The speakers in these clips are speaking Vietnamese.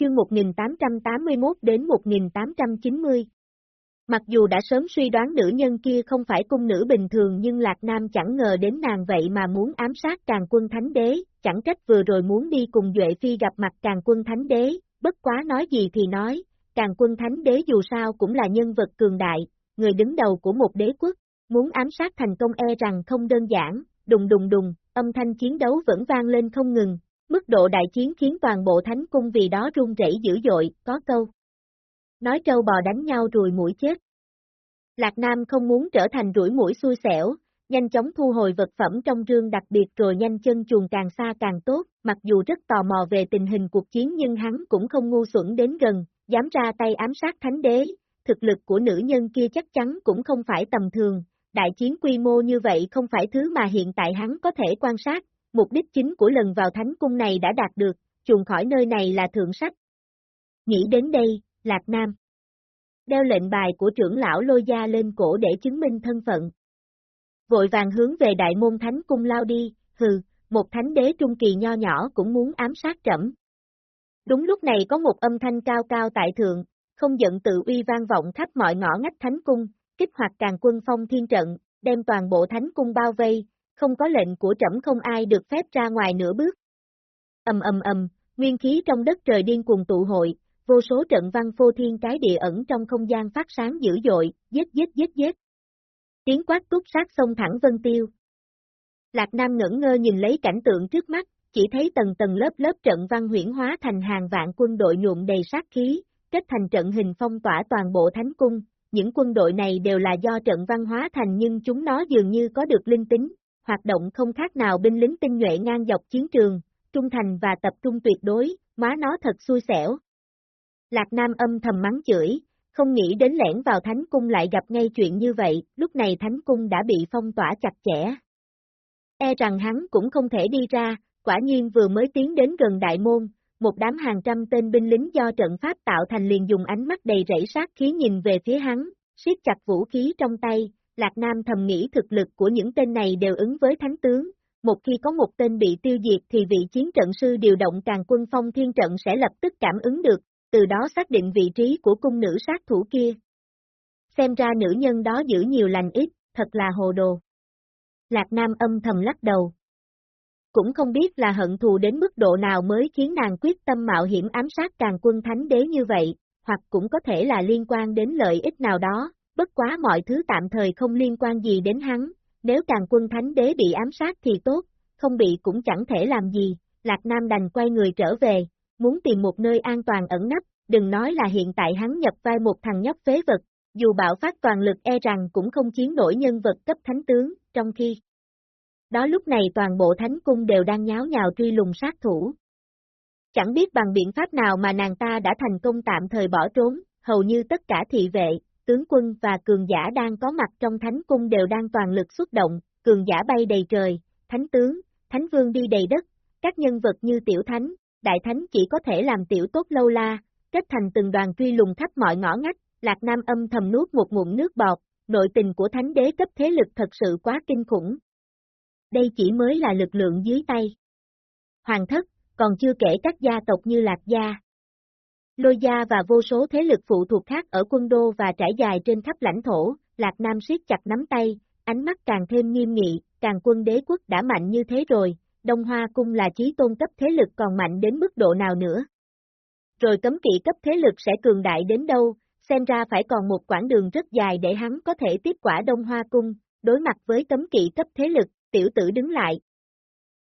chương 1881 đến 1890. Mặc dù đã sớm suy đoán nữ nhân kia không phải cung nữ bình thường nhưng Lạc Nam chẳng ngờ đến nàng vậy mà muốn ám sát càng quân thánh đế, chẳng trách vừa rồi muốn đi cùng Duệ Phi gặp mặt càng quân thánh đế, bất quá nói gì thì nói, càng quân thánh đế dù sao cũng là nhân vật cường đại, người đứng đầu của một đế quốc, muốn ám sát thành công e rằng không đơn giản, đùng đùng đùng, âm thanh chiến đấu vẫn vang lên không ngừng, mức độ đại chiến khiến toàn bộ thánh cung vì đó run rẩy dữ dội, có câu. Nói trâu bò đánh nhau rùi mũi chết. Lạc Nam không muốn trở thành rủi mũi xui xẻo, nhanh chóng thu hồi vật phẩm trong rương đặc biệt rồi nhanh chân chuồng càng xa càng tốt, mặc dù rất tò mò về tình hình cuộc chiến nhưng hắn cũng không ngu xuẩn đến gần, dám ra tay ám sát thánh đế, thực lực của nữ nhân kia chắc chắn cũng không phải tầm thường, đại chiến quy mô như vậy không phải thứ mà hiện tại hắn có thể quan sát, mục đích chính của lần vào thánh cung này đã đạt được, chuồn khỏi nơi này là thượng sách. Nghĩ đến đây, Lạc Nam đeo lệnh bài của trưởng lão lôi gia lên cổ để chứng minh thân phận. Vội vàng hướng về đại môn thánh cung lao đi, hừ, một thánh đế trung kỳ nho nhỏ cũng muốn ám sát trẫm. Đúng lúc này có một âm thanh cao cao tại thượng, không giận tự uy vang vọng khắp mọi ngõ ngách thánh cung, kích hoạt càng quân phong thiên trận, đem toàn bộ thánh cung bao vây, không có lệnh của trẫm không ai được phép ra ngoài nửa bước. Ầm ầm ầm, nguyên khí trong đất trời điên cuồng tụ hội, vô số trận văn phô thiên cái địa ẩn trong không gian phát sáng dữ dội, giết giết giết giết. Tiếng quát túc sát sông thẳng vân tiêu. Lạc Nam ngẩn ngơ nhìn lấy cảnh tượng trước mắt, chỉ thấy tầng tầng lớp lớp trận văn huyển hóa thành hàng vạn quân đội nhuộm đầy sát khí, kết thành trận hình phong tỏa toàn bộ thánh cung. Những quân đội này đều là do trận văn hóa thành nhưng chúng nó dường như có được linh tính, hoạt động không khác nào binh lính tinh nhuệ ngang dọc chiến trường, trung thành và tập trung tuyệt đối, má nó thật xui xẻo. Lạc Nam âm thầm mắng chửi, không nghĩ đến lẻn vào thánh cung lại gặp ngay chuyện như vậy, lúc này thánh cung đã bị phong tỏa chặt chẽ. E rằng hắn cũng không thể đi ra, quả nhiên vừa mới tiến đến gần đại môn, một đám hàng trăm tên binh lính do trận pháp tạo thành liền dùng ánh mắt đầy rẫy sát khí nhìn về phía hắn, siết chặt vũ khí trong tay, Lạc Nam thầm nghĩ thực lực của những tên này đều ứng với thánh tướng, một khi có một tên bị tiêu diệt thì vị chiến trận sư điều động càng quân phong thiên trận sẽ lập tức cảm ứng được, từ đó xác định vị trí của cung nữ sát thủ kia. Xem ra nữ nhân đó giữ nhiều lành ít, thật là hồ đồ. Lạc Nam âm thầm lắc đầu. Cũng không biết là hận thù đến mức độ nào mới khiến nàng quyết tâm mạo hiểm ám sát càng quân thánh đế như vậy, hoặc cũng có thể là liên quan đến lợi ích nào đó, bất quá mọi thứ tạm thời không liên quan gì đến hắn, nếu càng quân thánh đế bị ám sát thì tốt, không bị cũng chẳng thể làm gì, Lạc Nam đành quay người trở về, muốn tìm một nơi an toàn ẩn nấp, đừng nói là hiện tại hắn nhập vai một thằng nhóc phế vật, dù bạo phát toàn lực e rằng cũng không chiến nổi nhân vật cấp thánh tướng, trong khi. Đó lúc này toàn bộ thánh cung đều đang nháo nhào truy lùng sát thủ. Chẳng biết bằng biện pháp nào mà nàng ta đã thành công tạm thời bỏ trốn, hầu như tất cả thị vệ, tướng quân và cường giả đang có mặt trong thánh cung đều đang toàn lực xuất động, cường giả bay đầy trời, thánh tướng, thánh vương đi đầy đất, các nhân vật như tiểu thánh, đại thánh chỉ có thể làm tiểu tốt lâu la, kết thành từng đoàn truy lùng khắp mọi ngõ ngách, Lạc Nam âm thầm nuốt một ngụm nước bọt, nội tình của thánh đế cấp thế lực thật sự quá kinh khủng. Đây chỉ mới là lực lượng dưới tay. Hoàng thất, còn chưa kể các gia tộc như Lạc Gia, Lôi gia và vô số thế lực phụ thuộc khác ở quân đô và trải dài trên khắp lãnh thổ, Lạc Nam siết chặt nắm tay, ánh mắt càng thêm nghiêm nghị, càng quân đế quốc đã mạnh như thế rồi, Đông Hoa Cung là chí tôn cấp thế lực còn mạnh đến mức độ nào nữa. Rồi cấm kỵ cấp thế lực sẽ cường đại đến đâu, xem ra phải còn một quãng đường rất dài để hắn có thể tiếp quả Đông Hoa Cung, đối mặt với cấm kỵ cấp thế lực, tiểu tử đứng lại.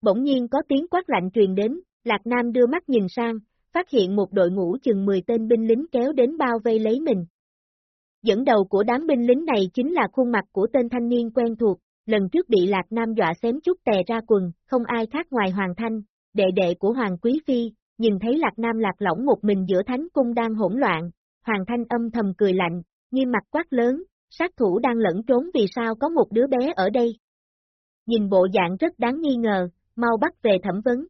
Bỗng nhiên có tiếng quát lạnh truyền đến, Lạc Nam đưa mắt nhìn sang, phát hiện một đội ngũ chừng 10 tên binh lính kéo đến bao vây lấy mình. Dẫn đầu của đám binh lính này chính là khuôn mặt của tên thanh niên quen thuộc, lần trước bị Lạc Nam dọa xém chút tè ra quần, không ai khác ngoài Hoàng Thanh, đệ đệ của Hoàng Quý Phi, nhìn thấy Lạc Nam lạc lỏng một mình giữa thánh cung đang hỗn loạn, Hoàng Thanh âm thầm cười lạnh, nghiêm mặt quát lớn, sát thủ đang lẫn trốn vì sao có một đứa bé ở đây. Nhìn bộ dạng rất đáng nghi ngờ, mau bắt về thẩm vấn.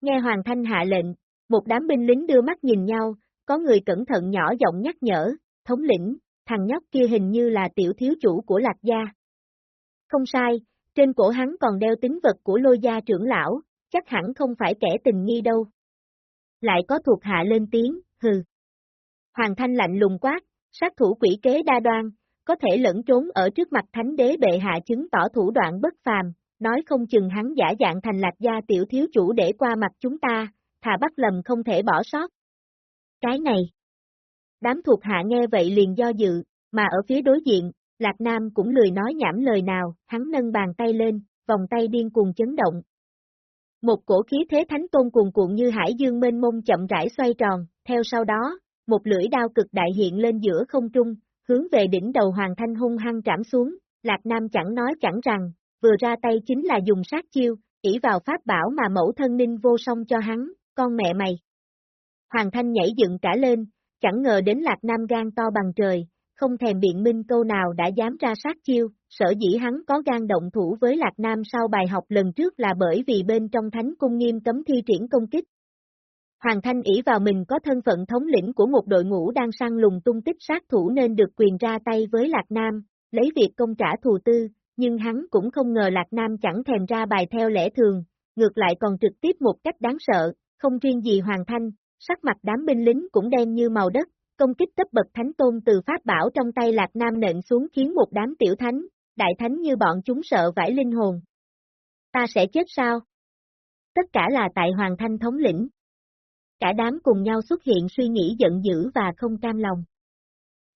Nghe Hoàng Thanh hạ lệnh, một đám binh lính đưa mắt nhìn nhau, có người cẩn thận nhỏ giọng nhắc nhở, thống lĩnh, thằng nhóc kia hình như là tiểu thiếu chủ của Lạc Gia. Không sai, trên cổ hắn còn đeo tính vật của lôi gia trưởng lão, chắc hẳn không phải kẻ tình nghi đâu. Lại có thuộc hạ lên tiếng, hừ. Hoàng Thanh lạnh lùng quát, sát thủ quỷ kế đa đoan, có thể lẫn trốn ở trước mặt thánh đế bệ hạ chứng tỏ thủ đoạn bất phàm, nói không chừng hắn giả dạng thành lạc gia tiểu thiếu chủ để qua mặt chúng ta, thà bắt lầm không thể bỏ sót. Cái này. Đám thuộc hạ nghe vậy liền do dự, mà ở phía đối diện, Lạc Nam cũng lười nói nhảm lời nào, hắn nâng bàn tay lên, vòng tay điên cuồng chấn động. Một cổ khí thế thánh tôn cuồn cuộn như hải dương mênh mông chậm rãi xoay tròn, theo sau đó, một lưỡi đao cực đại hiện lên giữa không trung, hướng về đỉnh đầu Hoàng Thanh hung hăng trảm xuống, Lạc Nam chẳng nói chẳng rằng, vừa ra tay chính là dùng sát chiêu, ỷ vào pháp bảo mà mẫu thân ninh vô song cho hắn, con mẹ mày. Hoàng Thanh nhảy dựng cả lên, chẳng ngờ đến Lạc Nam gan to bằng trời, không thèm biện minh câu nào đã dám ra sát chiêu, sở dĩ hắn có gan động thủ với Lạc Nam sau bài học lần trước là bởi vì bên trong thánh cung nghiêm cấm thi triển công kích. Hoàng Thanh ỷ vào mình có thân phận thống lĩnh của một đội ngũ đang săn lùng tung tích sát thủ nên được quyền ra tay với Lạc Nam, lấy việc công trả thù tư, nhưng hắn cũng không ngờ Lạc Nam chẳng thèm ra bài theo lẽ thường, ngược lại còn trực tiếp một cách đáng sợ, không riêng gì Hoàng Thanh, sắc mặt đám binh lính cũng đen như màu đất, công kích cấp bậc thánh tôn từ pháp bảo trong tay Lạc Nam nện xuống khiến một đám tiểu thánh, đại thánh như bọn chúng sợ vãi linh hồn. Ta sẽ chết sao? Tất cả là tại Hoàng Thanh thống lĩnh. Cả đám cùng nhau xuất hiện suy nghĩ giận dữ và không cam lòng.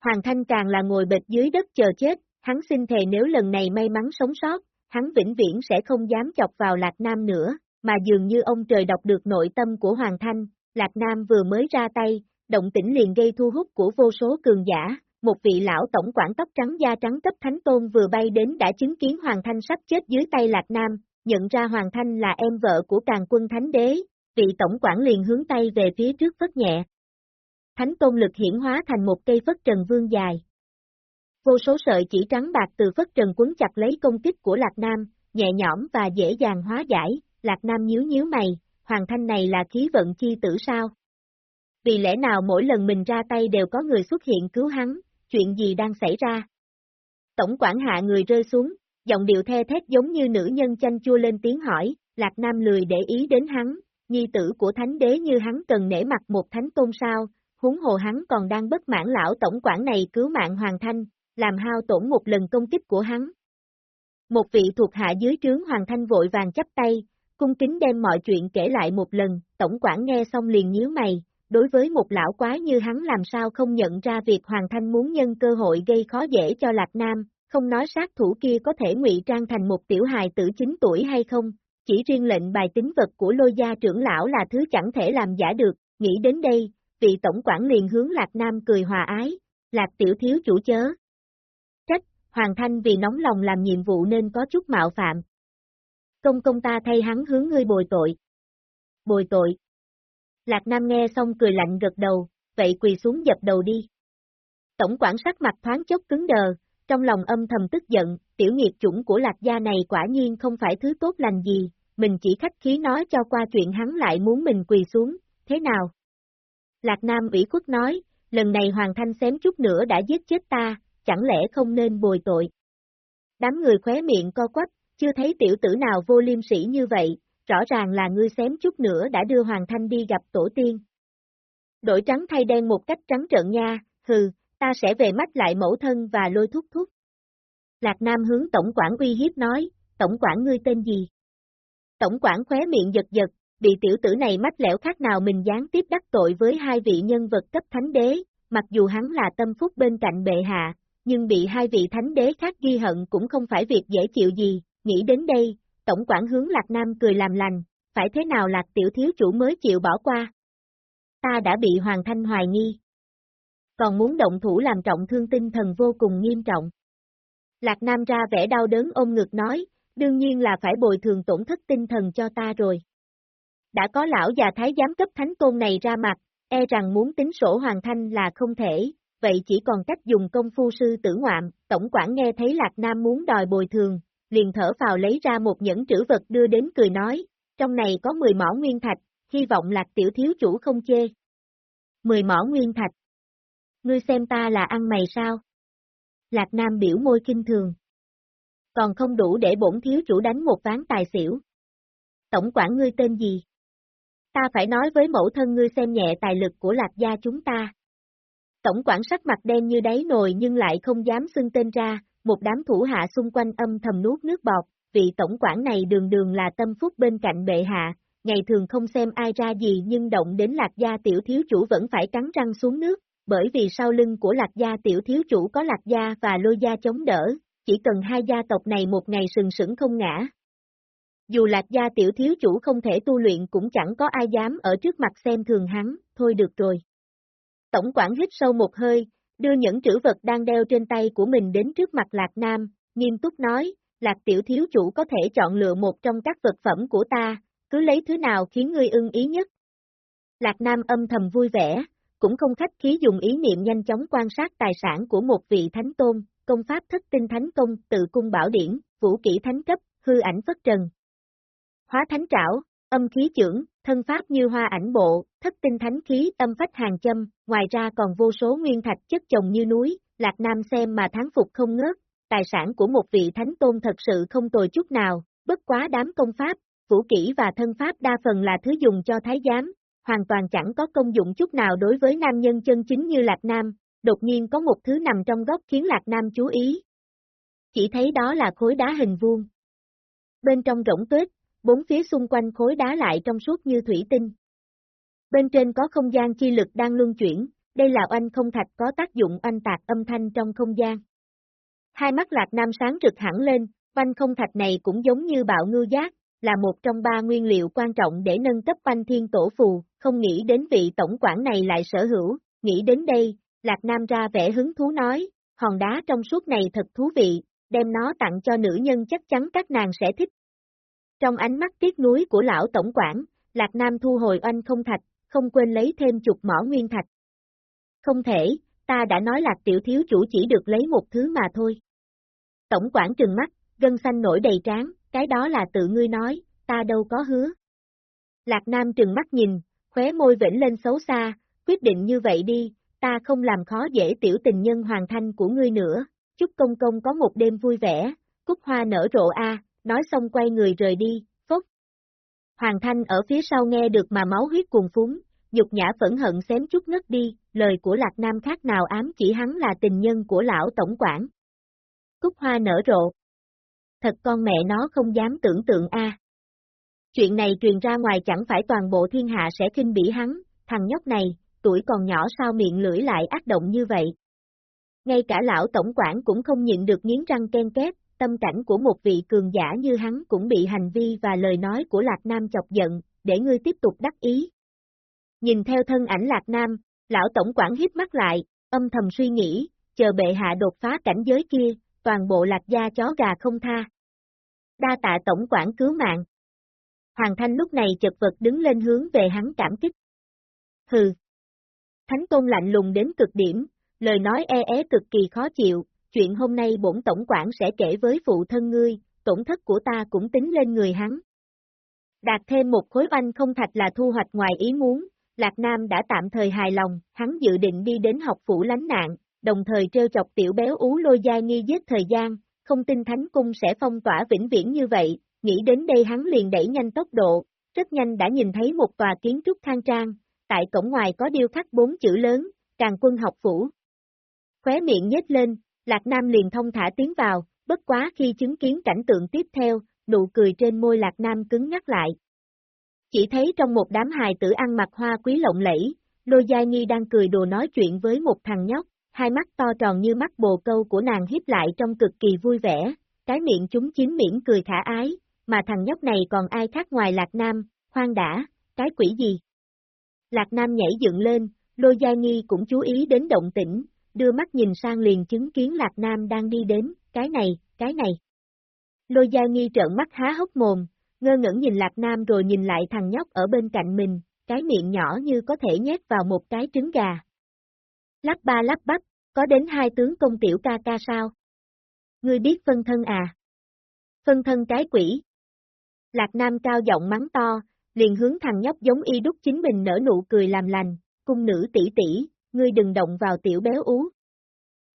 Hoàng Thanh càng là ngồi bệt dưới đất chờ chết, hắn xin thề nếu lần này may mắn sống sót, hắn vĩnh viễn sẽ không dám chọc vào Lạc Nam nữa, mà dường như ông trời đọc được nội tâm của Hoàng Thanh, Lạc Nam vừa mới ra tay, động tĩnh liền gây thu hút của vô số cường giả, một vị lão tổng quản tóc trắng da trắng cấp thánh tôn vừa bay đến đã chứng kiến Hoàng Thanh sắp chết dưới tay Lạc Nam, nhận ra Hoàng Thanh là em vợ của càng quân thánh đế, vị tổng quản liền hướng tay về phía trước phất nhẹ. Thánh tôn lực hiển hóa thành một cây phất trần vương dài. Vô số sợi chỉ trắng bạc từ phất trần quấn chặt lấy công kích của Lạc Nam, nhẹ nhõm và dễ dàng hóa giải, Lạc Nam nhíu nhíu mày, Hoàng Thanh này là khí vận chi tử sao? Vì lẽ nào mỗi lần mình ra tay đều có người xuất hiện cứu hắn, chuyện gì đang xảy ra? Tổng quản hạ người rơi xuống, giọng điệu the thét giống như nữ nhân chanh chua lên tiếng hỏi, Lạc Nam lười để ý đến hắn, nhi tử của thánh đế như hắn cần nể mặt một thánh tôn sao, huống hồ hắn còn đang bất mãn lão tổng quản này cứu mạng Hoàng Thanh, làm hao tổn một lần công kích của hắn. Một vị thuộc hạ dưới trướng Hoàng Thanh vội vàng chấp tay, cung kính đem mọi chuyện kể lại một lần, tổng quản nghe xong liền nhíu mày, đối với một lão quái như hắn làm sao không nhận ra việc Hoàng Thanh muốn nhân cơ hội gây khó dễ cho Lạc Nam, không nói sát thủ kia có thể ngụy trang thành một tiểu hài tử 9 tuổi hay không, chỉ riêng lệnh bài tính vật của lôi gia trưởng lão là thứ chẳng thể làm giả được, nghĩ đến đây, vị tổng quản liền hướng Lạc Nam cười hòa ái, Lạc tiểu thiếu chủ chớ. Trách, Hoàng Thanh vì nóng lòng làm nhiệm vụ nên có chút mạo phạm. Công công ta thay hắn hướng ngươi bồi tội. Bồi tội, Lạc Nam nghe xong cười lạnh gật đầu, vậy quỳ xuống dập đầu đi. Tổng quản sắc mặt thoáng chốc cứng đờ, trong lòng âm thầm tức giận, tiểu nghiệp chủng của Lạc gia này quả nhiên không phải thứ tốt lành gì, mình chỉ khách khí nói cho qua chuyện hắn lại muốn mình quỳ xuống, thế nào? Lạc Nam ủy khuất nói, lần này Hoàng Thanh xém chút nữa đã giết chết ta, chẳng lẽ không nên bồi tội? Đám người khóe miệng co quắp, chưa thấy tiểu tử nào vô liêm sĩ như vậy, rõ ràng là ngươi xém chút nữa đã đưa Hoàng Thanh đi gặp tổ tiên. Đổi trắng thay đen một cách trắng trợn nha, hừ, ta sẽ về mắt lại mẫu thân và lôi thúc thúc. Lạc Nam hướng tổng quản uy hiếp nói, tổng quản ngươi tên gì? Tổng quản khóe miệng giật giật, bị tiểu tử này mách lẻo khác nào mình gián tiếp đắc tội với hai vị nhân vật cấp thánh đế, mặc dù hắn là tâm phúc bên cạnh bệ hạ, nhưng bị hai vị thánh đế khác ghi hận cũng không phải việc dễ chịu gì, nghĩ đến đây, tổng quản hướng Lạc Nam cười làm lành, phải thế nào Lạc tiểu thiếu chủ mới chịu bỏ qua? Ta đã bị Hoàng Thanh hoài nghi. Còn muốn động thủ làm trọng thương tinh thần vô cùng nghiêm trọng. Lạc Nam ra vẻ đau đớn ôm ngực nói, đương nhiên là phải bồi thường tổn thất tinh thần cho ta rồi. Đã có lão già thái giám cấp thánh tôn này ra mặt, e rằng muốn tính sổ Hoàng Thanh là không thể, vậy chỉ còn cách dùng công phu sư tử ngoạm, tổng quản nghe thấy Lạc Nam muốn đòi bồi thường, liền thở vào lấy ra một nhẫn trữ vật đưa đến cười nói, trong này có 10 mỏ nguyên thạch, hy vọng lạc tiểu thiếu chủ không chê. 10 mỏ nguyên thạch. Ngươi xem ta là ăn mày sao? Lạc Nam biểu môi kinh thường. Còn không đủ để bổn thiếu chủ đánh một ván tài xỉu. Tổng quản ngươi tên gì? Ta phải nói với mẫu thân ngươi xem nhẹ tài lực của lạc gia chúng ta. Tổng quản sắc mặt đen như đáy nồi nhưng lại không dám xưng tên ra, một đám thủ hạ xung quanh âm thầm nuốt nước bọt, vị tổng quản này đường đường là tâm phúc bên cạnh bệ hạ, ngày thường không xem ai ra gì nhưng động đến lạc gia tiểu thiếu chủ vẫn phải cắn răng xuống nước, bởi vì sau lưng của lạc gia tiểu thiếu chủ có lạc gia và lôi gia chống đỡ, chỉ cần hai gia tộc này một ngày sừng sững không ngã. Dù lạc gia tiểu thiếu chủ không thể tu luyện cũng chẳng có ai dám ở trước mặt xem thường hắn, thôi được rồi. Tổng quản hít sâu một hơi, đưa những trữ vật đang đeo trên tay của mình đến trước mặt Lạc Nam, nghiêm túc nói, Lạc tiểu thiếu chủ có thể chọn lựa một trong các vật phẩm của ta, cứ lấy thứ nào khiến ngươi ưng ý nhất. Lạc Nam âm thầm vui vẻ, cũng không khách khí dùng ý niệm nhanh chóng quan sát tài sản của một vị thánh tôn, công pháp thất tinh thánh công, tự cung bảo điển, vũ kỹ thánh cấp, hư ảnh phất trần. Hóa thánh trảo, âm khí trưởng, thân pháp như hoa ảnh bộ, thất tinh thánh khí, âm phách hàng châm, ngoài ra còn vô số nguyên thạch chất chồng như núi, Lạc Nam xem mà tháng phục không ngớt, tài sản của một vị thánh tôn thật sự không tồi chút nào, bất quá đám công pháp, vũ kỹ và thân pháp đa phần là thứ dùng cho thái giám, hoàn toàn chẳng có công dụng chút nào đối với nam nhân chân chính như Lạc Nam, đột nhiên có một thứ nằm trong góc khiến Lạc Nam chú ý. Chỉ thấy đó là khối đá hình vuông. Bên trong rỗng tuyết, bốn phía xung quanh khối đá lại trong suốt như thủy tinh. Bên trên có không gian chi lực đang luân chuyển, đây là oanh không thạch có tác dụng oanh tạc âm thanh trong không gian. Hai mắt Lạc Nam sáng rực hẳn lên, oanh không thạch này cũng giống như bạo ngư giác, là một trong ba nguyên liệu quan trọng để nâng cấp oanh thiên tổ phù, không nghĩ đến vị tổng quản này lại sở hữu, nghĩ đến đây, Lạc Nam ra vẻ hứng thú nói, hòn đá trong suốt này thật thú vị, đem nó tặng cho nữ nhân chắc chắn các nàng sẽ thích. Trong ánh mắt tiếc nuối của lão tổng quản, Lạc Nam thu hồi oanh không thạch, không quên lấy thêm chục mỏ nguyên thạch. Không thể, ta đã nói Lạc tiểu thiếu chủ chỉ được lấy một thứ mà thôi. Tổng quản trừng mắt, gân xanh nổi đầy trán, cái đó là tự ngươi nói, ta đâu có hứa. Lạc Nam trừng mắt nhìn, khóe môi vĩnh lên xấu xa, quyết định như vậy đi, ta không làm khó dễ tiểu tình nhân hoàng thanh của ngươi nữa, chúc công công có một đêm vui vẻ, cúc hoa nở rộ a, nói xong quay người rời đi, phốc. Hoàng thanh ở phía sau nghe được mà máu huyết cuồng phúng, nhục nhã phẫn hận xém chút ngất đi, lời của Lạc Nam khác nào ám chỉ hắn là tình nhân của lão tổng quản. Cúc hoa nở rộ. Thật con mẹ nó không dám tưởng tượng a. Chuyện này truyền ra ngoài chẳng phải toàn bộ thiên hạ sẽ kinh bỉ hắn, thằng nhóc này, tuổi còn nhỏ sao miệng lưỡi lại ác động như vậy. Ngay cả lão tổng quản cũng không nhịn được nghiến răng ken két, tâm cảnh của một vị cường giả như hắn cũng bị hành vi và lời nói của Lạc Nam chọc giận, để ngươi tiếp tục đắc ý. Nhìn theo thân ảnh Lạc Nam, lão tổng quản hít mắt lại, âm thầm suy nghĩ, chờ bệ hạ đột phá cảnh giới kia, toàn bộ lạc gia chó gà không tha. Đa tạ tổng quản cứu mạng. Hoàng Thanh lúc này chật vật đứng lên hướng về hắn cảm kích. Hừ. Thánh Tôn lạnh lùng đến cực điểm, lời nói e é cực kỳ khó chịu, chuyện hôm nay bổn tổng quản sẽ kể với phụ thân ngươi, tổn thất của ta cũng tính lên người hắn. Đạt thêm một khối oanh không thạch là thu hoạch ngoài ý muốn, Lạc Nam đã tạm thời hài lòng, hắn dự định đi đến học phủ lánh nạn, đồng thời trêu chọc tiểu béo ú lôi gia nghi giết thời gian, không tin thánh cung sẽ phong tỏa vĩnh viễn như vậy, nghĩ đến đây hắn liền đẩy nhanh tốc độ, rất nhanh đã nhìn thấy một tòa kiến trúc khang trang, tại cổng ngoài có điêu khắc bốn chữ lớn, càng quân học phủ. Khóe miệng nhếch lên, Lạc Nam liền thông thả tiến vào, bất quá khi chứng kiến cảnh tượng tiếp theo, nụ cười trên môi Lạc Nam cứng ngắt lại. Chỉ thấy trong một đám hài tử ăn mặc hoa quý lộng lẫy, Lôi Giai Nghi đang cười đùa nói chuyện với một thằng nhóc, hai mắt to tròn như mắt bồ câu của nàng hiếp lại trong cực kỳ vui vẻ, cái miệng chúng chiếm miễn cười thả ái, mà thằng nhóc này còn ai khác ngoài Lạc Nam, khoan đã, cái quỷ gì? Lạc Nam nhảy dựng lên, Lôi Gia Nghi cũng chú ý đến động tĩnh, đưa mắt nhìn sang liền chứng kiến Lạc Nam đang đi đến, cái này, cái này. lôi Gia Nghi trợn mắt há hốc mồm, ngơ ngẩn nhìn Lạc Nam rồi nhìn lại thằng nhóc ở bên cạnh mình, cái miệng nhỏ như có thể nhét vào một cái trứng gà. Lắp ba lắp bắp, có đến hai tướng công tiểu ca ca sao? Ngươi biết phân thân à? Phân thân cái quỷ. Lạc Nam cao giọng mắng to, liền hướng thằng nhóc giống y đúc chính mình nở nụ cười làm lành, cung nữ tỷ tỷ, ngươi đừng động vào tiểu béo ú.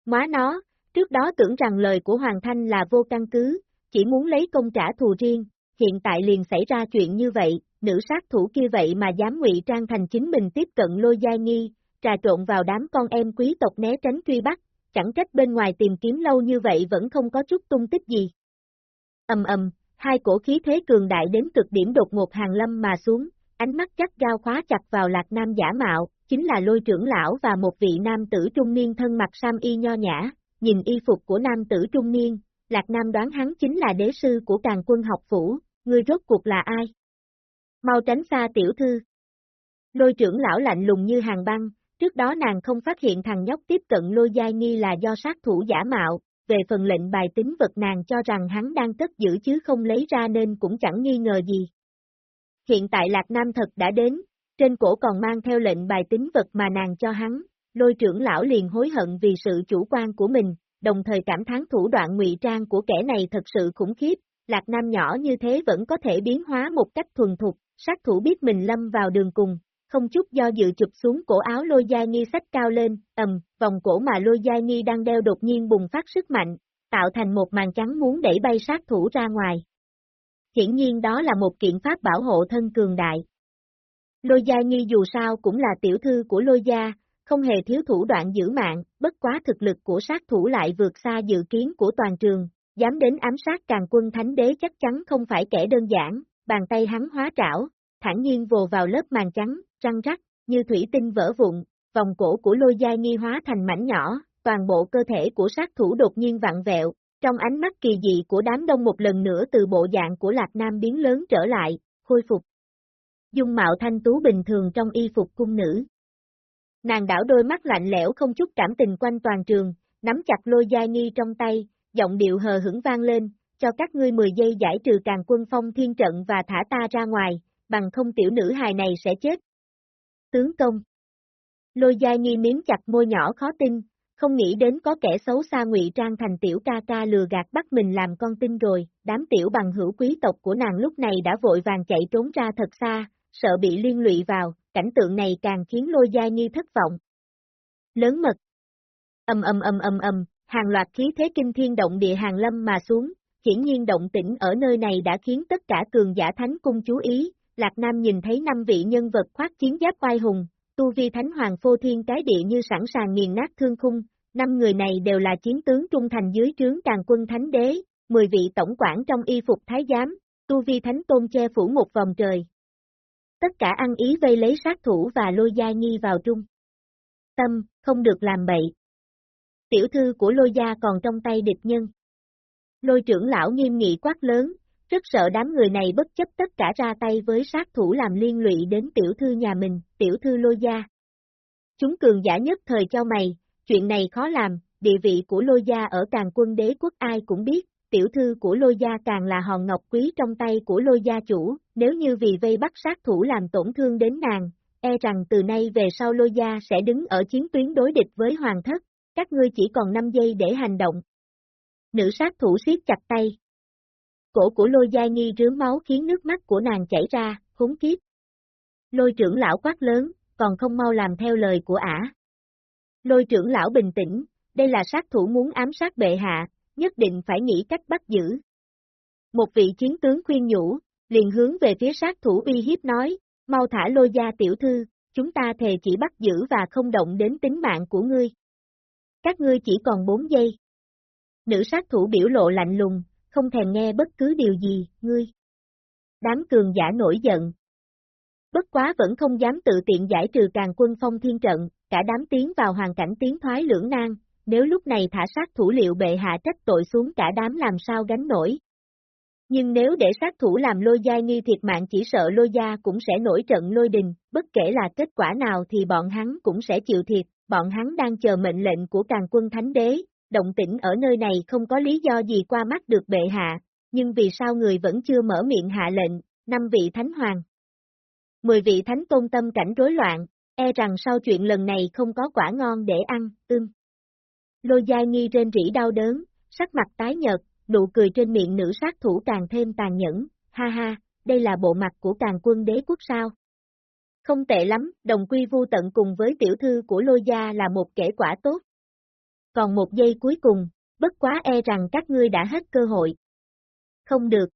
Móa nó, trước đó tưởng rằng lời của Hoàng Thanh là vô căn cứ, chỉ muốn lấy công trả thù riêng, hiện tại liền xảy ra chuyện như vậy, nữ sát thủ kia vậy mà dám ngụy trang thành chính mình tiếp cận lôi giai nghi, trà trộn vào đám con em quý tộc né tránh truy bắt, chẳng trách bên ngoài tìm kiếm lâu như vậy vẫn không có chút tung tích gì. Ầm ầm, hai cổ khí thế cường đại đến cực điểm đột ngột hàng lâm mà xuống, ánh mắt chắc gao khóa chặt vào lạc nam giả mạo, chính là lôi trưởng lão và một vị nam tử trung niên thân mặc sam y nho nhã, nhìn y phục của nam tử trung niên, lạc nam đoán hắn chính là đế sư của càng quân học phủ, ngươi rốt cuộc là ai? Mau tránh xa tiểu thư. Lôi trưởng lão lạnh lùng như hàng băng, trước đó nàng không phát hiện thằng nhóc tiếp cận lôi giai nghi là do sát thủ giả mạo, về phần lệnh bài tính vật nàng cho rằng hắn đang cất giữ chứ không lấy ra nên cũng chẳng nghi ngờ gì. Hiện tại Lạc Nam thật đã đến, trên cổ còn mang theo lệnh bài tính vật mà nàng cho hắn, lôi trưởng lão liền hối hận vì sự chủ quan của mình, đồng thời cảm thán thủ đoạn ngụy trang của kẻ này thật sự khủng khiếp, Lạc Nam nhỏ như thế vẫn có thể biến hóa một cách thuần thục, sát thủ biết mình lâm vào đường cùng, không chút do dự chụp xuống cổ áo lôi gia nghi sách cao lên, ầm, vòng cổ mà lôi gia nghi đang đeo đột nhiên bùng phát sức mạnh, tạo thành một màn trắng muốn đẩy bay sát thủ ra ngoài. Hiển nhiên đó là một kiện pháp bảo hộ thân cường đại. Lôi gia nghi dù sao cũng là tiểu thư của lôi gia, không hề thiếu thủ đoạn giữ mạng, bất quá thực lực của sát thủ lại vượt xa dự kiến của toàn trường, dám đến ám sát càng quân thánh đế chắc chắn không phải kẻ đơn giản, bàn tay hắn hóa trảo, thản nhiên vồ vào lớp màn trắng, răng rắc, như thủy tinh vỡ vụn, vòng cổ của lôi gia nghi hóa thành mảnh nhỏ, toàn bộ cơ thể của sát thủ đột nhiên vặn vẹo, trong ánh mắt kỳ dị của đám đông một lần nữa từ bộ dạng của Lạc Nam biến lớn trở lại, khôi phục. Dung mạo thanh tú bình thường trong y phục cung nữ. Nàng đảo đôi mắt lạnh lẽo không chút cảm tình quanh toàn trường, nắm chặt lôi giai nghi trong tay, giọng điệu hờ hững vang lên, cho các ngươi 10 giây giải trừ càng quân phong thiên trận và thả ta ra ngoài, bằng không tiểu nữ hài này sẽ chết. Tướng công Lôi giai nghi miếm chặt môi nhỏ khó tin, không nghĩ đến có kẻ xấu xa ngụy trang thành tiểu ca ca lừa gạt bắt mình làm con tin rồi, đám tiểu bằng hữu quý tộc của nàng lúc này đã vội vàng chạy trốn ra thật xa, sợ bị liên lụy vào, cảnh tượng này càng khiến lôi Gia nghi thất vọng. Lớn mật Âm âm âm âm âm, hàng loạt khí thế kinh thiên động địa hàng lâm mà xuống, hiển nhiên động tĩnh ở nơi này đã khiến tất cả cường giả thánh cung chú ý, Lạc Nam nhìn thấy năm vị nhân vật khoác chiến giáp oai hùng, tu vi thánh hoàng phô thiên cái địa như sẵn sàng nghiền nát thương khung, năm người này đều là chiến tướng trung thành dưới trướng càng quân thánh đế, 10 vị tổng quản trong y phục thái giám, tu vi thánh tôn che phủ một vòng trời. Tất cả ăn ý vây lấy sát thủ và lôi gia nhi vào trung. Tâm, không được làm bậy. Tiểu thư của lôi gia còn trong tay địch nhân. Lôi trưởng lão nghiêm nghị quát lớn, rất sợ đám người này bất chấp tất cả ra tay với sát thủ làm liên lụy đến tiểu thư nhà mình, tiểu thư lôi gia. Chúng cường giả nhất thời cho mày, chuyện này khó làm, địa vị của lôi gia ở càng quân đế quốc ai cũng biết, tiểu thư của lôi gia càng là hòn ngọc quý trong tay của lôi gia chủ, nếu như vì vây bắt sát thủ làm tổn thương đến nàng, e rằng từ nay về sau lôi gia sẽ đứng ở chiến tuyến đối địch với hoàng thất, các ngươi chỉ còn 5 giây để hành động. Nữ sát thủ siết chặt tay, Cổ của lôi gia nghi rướm máu khiến nước mắt của nàng chảy ra, khốn kiếp. Lôi trưởng lão quát lớn, còn không mau làm theo lời của ả. Lôi trưởng lão bình tĩnh, đây là sát thủ muốn ám sát bệ hạ, nhất định phải nghĩ cách bắt giữ. Một vị chiến tướng khuyên nhủ, liền hướng về phía sát thủ uy hiếp nói, mau thả lôi gia tiểu thư, chúng ta thề chỉ bắt giữ và không động đến tính mạng của ngươi. Các ngươi chỉ còn 4 giây. Nữ sát thủ biểu lộ lạnh lùng, không thèm nghe bất cứ điều gì, ngươi. Đám cường giả nổi giận. Bất quá vẫn không dám tự tiện giải trừ càng quân phong thiên trận, cả đám tiến vào hoàn cảnh tiến thoái lưỡng nan, nếu lúc này thả sát thủ liệu bệ hạ trách tội xuống cả đám làm sao gánh nổi. Nhưng nếu để sát thủ làm lôi gia nghi thiệt mạng chỉ sợ lôi gia cũng sẽ nổi trận lôi đình, bất kể là kết quả nào thì bọn hắn cũng sẽ chịu thiệt, bọn hắn đang chờ mệnh lệnh của càng quân thánh đế, động tĩnh ở nơi này không có lý do gì qua mắt được bệ hạ, nhưng vì sao người vẫn chưa mở miệng hạ lệnh, năm vị thánh hoàng. Mười vị thánh tôn tâm cảnh rối loạn, e rằng sau chuyện lần này không có quả ngon để ăn, ưm. Lôi dai nghi trên rỉ đau đớn, sắc mặt tái nhợt, nụ cười trên miệng nữ sát thủ càng thêm tàn nhẫn, ha ha, đây là bộ mặt của càng quân đế quốc sao. Không tệ lắm, đồng quy vu tận cùng với tiểu thư của lôi gia là một kể quả tốt còn một giây cuối cùng, bất quá e rằng các ngươi đã hết cơ hội. Không được.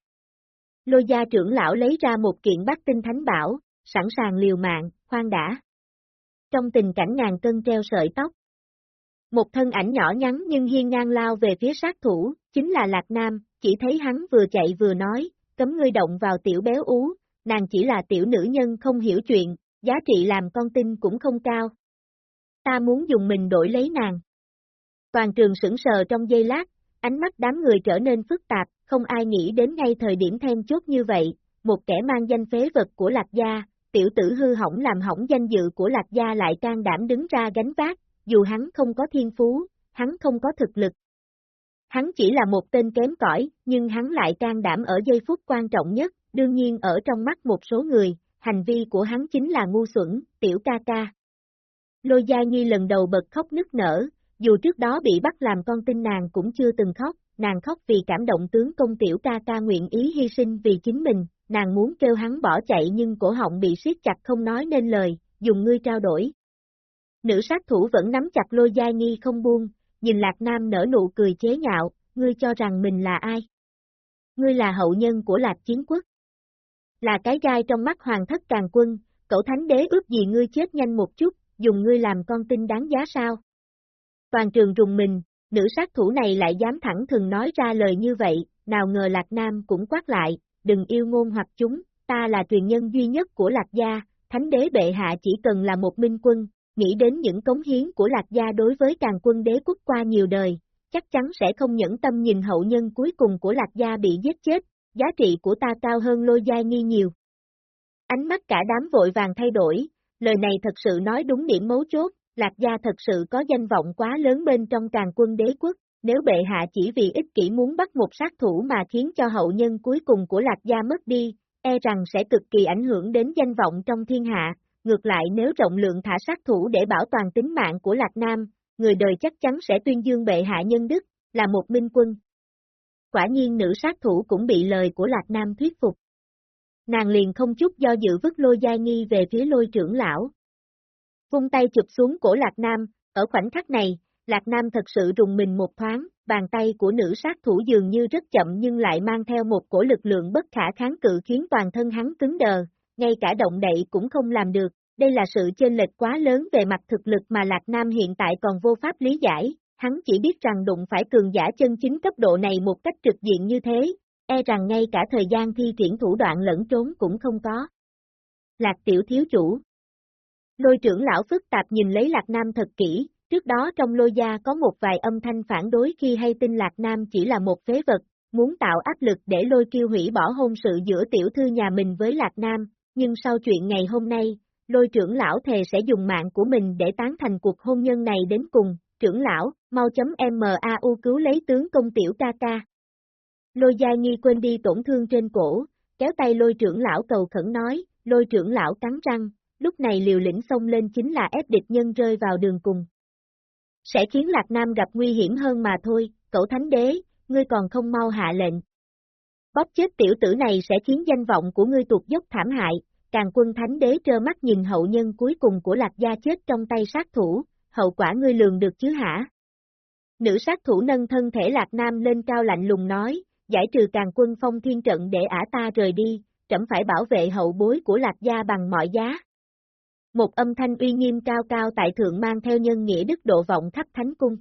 Lôi gia trưởng lão lấy ra một kiện bát tinh thánh bảo, sẵn sàng liều mạng, khoan đã. Trong tình cảnh ngàn cân treo sợi tóc, một thân ảnh nhỏ nhắn nhưng hiên ngang lao về phía sát thủ, chính là Lạc Nam, chỉ thấy hắn vừa chạy vừa nói, cấm ngươi động vào tiểu béo ú, nàng chỉ là tiểu nữ nhân không hiểu chuyện, giá trị làm con tin cũng không cao. Ta muốn dùng mình đổi lấy nàng. Toàn trường sững sờ trong giây lát, ánh mắt đám người trở nên phức tạp, không ai nghĩ đến ngay thời điểm then chốt như vậy, một kẻ mang danh phế vật của Lạc Gia, tiểu tử hư hỏng làm hỏng danh dự của Lạc Gia lại can đảm đứng ra gánh vác, dù hắn không có thiên phú, hắn không có thực lực. Hắn chỉ là một tên kém cỏi, nhưng hắn lại can đảm ở giây phút quan trọng nhất, đương nhiên ở trong mắt một số người, hành vi của hắn chính là ngu xuẩn, tiểu ca ca. Lôi Gia Nhi lần đầu bật khóc nức nở, dù trước đó bị bắt làm con tin nàng cũng chưa từng khóc, nàng khóc vì cảm động tướng công tiểu ca ca nguyện ý hy sinh vì chính mình, nàng muốn kêu hắn bỏ chạy nhưng cổ họng bị siết chặt không nói nên lời, dùng ngươi trao đổi. Nữ sát thủ vẫn nắm chặt lôi dai nghi không buông, nhìn Lạc Nam nở nụ cười chế nhạo, ngươi cho rằng mình là ai? Ngươi là hậu nhân của Lạc Chiến Quốc. Là cái gai trong mắt hoàng thất càng quân, cậu thánh đế ước gì ngươi chết nhanh một chút, dùng ngươi làm con tin đáng giá sao? Toàn trường rùng mình, nữ sát thủ này lại dám thẳng thừng nói ra lời như vậy, nào ngờ Lạc Nam cũng quát lại, đừng yêu ngôn hoặc chúng, ta là truyền nhân duy nhất của Lạc Gia, Thánh đế bệ hạ chỉ cần là một minh quân, nghĩ đến những cống hiến của Lạc Gia đối với càng quân đế quốc qua nhiều đời, chắc chắn sẽ không nhẫn tâm nhìn hậu nhân cuối cùng của Lạc Gia bị giết chết, giá trị của ta cao hơn lôi gia nghi nhiều. Ánh mắt cả đám vội vàng thay đổi, lời này thật sự nói đúng điểm mấu chốt, Lạc Gia thật sự có danh vọng quá lớn bên trong càng quân đế quốc, nếu bệ hạ chỉ vì ích kỷ muốn bắt một sát thủ mà khiến cho hậu nhân cuối cùng của Lạc Gia mất đi, e rằng sẽ cực kỳ ảnh hưởng đến danh vọng trong thiên hạ, ngược lại nếu rộng lượng thả sát thủ để bảo toàn tính mạng của Lạc Nam, người đời chắc chắn sẽ tuyên dương bệ hạ nhân đức, là một minh quân. Quả nhiên nữ sát thủ cũng bị lời của Lạc Nam thuyết phục. Nàng liền không chút do dự vứt lôi gia nghi về phía lôi trưởng lão. Vung tay chụp xuống cổ Lạc Nam, ở khoảnh khắc này, Lạc Nam thật sự rùng mình một thoáng, bàn tay của nữ sát thủ dường như rất chậm nhưng lại mang theo một cổ lực lượng bất khả kháng cự khiến toàn thân hắn cứng đờ, ngay cả động đậy cũng không làm được, đây là sự chênh lệch quá lớn về mặt thực lực mà Lạc Nam hiện tại còn vô pháp lý giải, hắn chỉ biết rằng đụng phải cường giả chân chính cấp độ này một cách trực diện như thế, e rằng ngay cả thời gian thi triển thủ đoạn lẫn trốn cũng không có. Lạc tiểu thiếu chủ Lôi trưởng lão phức tạp nhìn lấy Lạc Nam thật kỹ, trước đó trong lôi gia có một vài âm thanh phản đối khi hay tin Lạc Nam chỉ là một phế vật, muốn tạo áp lực để lôi kiêu hủy bỏ hôn sự giữa tiểu thư nhà mình với Lạc Nam, nhưng sau chuyện ngày hôm nay, lôi trưởng lão thề sẽ dùng mạng của mình để tán thành cuộc hôn nhân này đến cùng, trưởng lão, mau chấm MAU cứu lấy tướng công tiểu ca ca. Lôi gia nghi quên đi tổn thương trên cổ, kéo tay lôi trưởng lão cầu khẩn nói, lôi trưởng lão cắn răng, lúc này liều lĩnh xông lên chính là ép địch nhân rơi vào đường cùng. Sẽ khiến Lạc Nam gặp nguy hiểm hơn mà thôi, cậu thánh đế, ngươi còn không mau hạ lệnh. Bóp chết tiểu tử này sẽ khiến danh vọng của ngươi tuột dốc thảm hại, càng quân thánh đế trơ mắt nhìn hậu nhân cuối cùng của Lạc Gia chết trong tay sát thủ, hậu quả ngươi lường được chứ hả? Nữ sát thủ nâng thân thể Lạc Nam lên cao lạnh lùng nói, giải trừ càng quân phong thiên trận để ả ta rời đi, trẫm phải bảo vệ hậu bối của Lạc Gia bằng mọi giá. Một âm thanh uy nghiêm cao cao tại thượng mang theo nhân nghĩa đức độ vọng khắp thánh cung.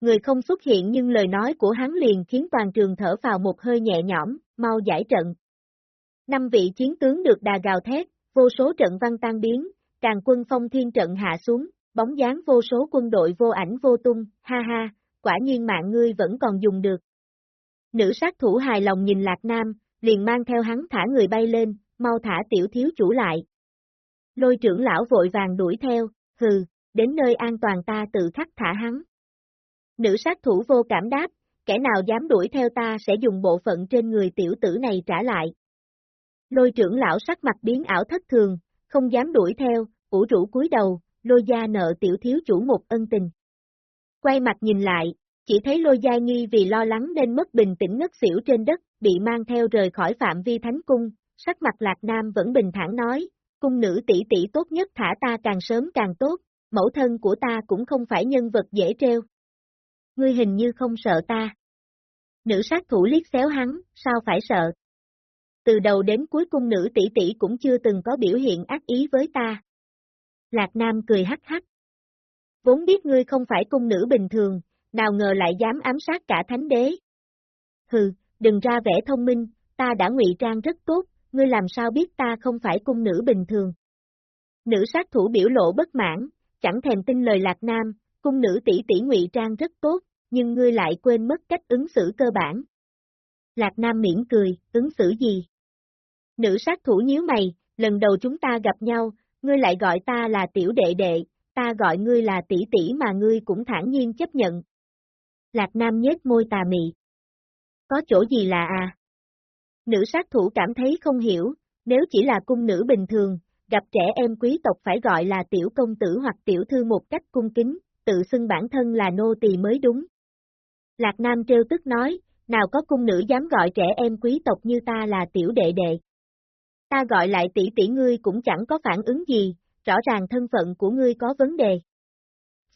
Người không xuất hiện nhưng lời nói của hắn liền khiến toàn trường thở vào một hơi nhẹ nhõm, mau giải trận. Năm vị chiến tướng được đà gào thét, vô số trận văn tan biến, càng quân phong thiên trận hạ xuống, bóng dáng vô số quân đội vô ảnh vô tung, ha ha, quả nhiên mạng ngươi vẫn còn dùng được. Nữ sát thủ hài lòng nhìn Lạc Nam, liền mang theo hắn thả người bay lên, mau thả tiểu thiếu chủ lại. Lôi trưởng lão vội vàng đuổi theo, hừ, đến nơi an toàn ta tự khắc thả hắn. Nữ sát thủ vô cảm đáp, kẻ nào dám đuổi theo ta sẽ dùng bộ phận trên người tiểu tử này trả lại. Lôi trưởng lão sắc mặt biến ảo thất thường, không dám đuổi theo, ủ rũ cúi đầu, lôi gia nợ tiểu thiếu chủ một ân tình. Quay mặt nhìn lại, chỉ thấy lôi gia nghi vì lo lắng nên mất bình tĩnh ngất xỉu trên đất, bị mang theo rời khỏi phạm vi thánh cung, sắc mặt lạc nam vẫn bình thản nói, cung nữ tỷ tỷ tốt nhất thả ta càng sớm càng tốt, mẫu thân của ta cũng không phải nhân vật dễ treo. Ngươi hình như không sợ ta. Nữ sát thủ liếc xéo hắn, sao phải sợ? từ đầu đến cuối cung nữ tỷ tỷ cũng chưa từng có biểu hiện ác ý với ta. Lạc Nam cười hắc hắc. Vốn biết ngươi không phải cung nữ bình thường, nào ngờ lại dám ám sát cả thánh đế. Hừ, đừng ra vẻ thông minh, ta đã ngụy trang rất tốt, ngươi làm sao biết ta không phải cung nữ bình thường. Nữ sát thủ biểu lộ bất mãn, chẳng thèm tin lời Lạc Nam, cung nữ tỷ tỷ ngụy trang rất tốt, nhưng ngươi lại quên mất cách ứng xử cơ bản. Lạc Nam miễn cười, ứng xử gì? Nữ sát thủ nhíu mày, lần đầu chúng ta gặp nhau, ngươi lại gọi ta là tiểu đệ đệ, ta gọi ngươi là tỷ tỷ mà ngươi cũng thản nhiên chấp nhận. Lạc Nam nhếch môi tà mị. Có chỗ gì là à? Nữ sát thủ cảm thấy không hiểu, nếu chỉ là cung nữ bình thường, gặp trẻ em quý tộc phải gọi là tiểu công tử hoặc tiểu thư một cách cung kính, tự xưng bản thân là nô tỳ mới đúng. Lạc Nam trêu tức nói, nào có cung nữ dám gọi trẻ em quý tộc như ta là tiểu đệ đệ. Ta gọi lại tỷ tỷ ngươi cũng chẳng có phản ứng gì, rõ ràng thân phận của ngươi có vấn đề.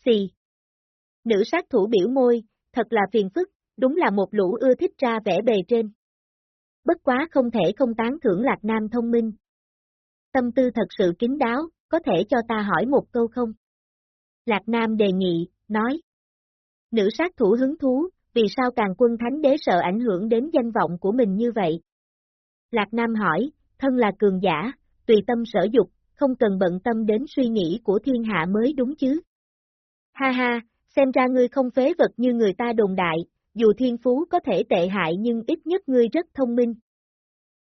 Xì. Nữ sát thủ biểu môi, thật là phiền phức, đúng là một lũ ưa thích ra vẻ bề trên. Bất quá không thể không tán thưởng Lạc Nam thông minh. Tâm tư thật sự kín đáo, có thể cho ta hỏi một câu không? Lạc Nam đề nghị, nói. Nữ sát thủ hứng thú, vì sao càng quân thánh đế sợ ảnh hưởng đến danh vọng của mình như vậy? Lạc Nam hỏi, thân là cường giả, tùy tâm sở dục, không cần bận tâm đến suy nghĩ của thiên hạ mới đúng chứ. Ha ha, xem ra ngươi không phế vật như người ta đồn đại, dù thiên phú có thể tệ hại nhưng ít nhất ngươi rất thông minh.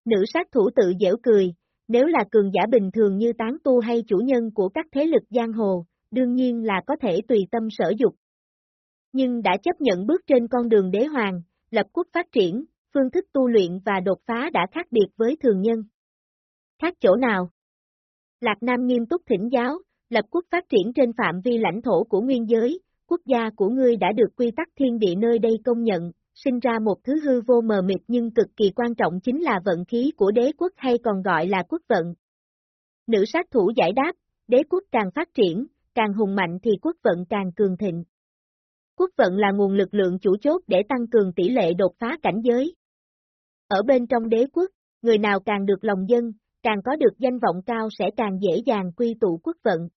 Nữ sát thủ tự dễu cười, nếu là cường giả bình thường như tán tu hay chủ nhân của các thế lực giang hồ, đương nhiên là có thể tùy tâm sở dục. Nhưng đã chấp nhận bước trên con đường đế hoàng, lập quốc phát triển, phương thức tu luyện và đột phá đã khác biệt với thường nhân. Khác chỗ nào? Lạc Nam nghiêm túc thỉnh giáo, lập quốc phát triển trên phạm vi lãnh thổ của nguyên giới, quốc gia của ngươi đã được quy tắc thiên địa nơi đây công nhận, sinh ra một thứ hư vô mờ mịt nhưng cực kỳ quan trọng chính là vận khí của đế quốc hay còn gọi là quốc vận. Nữ sát thủ giải đáp, đế quốc càng phát triển, càng hùng mạnh thì quốc vận càng cường thịnh. Quốc vận là nguồn lực lượng chủ chốt để tăng cường tỷ lệ đột phá cảnh giới. Ở bên trong đế quốc, người nào càng được lòng dân, càng có được danh vọng cao sẽ càng dễ dàng quy tụ quốc vận.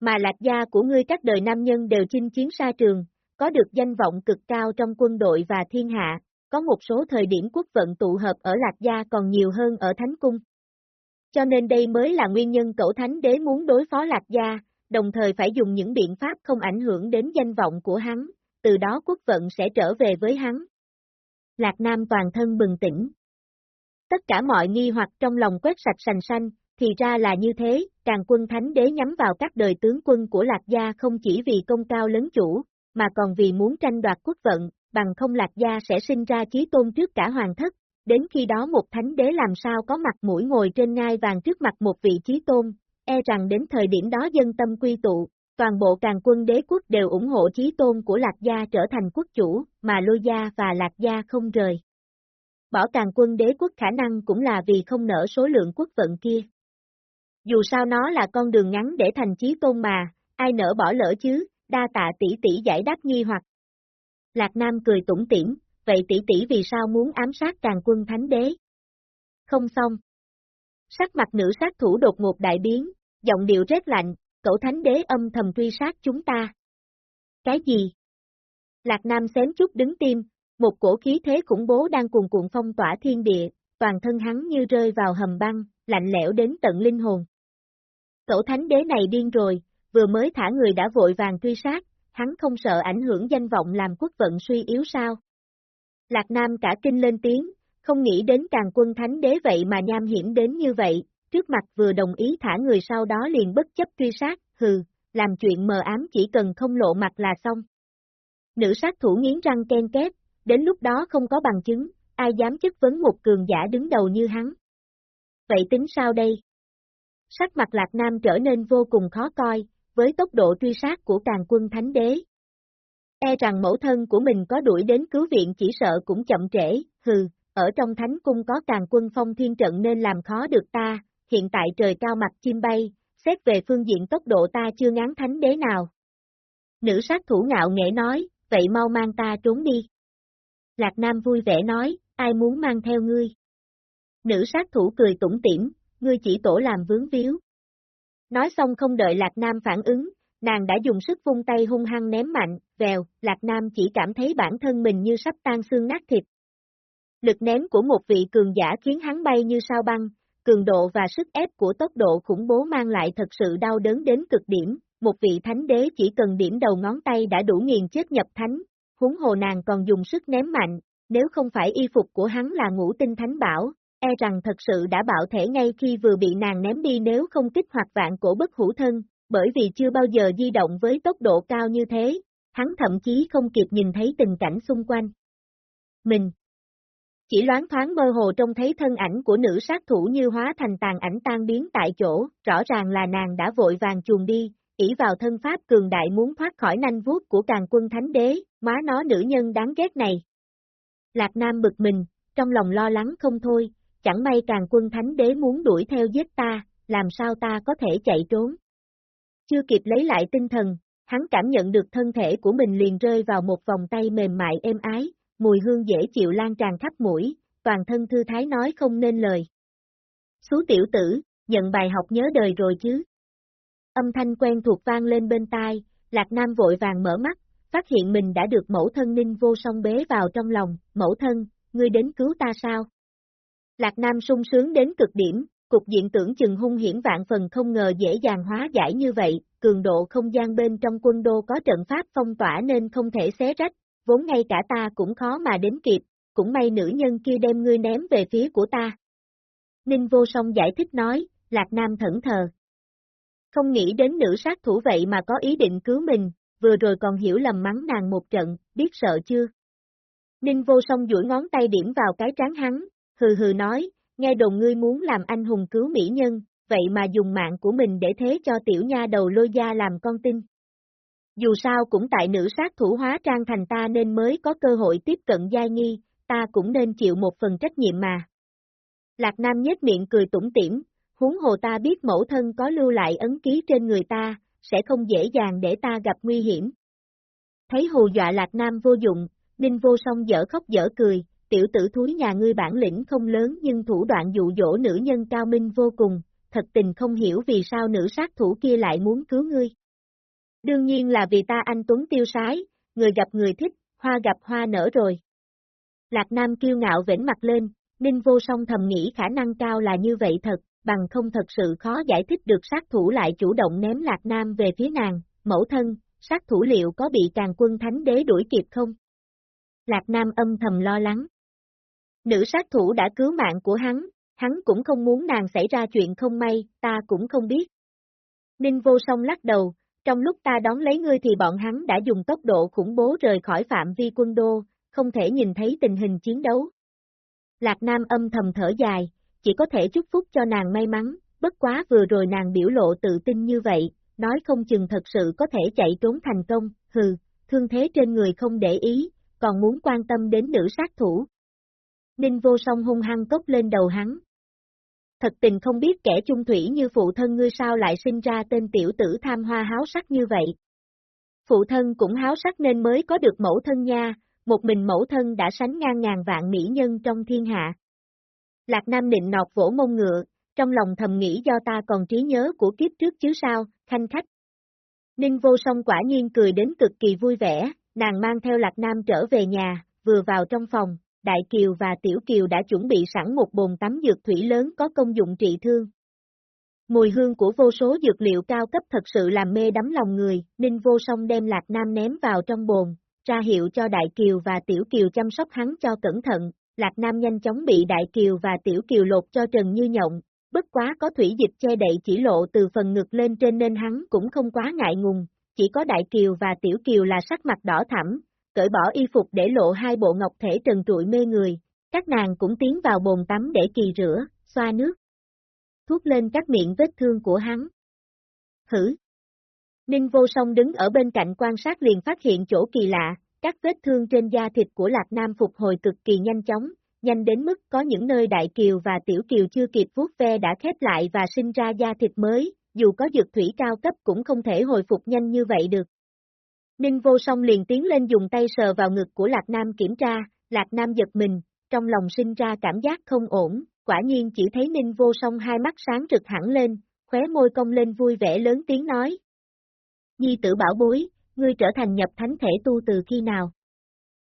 Mà lạc gia của ngươi các đời nam nhân đều chinh chiến xa trường, có được danh vọng cực cao trong quân đội và thiên hạ, có một số thời điểm quốc vận tụ hợp ở lạc gia còn nhiều hơn ở thánh cung. Cho nên đây mới là nguyên nhân cậu thánh đế muốn đối phó lạc gia, đồng thời phải dùng những biện pháp không ảnh hưởng đến danh vọng của hắn, từ đó quốc vận sẽ trở về với hắn. Lạc Nam toàn thân bừng tỉnh. Tất cả mọi nghi hoặc trong lòng quét sạch sành xanh, thì ra là như thế, càng quân thánh đế nhắm vào các đời tướng quân của Lạc Gia không chỉ vì công cao lớn chủ, mà còn vì muốn tranh đoạt quốc vận, bằng không Lạc Gia sẽ sinh ra chí tôn trước cả hoàng thất, đến khi đó một thánh đế làm sao có mặt mũi ngồi trên ngai vàng trước mặt một vị chí tôn, e rằng đến thời điểm đó dân tâm quy tụ, toàn bộ càng quân đế quốc đều ủng hộ chí tôn của Lạc Gia trở thành quốc chủ, mà Lôi Gia và Lạc Gia không rời. Bỏ càng quân đế quốc khả năng cũng là vì không nở số lượng quốc vận kia. Dù sao nó là con đường ngắn để thành chí tôn mà, ai nỡ bỏ lỡ chứ, đa tạ tỷ tỷ giải đáp nghi hoặc. Lạc Nam cười tủm tỉm, vậy tỷ tỷ vì sao muốn ám sát càng quân thánh đế? Không xong. Sắc mặt nữ sát thủ đột ngột đại biến, giọng điệu rét lạnh, cậu thánh đế âm thầm truy sát chúng ta. Cái gì? Lạc Nam xém chút đứng tim, một cổ khí thế khủng bố đang cuồn cuộn phong tỏa thiên địa, toàn thân hắn như rơi vào hầm băng, lạnh lẽo đến tận linh hồn. Cậu thánh đế này điên rồi, vừa mới thả người đã vội vàng truy sát, hắn không sợ ảnh hưởng danh vọng làm quốc vận suy yếu sao. Lạc Nam cả kinh lên tiếng, không nghĩ đến càng quân thánh đế vậy mà nham hiểm đến như vậy, trước mặt vừa đồng ý thả người sau đó liền bất chấp truy sát, hừ, làm chuyện mờ ám chỉ cần không lộ mặt là xong. Nữ sát thủ nghiến răng ken két, đến lúc đó không có bằng chứng, ai dám chất vấn một cường giả đứng đầu như hắn. Vậy tính sao đây? Sắc mặt Lạc Nam trở nên vô cùng khó coi, với tốc độ truy sát của càng quân thánh đế. E rằng mẫu thân của mình có đuổi đến cứu viện chỉ sợ cũng chậm trễ, hừ, ở trong thánh cung có càng quân phong thiên trận nên làm khó được ta, hiện tại trời cao mặt chim bay, xét về phương diện tốc độ ta chưa ngán thánh đế nào. Nữ sát thủ ngạo nghệ nói, vậy mau mang ta trốn đi. Lạc Nam vui vẻ nói, ai muốn mang theo ngươi? Nữ sát thủ cười tủm tỉm, ngươi chỉ tổ làm vướng víu. Nói xong không đợi Lạc Nam phản ứng, nàng đã dùng sức vung tay hung hăng ném mạnh, vèo, Lạc Nam chỉ cảm thấy bản thân mình như sắp tan xương nát thịt. Lực ném của một vị cường giả khiến hắn bay như sao băng, cường độ và sức ép của tốc độ khủng bố mang lại thật sự đau đớn đến cực điểm, một vị thánh đế chỉ cần điểm đầu ngón tay đã đủ nghiền chết nhập thánh, huống hồ nàng còn dùng sức ném mạnh, nếu không phải y phục của hắn là ngũ tinh thánh bảo, e rằng thật sự đã bạo thể ngay khi vừa bị nàng ném đi nếu không kích hoạt vạn cổ bất hữu thân, bởi vì chưa bao giờ di động với tốc độ cao như thế, hắn thậm chí không kịp nhìn thấy tình cảnh xung quanh. Mình chỉ loáng thoáng mơ hồ trông thấy thân ảnh của nữ sát thủ như hóa thành tàn ảnh tan biến tại chỗ, rõ ràng là nàng đã vội vàng chuồn đi, ỷ vào thân pháp cường đại muốn thoát khỏi nanh vuốt của càng quân thánh đế, má nó nữ nhân đáng ghét này. Lạc Nam bực mình, trong lòng lo lắng không thôi, chẳng may càng quân thánh đế muốn đuổi theo giết ta, làm sao ta có thể chạy trốn. Chưa kịp lấy lại tinh thần, hắn cảm nhận được thân thể của mình liền rơi vào một vòng tay mềm mại êm ái, mùi hương dễ chịu lan tràn khắp mũi, toàn thân thư thái nói không nên lời. Xú tiểu tử, nhận bài học nhớ đời rồi chứ. Âm thanh quen thuộc vang lên bên tai, Lạc Nam vội vàng mở mắt, phát hiện mình đã được mẫu thân ninh vô song bế vào trong lòng, mẫu thân, ngươi đến cứu ta sao? Lạc Nam sung sướng đến cực điểm, cục diện tưởng chừng hung hiểm vạn phần không ngờ dễ dàng hóa giải như vậy, cường độ không gian bên trong quân đô có trận pháp phong tỏa nên không thể xé rách, vốn ngay cả ta cũng khó mà đến kịp, cũng may nữ nhân kia đem ngươi ném về phía của ta. Ninh vô song giải thích nói, Lạc Nam thẫn thờ. Không nghĩ đến nữ sát thủ vậy mà có ý định cứu mình, vừa rồi còn hiểu lầm mắng nàng một trận, biết sợ chưa? Ninh vô song duỗi ngón tay điểm vào cái trán hắn, hừ hừ nói, nghe đồn ngươi muốn làm anh hùng cứu mỹ nhân, vậy mà dùng mạng của mình để thế cho tiểu nha đầu lôi gia làm con tin. Dù sao cũng tại nữ sát thủ hóa trang thành ta nên mới có cơ hội tiếp cận giai nghi, ta cũng nên chịu một phần trách nhiệm mà. Lạc Nam nhếch miệng cười tủm tỉm, huống hồ ta biết mẫu thân có lưu lại ấn ký trên người ta, sẽ không dễ dàng để ta gặp nguy hiểm. Thấy hù dọa Lạc Nam vô dụng, Ninh vô song dở khóc dở cười, tiểu tử thúi nhà ngươi bản lĩnh không lớn nhưng thủ đoạn dụ dỗ nữ nhân cao minh vô cùng, thật tình không hiểu vì sao nữ sát thủ kia lại muốn cứu ngươi. Đương nhiên là vì ta anh Tuấn tiêu sái, người gặp người thích, hoa gặp hoa nở rồi. Lạc Nam kiêu ngạo vĩnh mặt lên, Ninh vô song thầm nghĩ khả năng cao là như vậy thật, bằng không thật sự khó giải thích được sát thủ lại chủ động ném Lạc Nam về phía nàng, mẫu thân, sát thủ liệu có bị càng quân thánh đế đuổi kịp không? Lạc Nam âm thầm lo lắng. Nữ sát thủ đã cứu mạng của hắn, hắn cũng không muốn nàng xảy ra chuyện không may, ta cũng không biết. Ninh vô song lắc đầu, trong lúc ta đón lấy ngươi thì bọn hắn đã dùng tốc độ khủng bố rời khỏi phạm vi quân đô, không thể nhìn thấy tình hình chiến đấu. Lạc Nam âm thầm thở dài, chỉ có thể chúc phúc cho nàng may mắn, bất quá vừa rồi nàng biểu lộ tự tin như vậy, nói không chừng thật sự có thể chạy trốn thành công, hừ, thương thế trên người không để ý, còn muốn quan tâm đến nữ sát thủ. Ninh vô song hung hăng cốc lên đầu hắn. Thật tình không biết kẻ chung thủy như phụ thân ngươi sao lại sinh ra tên tiểu tử tham hoa háo sắc như vậy. Phụ thân cũng háo sắc nên mới có được mẫu thân nha, một mình mẫu thân đã sánh ngang ngàn vạn mỹ nhân trong thiên hạ. Lạc Nam nịnh nọt vỗ mông ngựa, trong lòng thầm nghĩ do ta còn trí nhớ của kiếp trước chứ sao, khanh khách. Ninh vô song quả nhiên cười đến cực kỳ vui vẻ, nàng mang theo Lạc Nam trở về nhà, vừa vào trong phòng, Đại Kiều và Tiểu Kiều đã chuẩn bị sẵn một bồn tắm dược thủy lớn có công dụng trị thương. Mùi hương của vô số dược liệu cao cấp thật sự làm mê đắm lòng người, Ninh vô song đem Lạc Nam ném vào trong bồn, ra hiệu cho Đại Kiều và Tiểu Kiều chăm sóc hắn cho cẩn thận, Lạc Nam nhanh chóng bị Đại Kiều và Tiểu Kiều lột cho trần như nhộng, bất quá có thủy dịch che đậy chỉ lộ từ phần ngực lên trên nên hắn cũng không quá ngại ngùng, chỉ có Đại Kiều và Tiểu Kiều là sắc mặt đỏ thẳm, cởi bỏ y phục để lộ hai bộ ngọc thể trần trụi mê người, các nàng cũng tiến vào bồn tắm để kỳ rửa, xoa nước. Thuốc lên các miệng vết thương của hắn. Hử! Ninh vô song đứng ở bên cạnh quan sát liền phát hiện chỗ kỳ lạ, các vết thương trên da thịt của Lạc Nam phục hồi cực kỳ nhanh chóng, nhanh đến mức có những nơi Đại Kiều và Tiểu Kiều chưa kịp vuốt ve đã khép lại và sinh ra da thịt mới, dù có dược thủy cao cấp cũng không thể hồi phục nhanh như vậy được. Ninh vô song liền tiến lên dùng tay sờ vào ngực của Lạc Nam kiểm tra, Lạc Nam giật mình, trong lòng sinh ra cảm giác không ổn, quả nhiên chỉ thấy Ninh Vô Song hai mắt sáng rực hẳn lên, khóe môi cong lên vui vẻ lớn tiếng nói. Nhi tử bảo bối, ngươi trở thành nhập thánh thể tu từ khi nào?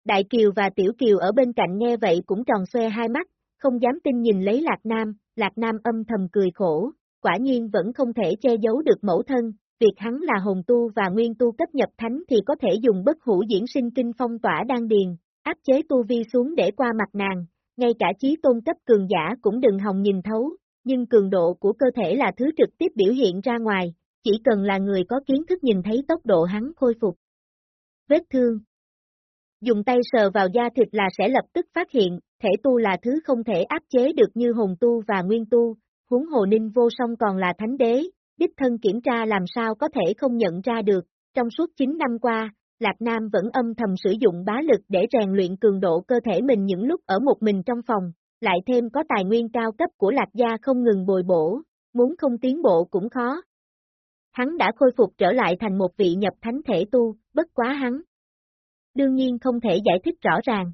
Đại Kiều và Tiểu Kiều ở bên cạnh nghe vậy cũng tròn xoe hai mắt, không dám tin nhìn lấy Lạc Nam, Lạc Nam âm thầm cười khổ, quả nhiên vẫn không thể che giấu được mẫu thân, việc hắn là hồn tu và nguyên tu cấp nhập thánh thì có thể dùng bất hủ diễn sinh kinh phong tỏa đan điền, áp chế tu vi xuống để qua mặt nàng, ngay cả chí tôn cấp cường giả cũng đừng hòng nhìn thấu, nhưng cường độ của cơ thể là thứ trực tiếp biểu hiện ra ngoài, chỉ cần là người có kiến thức nhìn thấy tốc độ hắn khôi phục. Vết thương Dùng tay sờ vào da thịt là sẽ lập tức phát hiện, thể tu là thứ không thể áp chế được như hồn tu và nguyên tu, huống hồ ninh vô song còn là thánh đế, đích thân kiểm tra làm sao có thể không nhận ra được, trong suốt 9 năm qua, Lạc Nam vẫn âm thầm sử dụng bá lực để rèn luyện cường độ cơ thể mình những lúc ở một mình trong phòng, lại thêm có tài nguyên cao cấp của Lạc Gia không ngừng bồi bổ, muốn không tiến bộ cũng khó. Hắn đã khôi phục trở lại thành một vị nhập thánh thể tu, bất quá hắn. Đương nhiên không thể giải thích rõ ràng.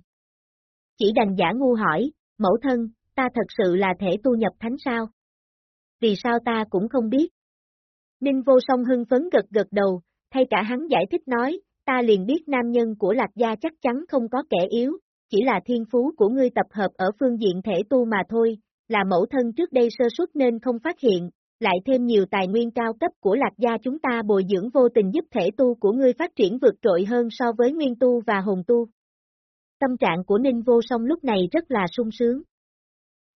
Chỉ đành giả ngu hỏi, mẫu thân, ta thật sự là thể tu nhập thánh sao? Vì sao ta cũng không biết? Ninh vô song hưng phấn gật gật đầu, thay cả hắn giải thích nói, ta liền biết nam nhân của lạc gia chắc chắn không có kẻ yếu, chỉ là thiên phú của ngươi tập hợp ở phương diện thể tu mà thôi, là mẫu thân trước đây sơ suất nên không phát hiện, lại thêm nhiều tài nguyên cao cấp của lạc gia chúng ta bồi dưỡng vô tình giúp thể tu của ngươi phát triển vượt trội hơn so với nguyên tu và hồn tu. Tâm trạng của Ninh Vô Song lúc này rất là sung sướng.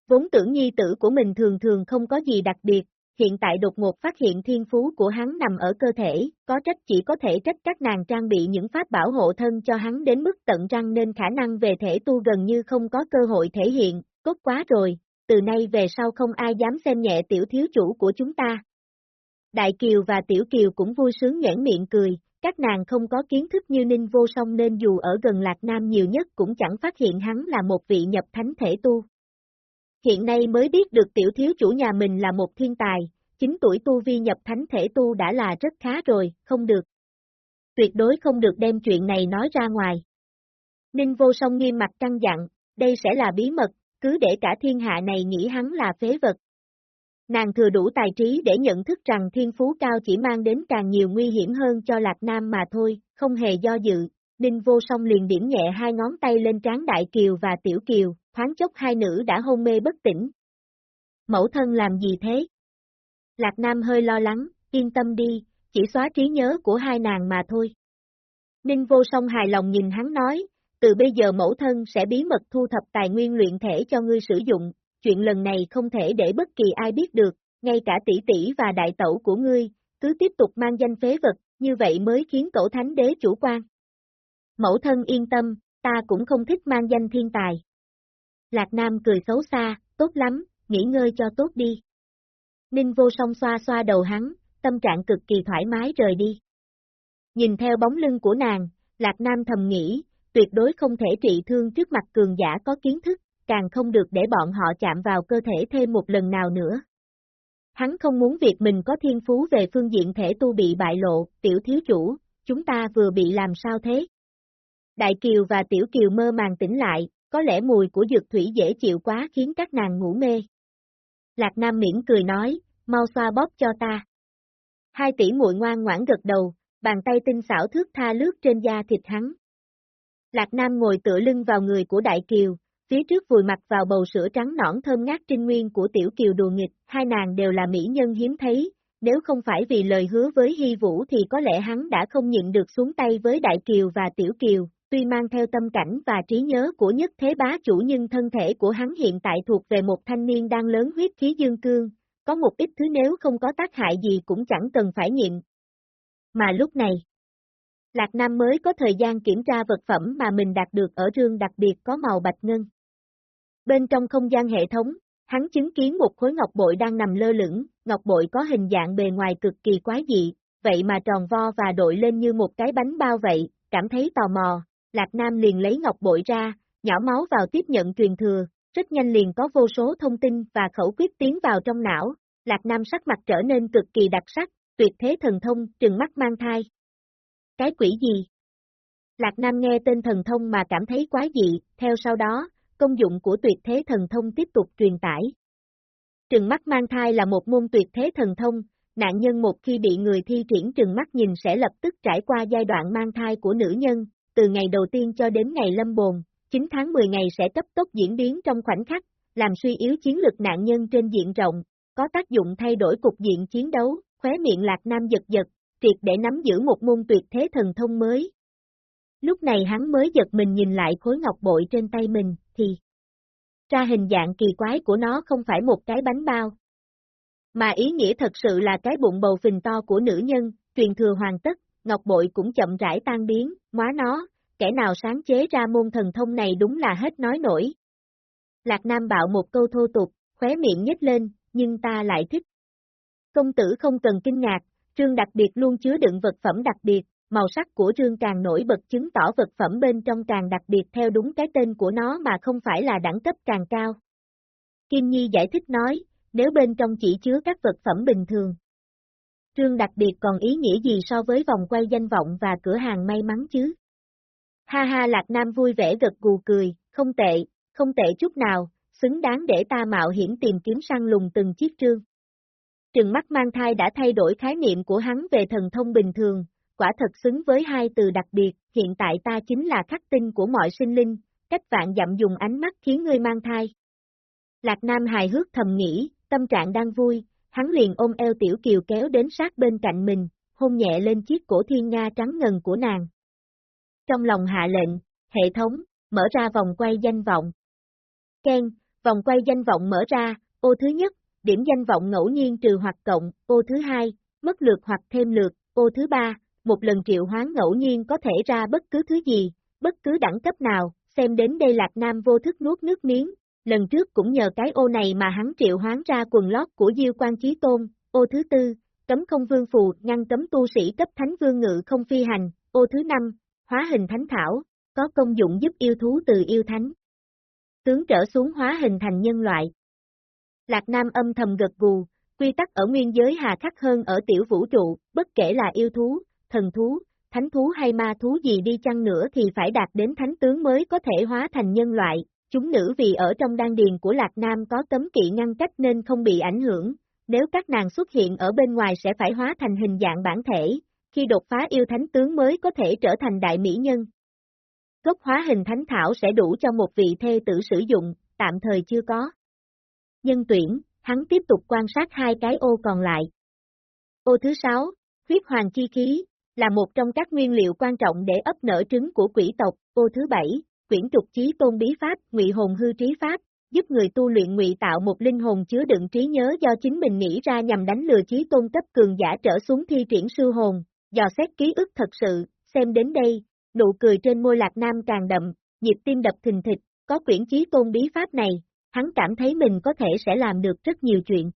Vốn tưởng nhi tử của mình thường thường không có gì đặc biệt, hiện tại đột ngột phát hiện thiên phú của hắn nằm ở cơ thể, có trách chỉ có thể trách các nàng trang bị những pháp bảo hộ thân cho hắn đến mức tận răng nên khả năng về thể tu gần như không có cơ hội thể hiện, cốt quá rồi, từ nay về sau không ai dám xem nhẹ tiểu thiếu chủ của chúng ta. Đại Kiều và Tiểu Kiều cũng vui sướng nhãn miệng cười, các nàng không có kiến thức như Ninh Vô Song nên dù ở gần Lạc Nam nhiều nhất cũng chẳng phát hiện hắn là một vị nhập thánh thể tu. Hiện nay mới biết được tiểu thiếu chủ nhà mình là một thiên tài, 9 tuổi tu vi nhập thánh thể tu đã là rất khá rồi, không được. Tuyệt đối không được đem chuyện này nói ra ngoài. Ninh vô song nghiêm mặt căng dặn, đây sẽ là bí mật, cứ để cả thiên hạ này nghĩ hắn là phế vật. Nàng thừa đủ tài trí để nhận thức rằng thiên phú cao chỉ mang đến càng nhiều nguy hiểm hơn cho Lạc Nam mà thôi, không hề do dự, Ninh vô song liền điểm nhẹ hai ngón tay lên trán Đại Kiều và Tiểu Kiều, thoáng chốc hai nữ đã hôn mê bất tỉnh. Mẫu thân làm gì thế? Lạc Nam hơi lo lắng, yên tâm đi, chỉ xóa trí nhớ của hai nàng mà thôi. Ninh vô song hài lòng nhìn hắn nói, từ bây giờ mẫu thân sẽ bí mật thu thập tài nguyên luyện thể cho ngươi sử dụng, chuyện lần này không thể để bất kỳ ai biết được, ngay cả tỷ tỷ và đại tẩu của ngươi, cứ tiếp tục mang danh phế vật, như vậy mới khiến tổ thánh đế chủ quan. Mẫu thân yên tâm, ta cũng không thích mang danh thiên tài. Lạc Nam cười xấu xa, tốt lắm, nghỉ ngơi cho tốt đi. Ninh vô song xoa xoa đầu hắn, tâm trạng cực kỳ thoải mái rời đi. Nhìn theo bóng lưng của nàng, Lạc Nam thầm nghĩ, tuyệt đối không thể trị thương trước mặt cường giả có kiến thức, càng không được để bọn họ chạm vào cơ thể thêm một lần nào nữa. Hắn không muốn việc mình có thiên phú về phương diện thể tu bị bại lộ, tiểu thiếu chủ, chúng ta vừa bị làm sao thế? Đại Kiều và Tiểu Kiều mơ màng tỉnh lại, có lẽ mùi của dược thủy dễ chịu quá khiến các nàng ngủ mê. Lạc Nam miễn cười nói, mau xoa bóp cho ta. Hai tỷ muội ngoan ngoãn gật đầu, bàn tay tinh xảo thước tha lướt trên da thịt hắn. Lạc Nam ngồi tựa lưng vào người của Đại Kiều, phía trước vùi mặt vào bầu sữa trắng nõn thơm ngát trinh nguyên của Tiểu Kiều đùa nghịch, hai nàng đều là mỹ nhân hiếm thấy, nếu không phải vì lời hứa với Hy Vũ thì có lẽ hắn đã không nhịn được xuống tay với Đại Kiều và Tiểu Kiều, tuy mang theo tâm cảnh và trí nhớ của nhất thế bá chủ nhưng thân thể của hắn hiện tại thuộc về một thanh niên đang lớn huyết khí dương cương, có một ít thứ nếu không có tác hại gì cũng chẳng cần phải nhịn. Mà lúc này, Lạc Nam mới có thời gian kiểm tra vật phẩm mà mình đạt được ở rương đặc biệt có màu bạch ngân. Bên trong không gian hệ thống, hắn chứng kiến một khối ngọc bội đang nằm lơ lửng, ngọc bội có hình dạng bề ngoài cực kỳ quái dị, vậy mà tròn vo và đội lên như một cái bánh bao vậy, cảm thấy tò mò, Lạc Nam liền lấy ngọc bội ra, nhỏ máu vào tiếp nhận truyền thừa, rất nhanh liền có vô số thông tin và khẩu quyết tiến vào trong não, Lạc Nam sắc mặt trở nên cực kỳ đặc sắc, tuyệt thế thần thông, trừng mắt mang thai. Cái quỷ gì? Lạc Nam nghe tên thần thông mà cảm thấy quá dị, theo sau đó, công dụng của tuyệt thế thần thông tiếp tục truyền tải. Trừng mắt mang thai là một môn tuyệt thế thần thông, nạn nhân một khi bị người thi triển trừng mắt nhìn sẽ lập tức trải qua giai đoạn mang thai của nữ nhân, từ ngày đầu tiên cho đến ngày lâm bồn, 9 tháng 10 ngày sẽ cấp tốc diễn biến trong khoảnh khắc, làm suy yếu chiến lực nạn nhân trên diện rộng, có tác dụng thay đổi cục diện chiến đấu, khóe miệng lạc nam giật giật, triệt để nắm giữ một môn tuyệt thế thần thông mới. Lúc này hắn mới giật mình nhìn lại khối ngọc bội trên tay mình, thì ra hình dạng kỳ quái của nó không phải một cái bánh bao. Mà ý nghĩa thật sự là cái bụng bầu phình to của nữ nhân, truyền thừa hoàn tất, ngọc bội cũng chậm rãi tan biến, móa nó, kẻ nào sáng chế ra môn thần thông này đúng là hết nói nổi. Lạc Nam bạo một câu thô tục, khóe miệng nhếch lên, nhưng ta lại thích. Công tử không cần kinh ngạc, trương đặc biệt luôn chứa đựng vật phẩm đặc biệt, màu sắc của trương càng nổi bật chứng tỏ vật phẩm bên trong càng đặc biệt theo đúng cái tên của nó mà không phải là đẳng cấp càng cao. Kim Nhi giải thích nói, nếu bên trong chỉ chứa các vật phẩm bình thường. Trương đặc biệt còn ý nghĩa gì so với vòng quay danh vọng và cửa hàng may mắn chứ? Ha ha Lạc Nam vui vẻ gật gù cười, không tệ, không tệ chút nào, xứng đáng để ta mạo hiểm tìm kiếm săn lùng từng chiếc trương. Trừng mắt mang thai đã thay đổi khái niệm của hắn về thần thông bình thường, quả thật xứng với hai từ đặc biệt, hiện tại ta chính là khắc tinh của mọi sinh linh, cách vạn dặm dùng ánh mắt khiến ngươi mang thai. Lạc Nam hài hước thầm nghĩ, tâm trạng đang vui, hắn liền ôm eo tiểu kiều kéo đến sát bên cạnh mình, hôn nhẹ lên chiếc cổ thiên nga trắng ngần của nàng. Trong lòng hạ lệnh, hệ thống, mở ra vòng quay danh vọng. Ken, vòng quay danh vọng mở ra, ô thứ nhất, điểm danh vọng ngẫu nhiên trừ hoặc cộng, ô thứ hai, mất lượt hoặc thêm lượt, ô thứ ba, một lần triệu hoán ngẫu nhiên có thể ra bất cứ thứ gì, bất cứ đẳng cấp nào, xem đến đây Lạc Nam vô thức nuốt nước miếng, lần trước cũng nhờ cái ô này mà hắn triệu hoán ra quần lót của Diêu Quan Chí Tôn, ô thứ tư, cấm không vương phù ngăn cấm tu sĩ cấp thánh vương ngự không phi hành, ô thứ năm, hóa hình thánh thảo, có công dụng giúp yêu thú từ yêu thánh. Tướng trở xuống hóa hình thành nhân loại. Lạc Nam âm thầm gật gù, quy tắc ở nguyên giới hà khắc hơn ở tiểu vũ trụ, bất kể là yêu thú, thần thú, thánh thú hay ma thú gì đi chăng nữa thì phải đạt đến thánh tướng mới có thể hóa thành nhân loại, chúng nữ vì ở trong đan điền của Lạc Nam có cấm kỵ ngăn cách nên không bị ảnh hưởng, nếu các nàng xuất hiện ở bên ngoài sẽ phải hóa thành hình dạng bản thể, khi đột phá yêu thánh tướng mới có thể trở thành đại mỹ nhân. Gốc hóa hình thánh thảo sẽ đủ cho một vị thê tử sử dụng, tạm thời chưa có. Nhân tuyển, hắn tiếp tục quan sát hai cái ô còn lại. Ô thứ sáu, huyết hoàng chi khí, là một trong các nguyên liệu quan trọng để ấp nở trứng của quỷ tộc, ô thứ bảy, quyển trục chí tôn bí pháp, ngụy hồn hư trí pháp, giúp người tu luyện ngụy tạo một linh hồn chứa đựng trí nhớ do chính mình nghĩ ra nhằm đánh lừa chí tôn cấp cường giả trở xuống thi triển sư hồn, dò xét ký ức thật sự, xem đến đây, nụ cười trên môi lạc nam càng đậm, nhịp tim đập thình thịch, có quyển chí tôn bí pháp này, hắn cảm thấy mình có thể sẽ làm được rất nhiều chuyện.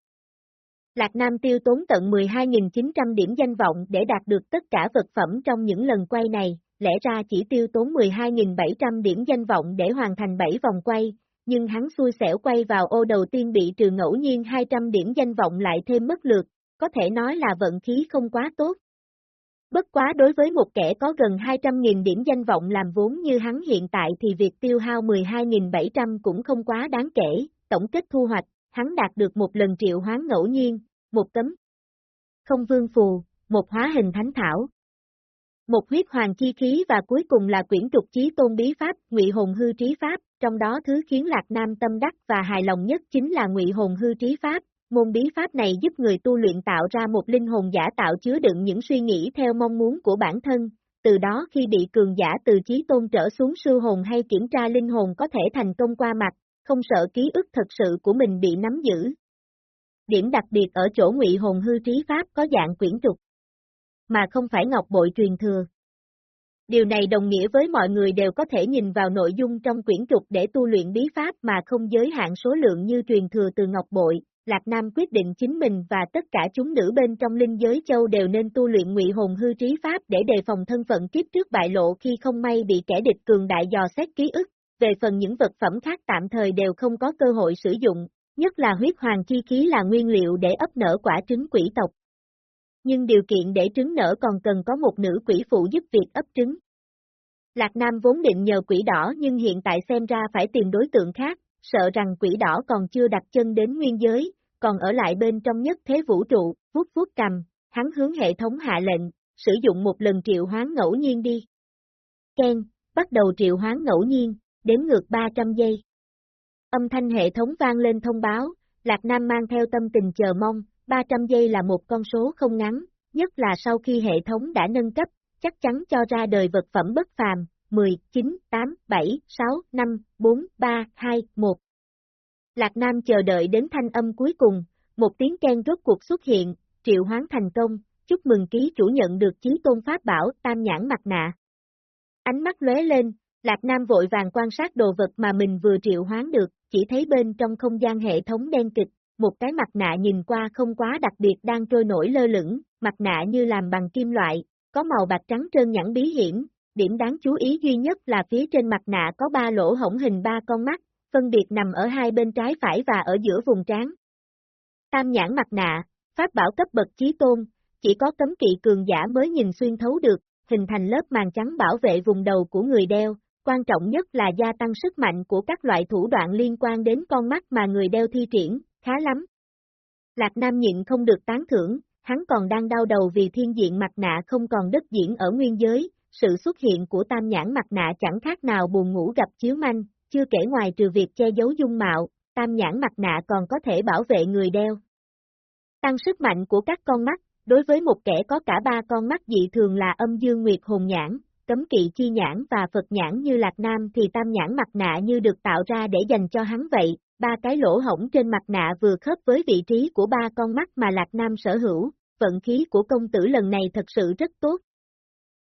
Lạc Nam tiêu tốn tận 12.900 điểm danh vọng để đạt được tất cả vật phẩm trong những lần quay này, lẽ ra chỉ tiêu tốn 12.700 điểm danh vọng để hoàn thành 7 vòng quay, nhưng hắn xui xẻo quay vào ô đầu tiên bị trừ ngẫu nhiên 200 điểm danh vọng lại thêm mất lượt, có thể nói là vận khí không quá tốt. Bất quá đối với một kẻ có gần 200.000 điểm danh vọng làm vốn như hắn hiện tại thì việc tiêu hao 12.700 cũng không quá đáng kể, tổng kết thu hoạch, hắn đạt được một lần triệu hoán ngẫu nhiên, một cấm. Không vương phù, một hóa hình thánh thảo. Một huyết hoàng chi khí và cuối cùng là quyển trục chí tôn bí pháp, ngụy hồn hư trí pháp, trong đó thứ khiến Lạc Nam tâm đắc và hài lòng nhất chính là ngụy hồn hư trí pháp. Môn bí pháp này giúp người tu luyện tạo ra một linh hồn giả tạo chứa đựng những suy nghĩ theo mong muốn của bản thân, từ đó khi bị cường giả từ chí tôn trở xuống sư hồn hay kiểm tra linh hồn có thể thành công qua mặt, không sợ ký ức thật sự của mình bị nắm giữ. Điểm đặc biệt ở chỗ ngụy hồn hư trí pháp có dạng quyển trục, mà không phải ngọc bội truyền thừa. Điều này đồng nghĩa với mọi người đều có thể nhìn vào nội dung trong quyển trục để tu luyện bí pháp mà không giới hạn số lượng như truyền thừa từ ngọc bội. Lạc Nam quyết định chính mình và tất cả chúng nữ bên trong linh giới châu đều nên tu luyện ngụy hồn hư trí pháp để đề phòng thân phận kiếp trước bại lộ khi không may bị kẻ địch cường đại dò xét ký ức, về phần những vật phẩm khác tạm thời đều không có cơ hội sử dụng, nhất là huyết hoàng chi khí là nguyên liệu để ấp nở quả trứng quỷ tộc. Nhưng điều kiện để trứng nở còn cần có một nữ quỷ phụ giúp việc ấp trứng. Lạc Nam vốn định nhờ quỷ đỏ nhưng hiện tại xem ra phải tìm đối tượng khác, sợ rằng quỷ đỏ còn chưa đặt chân đến nguyên giới, còn ở lại bên trong nhất thế vũ trụ, vuốt vuốt cầm, hắn hướng hệ thống hạ lệnh, sử dụng một lần triệu hoán ngẫu nhiên đi. Ken, bắt đầu triệu hoán ngẫu nhiên, đếm ngược 300 giây. Âm thanh hệ thống vang lên thông báo, Lạc Nam mang theo tâm tình chờ mong, 300 giây là một con số không ngắn, nhất là sau khi hệ thống đã nâng cấp, chắc chắn cho ra đời vật phẩm bất phàm, 10, 9, 8, 7, 6, 5, 4, 3, 2, 1. Lạc Nam chờ đợi đến thanh âm cuối cùng, một tiếng khen rốt cuộc xuất hiện, triệu hoán thành công, chúc mừng ký chủ nhận được chí tôn pháp bảo tam nhãn mặt nạ. Ánh mắt lóe lên, Lạc Nam vội vàng quan sát đồ vật mà mình vừa triệu hoán được, chỉ thấy bên trong không gian hệ thống đen kịch, một cái mặt nạ nhìn qua không quá đặc biệt đang trôi nổi lơ lửng, mặt nạ như làm bằng kim loại, có màu bạc trắng trơn nhẵn bí hiểm, điểm đáng chú ý duy nhất là phía trên mặt nạ có ba lỗ hổng hình ba con mắt, phân biệt nằm ở hai bên trái phải và ở giữa vùng trán. Tam nhãn mặt nạ, pháp bảo cấp bậc chí tôn, chỉ có cấm kỵ cường giả mới nhìn xuyên thấu được, hình thành lớp màn trắng bảo vệ vùng đầu của người đeo, quan trọng nhất là gia tăng sức mạnh của các loại thủ đoạn liên quan đến con mắt mà người đeo thi triển, khá lắm. Lạc Nam nhịn không được tán thưởng, hắn còn đang đau đầu vì thiên diện mặt nạ không còn đất diễn ở nguyên giới, sự xuất hiện của tam nhãn mặt nạ chẳng khác nào buồn ngủ gặp chiếu manh, chưa kể ngoài trừ việc che giấu dung mạo, tam nhãn mặt nạ còn có thể bảo vệ người đeo. Tăng sức mạnh của các con mắt, đối với một kẻ có cả ba con mắt dị thường là âm dương nguyệt hồn nhãn, cấm kỵ chi nhãn và Phật nhãn như Lạc Nam thì tam nhãn mặt nạ như được tạo ra để dành cho hắn vậy, ba cái lỗ hổng trên mặt nạ vừa khớp với vị trí của ba con mắt mà Lạc Nam sở hữu, vận khí của công tử lần này thật sự rất tốt.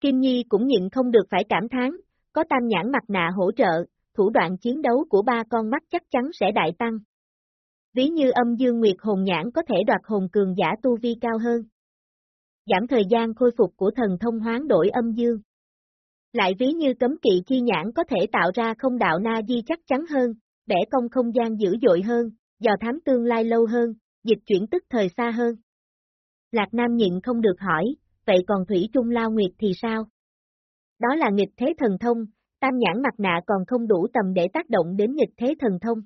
Kim Nhi cũng nhịn không được phải cảm thán, có tam nhãn mặt nạ hỗ trợ, thủ đoạn chiến đấu của ba con mắt chắc chắn sẽ đại tăng. Ví như âm dương nguyệt hồn nhãn có thể đoạt hồn cường giả tu vi cao hơn. Giảm thời gian khôi phục của thần thông hoán đổi âm dương. Lại ví như cấm kỵ chi nhãn có thể tạo ra không đạo na di chắc chắn hơn, bẻ công không gian dữ dội hơn, dò thám tương lai lâu hơn, dịch chuyển tức thời xa hơn. Lạc Nam nhịn không được hỏi, vậy còn Thủy Trung Lao Nguyệt thì sao? Đó là nghịch thế thần thông, tam nhãn mặt nạ còn không đủ tầm để tác động đến nghịch thế thần thông.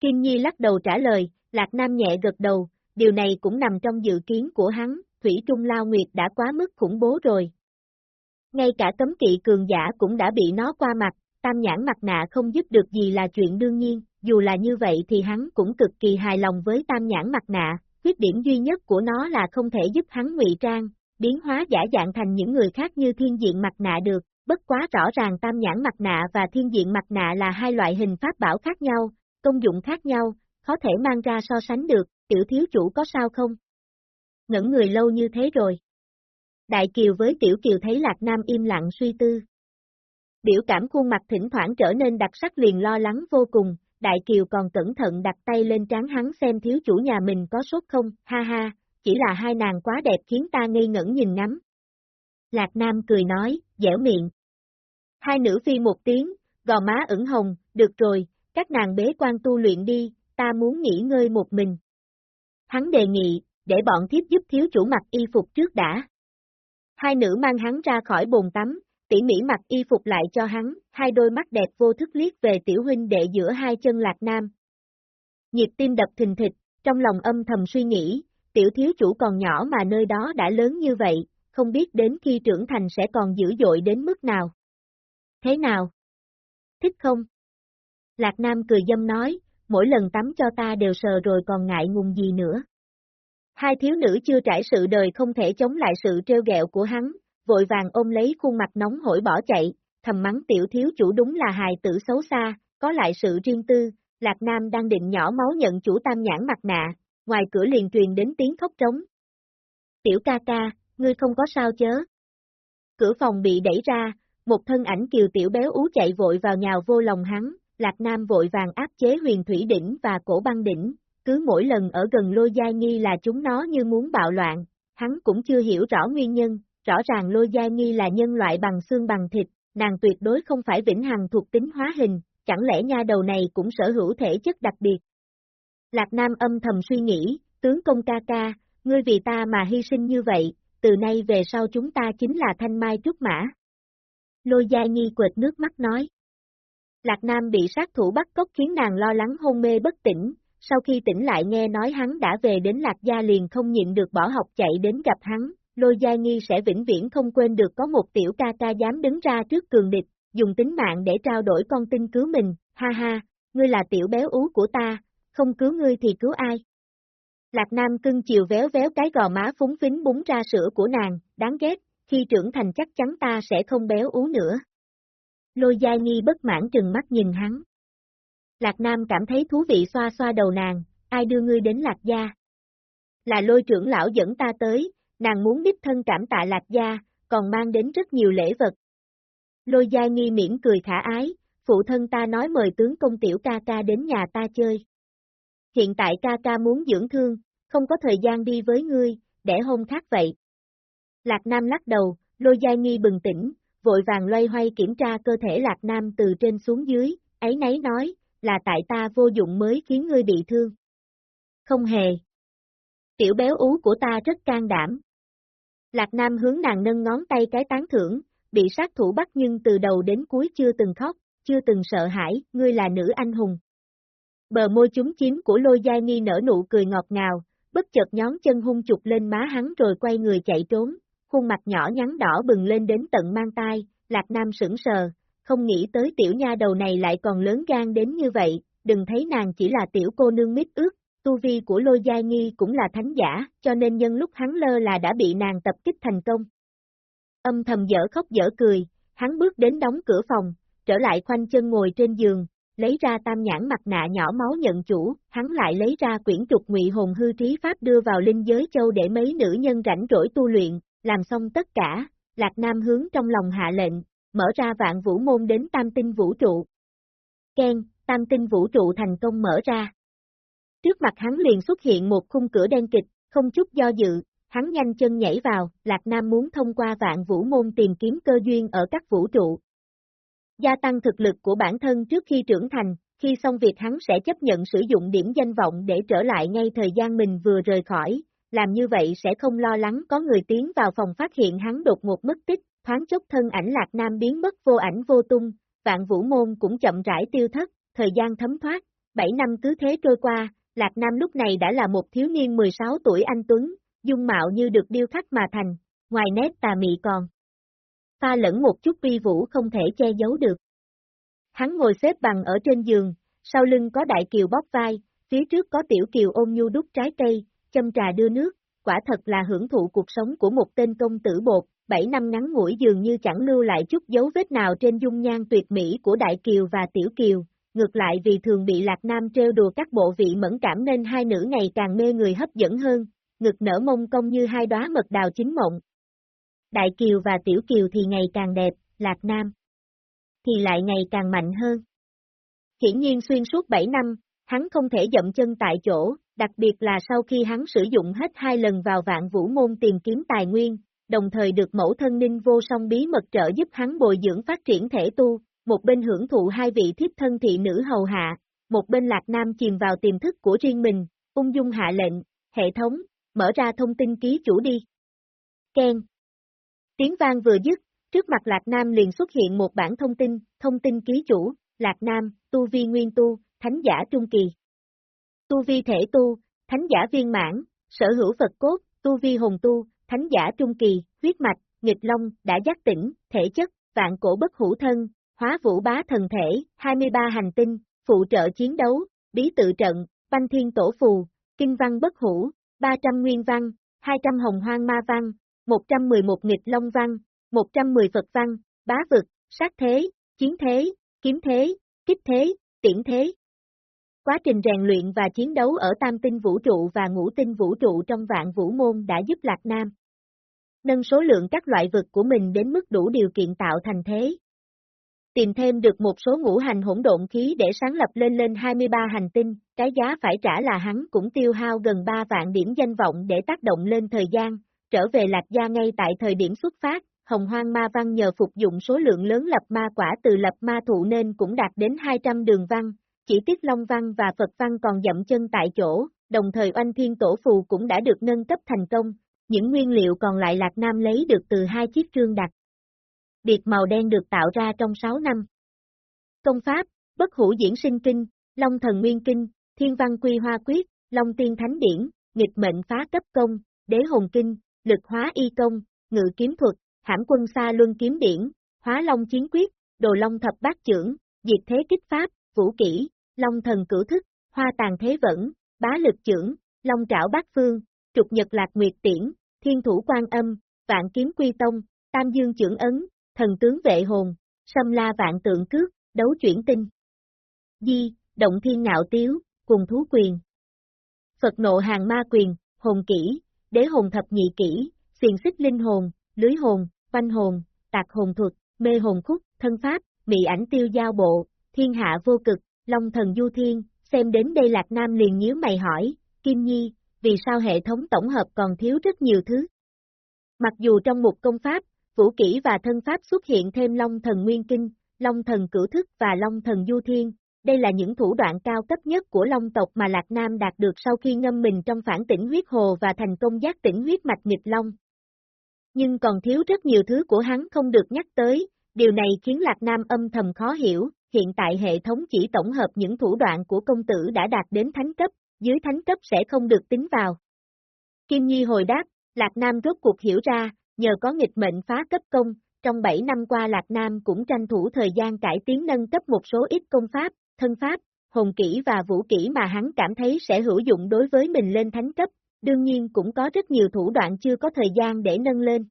Kim Nhi lắc đầu trả lời, Lạc Nam nhẹ gật đầu, điều này cũng nằm trong dự kiến của hắn, Thủy Trung Lao Nguyệt đã quá mức khủng bố rồi. Ngay cả cấm kỵ cường giả cũng đã bị nó qua mặt, tam nhãn mặt nạ không giúp được gì là chuyện đương nhiên, dù là như vậy thì hắn cũng cực kỳ hài lòng với tam nhãn mặt nạ, khuyết điểm duy nhất của nó là không thể giúp hắn ngụy trang, biến hóa giả dạng thành những người khác như thiên diện mặt nạ được, bất quá rõ ràng tam nhãn mặt nạ và thiên diện mặt nạ là hai loại hình pháp bảo khác nhau, công dụng khác nhau, khó thể mang ra so sánh được, tiểu thiếu chủ có sao không? Ngẫn người lâu như thế rồi. Đại Kiều với Tiểu Kiều thấy Lạc Nam im lặng suy tư. Biểu cảm khuôn mặt thỉnh thoảng trở nên đặc sắc liền lo lắng vô cùng, Đại Kiều còn cẩn thận đặt tay lên trán hắn xem thiếu chủ nhà mình có sốt không, ha ha, chỉ là hai nàng quá đẹp khiến ta ngây ngẩn nhìn ngắm. Lạc Nam cười nói, dẻo miệng. Hai nữ phi một tiếng, gò má ửng hồng, được rồi, các nàng bế quan tu luyện đi, ta muốn nghỉ ngơi một mình. Hắn đề nghị, để bọn thiếp giúp thiếu chủ mặc y phục trước đã. Hai nữ mang hắn ra khỏi bồn tắm, tỉ mỉ mặc y phục lại cho hắn, hai đôi mắt đẹp vô thức liếc về tiểu huynh đệ giữa hai chân lạc nam. Nhịp tim đập thình thịch, trong lòng âm thầm suy nghĩ, tiểu thiếu chủ còn nhỏ mà nơi đó đã lớn như vậy, không biết đến khi trưởng thành sẽ còn dữ dội đến mức nào. Thế nào? Thích không? Lạc Nam cười dâm nói, mỗi lần tắm cho ta đều sờ rồi còn ngại ngùng gì nữa. Hai thiếu nữ chưa trải sự đời không thể chống lại sự treo ghẹo của hắn, vội vàng ôm lấy khuôn mặt nóng hổi bỏ chạy, thầm mắng tiểu thiếu chủ đúng là hài tử xấu xa, có lại sự riêng tư, Lạc Nam đang định nhỏ máu nhận chủ tam nhãn mặt nạ, ngoài cửa liền truyền đến tiếng khóc trống. Tiểu ca ca, ngươi không có sao chớ. Cửa phòng bị đẩy ra, một thân ảnh kiều tiểu béo ú chạy vội vào nhào vô lòng hắn, Lạc Nam vội vàng áp chế huyền thủy đỉnh và cổ băng đỉnh, cứ mỗi lần ở gần lôi giai nghi là chúng nó như muốn bạo loạn, hắn cũng chưa hiểu rõ nguyên nhân, rõ ràng lôi giai nghi là nhân loại bằng xương bằng thịt, nàng tuyệt đối không phải vĩnh hằng thuộc tính hóa hình, chẳng lẽ nha đầu này cũng sở hữu thể chất đặc biệt. Lạc Nam âm thầm suy nghĩ, tướng công ca ca, ngươi vì ta mà hy sinh như vậy, từ nay về sau chúng ta chính là thanh mai trúc mã. lôi gia nhi quệt nước mắt nói. Lạc Nam bị sát thủ bắt cóc khiến nàng lo lắng hôn mê bất tỉnh, sau khi tỉnh lại nghe nói hắn đã về đến Lạc Gia liền không nhịn được bỏ học chạy đến gặp hắn, lôi gia nghi sẽ vĩnh viễn không quên được có một tiểu ca ca dám đứng ra trước cường địch, dùng tính mạng để trao đổi con tin cứu mình, ha ha, ngươi là tiểu béo ú của ta, không cứu ngươi thì cứu ai. Lạc Nam cưng chiều véo véo cái gò má phúng phính búng ra sữa của nàng, đáng ghét, khi trưởng thành chắc chắn ta sẽ không béo ú nữa. Lôi gia nghi bất mãn trừng mắt nhìn hắn. Lạc Nam cảm thấy thú vị xoa xoa đầu nàng, ai đưa ngươi đến Lạc Gia? Là lôi trưởng lão dẫn ta tới, nàng muốn đích thân cảm tạ Lạc Gia, còn mang đến rất nhiều lễ vật. Lôi gia nghi miễn cười khả ái, phụ thân ta nói mời tướng công tiểu ca ca đến nhà ta chơi. Hiện tại ca ca muốn dưỡng thương, không có thời gian đi với ngươi, để hôn khác vậy. Lạc Nam lắc đầu, lôi gia nghi bừng tỉnh, vội vàng loay hoay kiểm tra cơ thể Lạc Nam từ trên xuống dưới, ấy nấy nói, là tại ta vô dụng mới khiến ngươi bị thương. Không hề. Tiểu béo ú của ta rất can đảm. Lạc Nam hướng nàng nâng ngón tay cái tán thưởng, bị sát thủ bắt nhưng từ đầu đến cuối chưa từng khóc, chưa từng sợ hãi, ngươi là nữ anh hùng. Bờ môi chúng chiếm của lôi giai nghi nở nụ cười ngọt ngào, bất chợt nhón chân hung chụp lên má hắn rồi quay người chạy trốn, khuôn mặt nhỏ nhắn đỏ bừng lên đến tận mang tai, Lạc Nam sững sờ, không nghĩ tới tiểu nha đầu này lại còn lớn gan đến như vậy, đừng thấy nàng chỉ là tiểu cô nương mít ước, tu vi của lôi giai nghi cũng là thánh giả, cho nên nhân lúc hắn lơ là đã bị nàng tập kích thành công. Âm thầm dở khóc dở cười, hắn bước đến đóng cửa phòng, trở lại khoanh chân ngồi trên giường, lấy ra tam nhãn mặt nạ nhỏ máu nhận chủ, hắn lại lấy ra quyển trục ngụy hồn hư trí pháp đưa vào linh giới châu để mấy nữ nhân rảnh rỗi tu luyện, làm xong tất cả, Lạc Nam hướng trong lòng hạ lệnh, mở ra vạn vũ môn đến tam tinh vũ trụ. Ken, tam tinh vũ trụ thành công mở ra. Trước mặt hắn liền xuất hiện một khung cửa đen kịch, không chút do dự, hắn nhanh chân nhảy vào, Lạc Nam muốn thông qua vạn vũ môn tìm kiếm cơ duyên ở các vũ trụ. Gia tăng thực lực của bản thân trước khi trưởng thành, khi xong việc hắn sẽ chấp nhận sử dụng điểm danh vọng để trở lại ngay thời gian mình vừa rời khỏi, làm như vậy sẽ không lo lắng có người tiến vào phòng phát hiện hắn đột ngột mất tích, thoáng chốc thân ảnh Lạc Nam biến mất vô ảnh vô tung, vạn vũ môn cũng chậm rãi tiêu thất, thời gian thấm thoát, 7 năm cứ thế trôi qua, Lạc Nam lúc này đã là một thiếu niên 16 tuổi anh Tuấn, dung mạo như được điêu khắc mà thành, ngoài nét tà mị còn. Pha lẫn một chút vi vũ không thể che giấu được. Hắn ngồi xếp bằng ở trên giường, sau lưng có đại kiều bóp vai, phía trước có tiểu kiều ôm nhu đút trái cây, châm trà đưa nước, quả thật là hưởng thụ cuộc sống của một tên công tử bột, 7 năm ngắn ngủi dường như chẳng lưu lại chút dấu vết nào trên dung nhan tuyệt mỹ của Đại Kiều và Tiểu Kiều, ngược lại vì thường bị Lạc Nam trêu đùa các bộ vị mẫn cảm nên hai nữ ngày càng mê người hấp dẫn hơn, ngực nở mông công như hai đóa mật đào chính mộng. Đại Kiều và Tiểu Kiều thì ngày càng đẹp, Lạc Nam thì lại ngày càng mạnh hơn. Hiển nhiên xuyên suốt 7 năm, hắn không thể dậm chân tại chỗ, đặc biệt là sau khi hắn sử dụng hết hai lần vào vạn vũ môn tìm kiếm tài nguyên, đồng thời được mẫu thân ninh vô song bí mật trợ giúp hắn bồi dưỡng phát triển thể tu, một bên hưởng thụ hai vị thiếp thân thị nữ hầu hạ, một bên lạc nam chìm vào tiềm thức của riêng mình, ung dung hạ lệnh, hệ thống, mở ra thông tin ký chủ đi. Ken. Tiếng vang vừa dứt, trước mặt Lạc Nam liền xuất hiện một bản thông tin, thông tin ký chủ, Lạc Nam, tu vi nguyên tu, thánh giả trung kỳ. Tu vi thể tu, thánh giả viên mãn, sở hữu Phật cốt, tu vi hồn tu, thánh giả trung kỳ, huyết mạch, nghịch long, đã giác tỉnh, thể chất, vạn cổ bất hữu thân, hóa vũ bá thần thể, 23 hành tinh, phụ trợ chiến đấu, bí tự trận, banh thiên tổ phù, kinh văn bất hữu, 300 nguyên văn, 200 hồng hoang ma văn, 111 nghịch long văn, 110 Phật văn, bá vực, sát thế, chiến thế, kiếm thế, kích thế, tiễn thế. Quá trình rèn luyện và chiến đấu ở tam tinh vũ trụ và ngũ tinh vũ trụ trong vạn vũ môn đã giúp Lạc Nam nâng số lượng các loại vực của mình đến mức đủ điều kiện tạo thành thế. Tìm thêm được một số ngũ hành hỗn độn khí để sáng lập lên lên 23 hành tinh, cái giá phải trả là hắn cũng tiêu hao gần 3 vạn điểm danh vọng để tác động lên thời gian, trở về Lạc Gia ngay tại thời điểm xuất phát, Hồng Hoang Ma Văn nhờ phục dụng số lượng lớn lập ma quả từ lập ma thụ nên cũng đạt đến 200 đường văn, chỉ Tiết Long Văn và Phật Văn còn dậm chân tại chỗ, đồng thời oanh thiên tổ phù cũng đã được nâng cấp thành công, những nguyên liệu còn lại Lạc Nam lấy được từ hai chiếc trương đặt. biệt màu đen được tạo ra trong 6 năm. Công pháp, bất hủ diễn sinh kinh, Long thần nguyên kinh, thiên văn quy hoa quyết, Long tiên thánh điển, nghịch mệnh phá cấp công, đế hồn kinh, lực hóa y công, ngự kiếm thuật, hãm quân xa luân kiếm điển, hóa long chiến quyết, đồ long thập bát trưởng, diệt thế kích pháp, vũ kỹ, long thần cửu thức, hoa tàn thế vẫn, bá lực trưởng, long trảo bát phương, trục nhật lạc nguyệt tiễn, thiên thủ quan âm, vạn kiếm quy tông, tam dương trưởng ấn, thần tướng vệ hồn, xâm la vạn tượng cước, đấu chuyển tinh. Di, động thiên ngạo tiếu, cùng thú quyền. Phật nộ hàng ma quyền, hồn kỹ, đế hồn thập nhị kỹ, xiền xích linh hồn, lưới hồn, văn hồn, tạc hồn thuật, mê hồn khúc, thân pháp, mị ảnh tiêu giao bộ, thiên hạ vô cực, long thần du thiên, xem đến đây Lạc Nam liền nhíu mày hỏi, Kim Nhi, vì sao hệ thống tổng hợp còn thiếu rất nhiều thứ? Mặc dù trong một công pháp, vũ kỹ và thân pháp xuất hiện thêm Long thần Nguyên Kinh, Long thần Cửu Thức và Long thần Du Thiên, đây là những thủ đoạn cao cấp nhất của Long tộc mà Lạc Nam đạt được sau khi ngâm mình trong phản tỉnh huyết hồ và thành công giác tỉnh huyết mạch nghịch Long. Nhưng còn thiếu rất nhiều thứ của hắn không được nhắc tới, điều này khiến Lạc Nam âm thầm khó hiểu, hiện tại hệ thống chỉ tổng hợp những thủ đoạn của công tử đã đạt đến thánh cấp, dưới thánh cấp sẽ không được tính vào. Kim Nhi hồi đáp, Lạc Nam rốt cuộc hiểu ra, nhờ có nghịch mệnh phá cấp công, trong 7 năm qua Lạc Nam cũng tranh thủ thời gian cải tiến nâng cấp một số ít công pháp, thân pháp, hồn kỹ và vũ kỹ mà hắn cảm thấy sẽ hữu dụng đối với mình lên thánh cấp, đương nhiên cũng có rất nhiều thủ đoạn chưa có thời gian để nâng lên.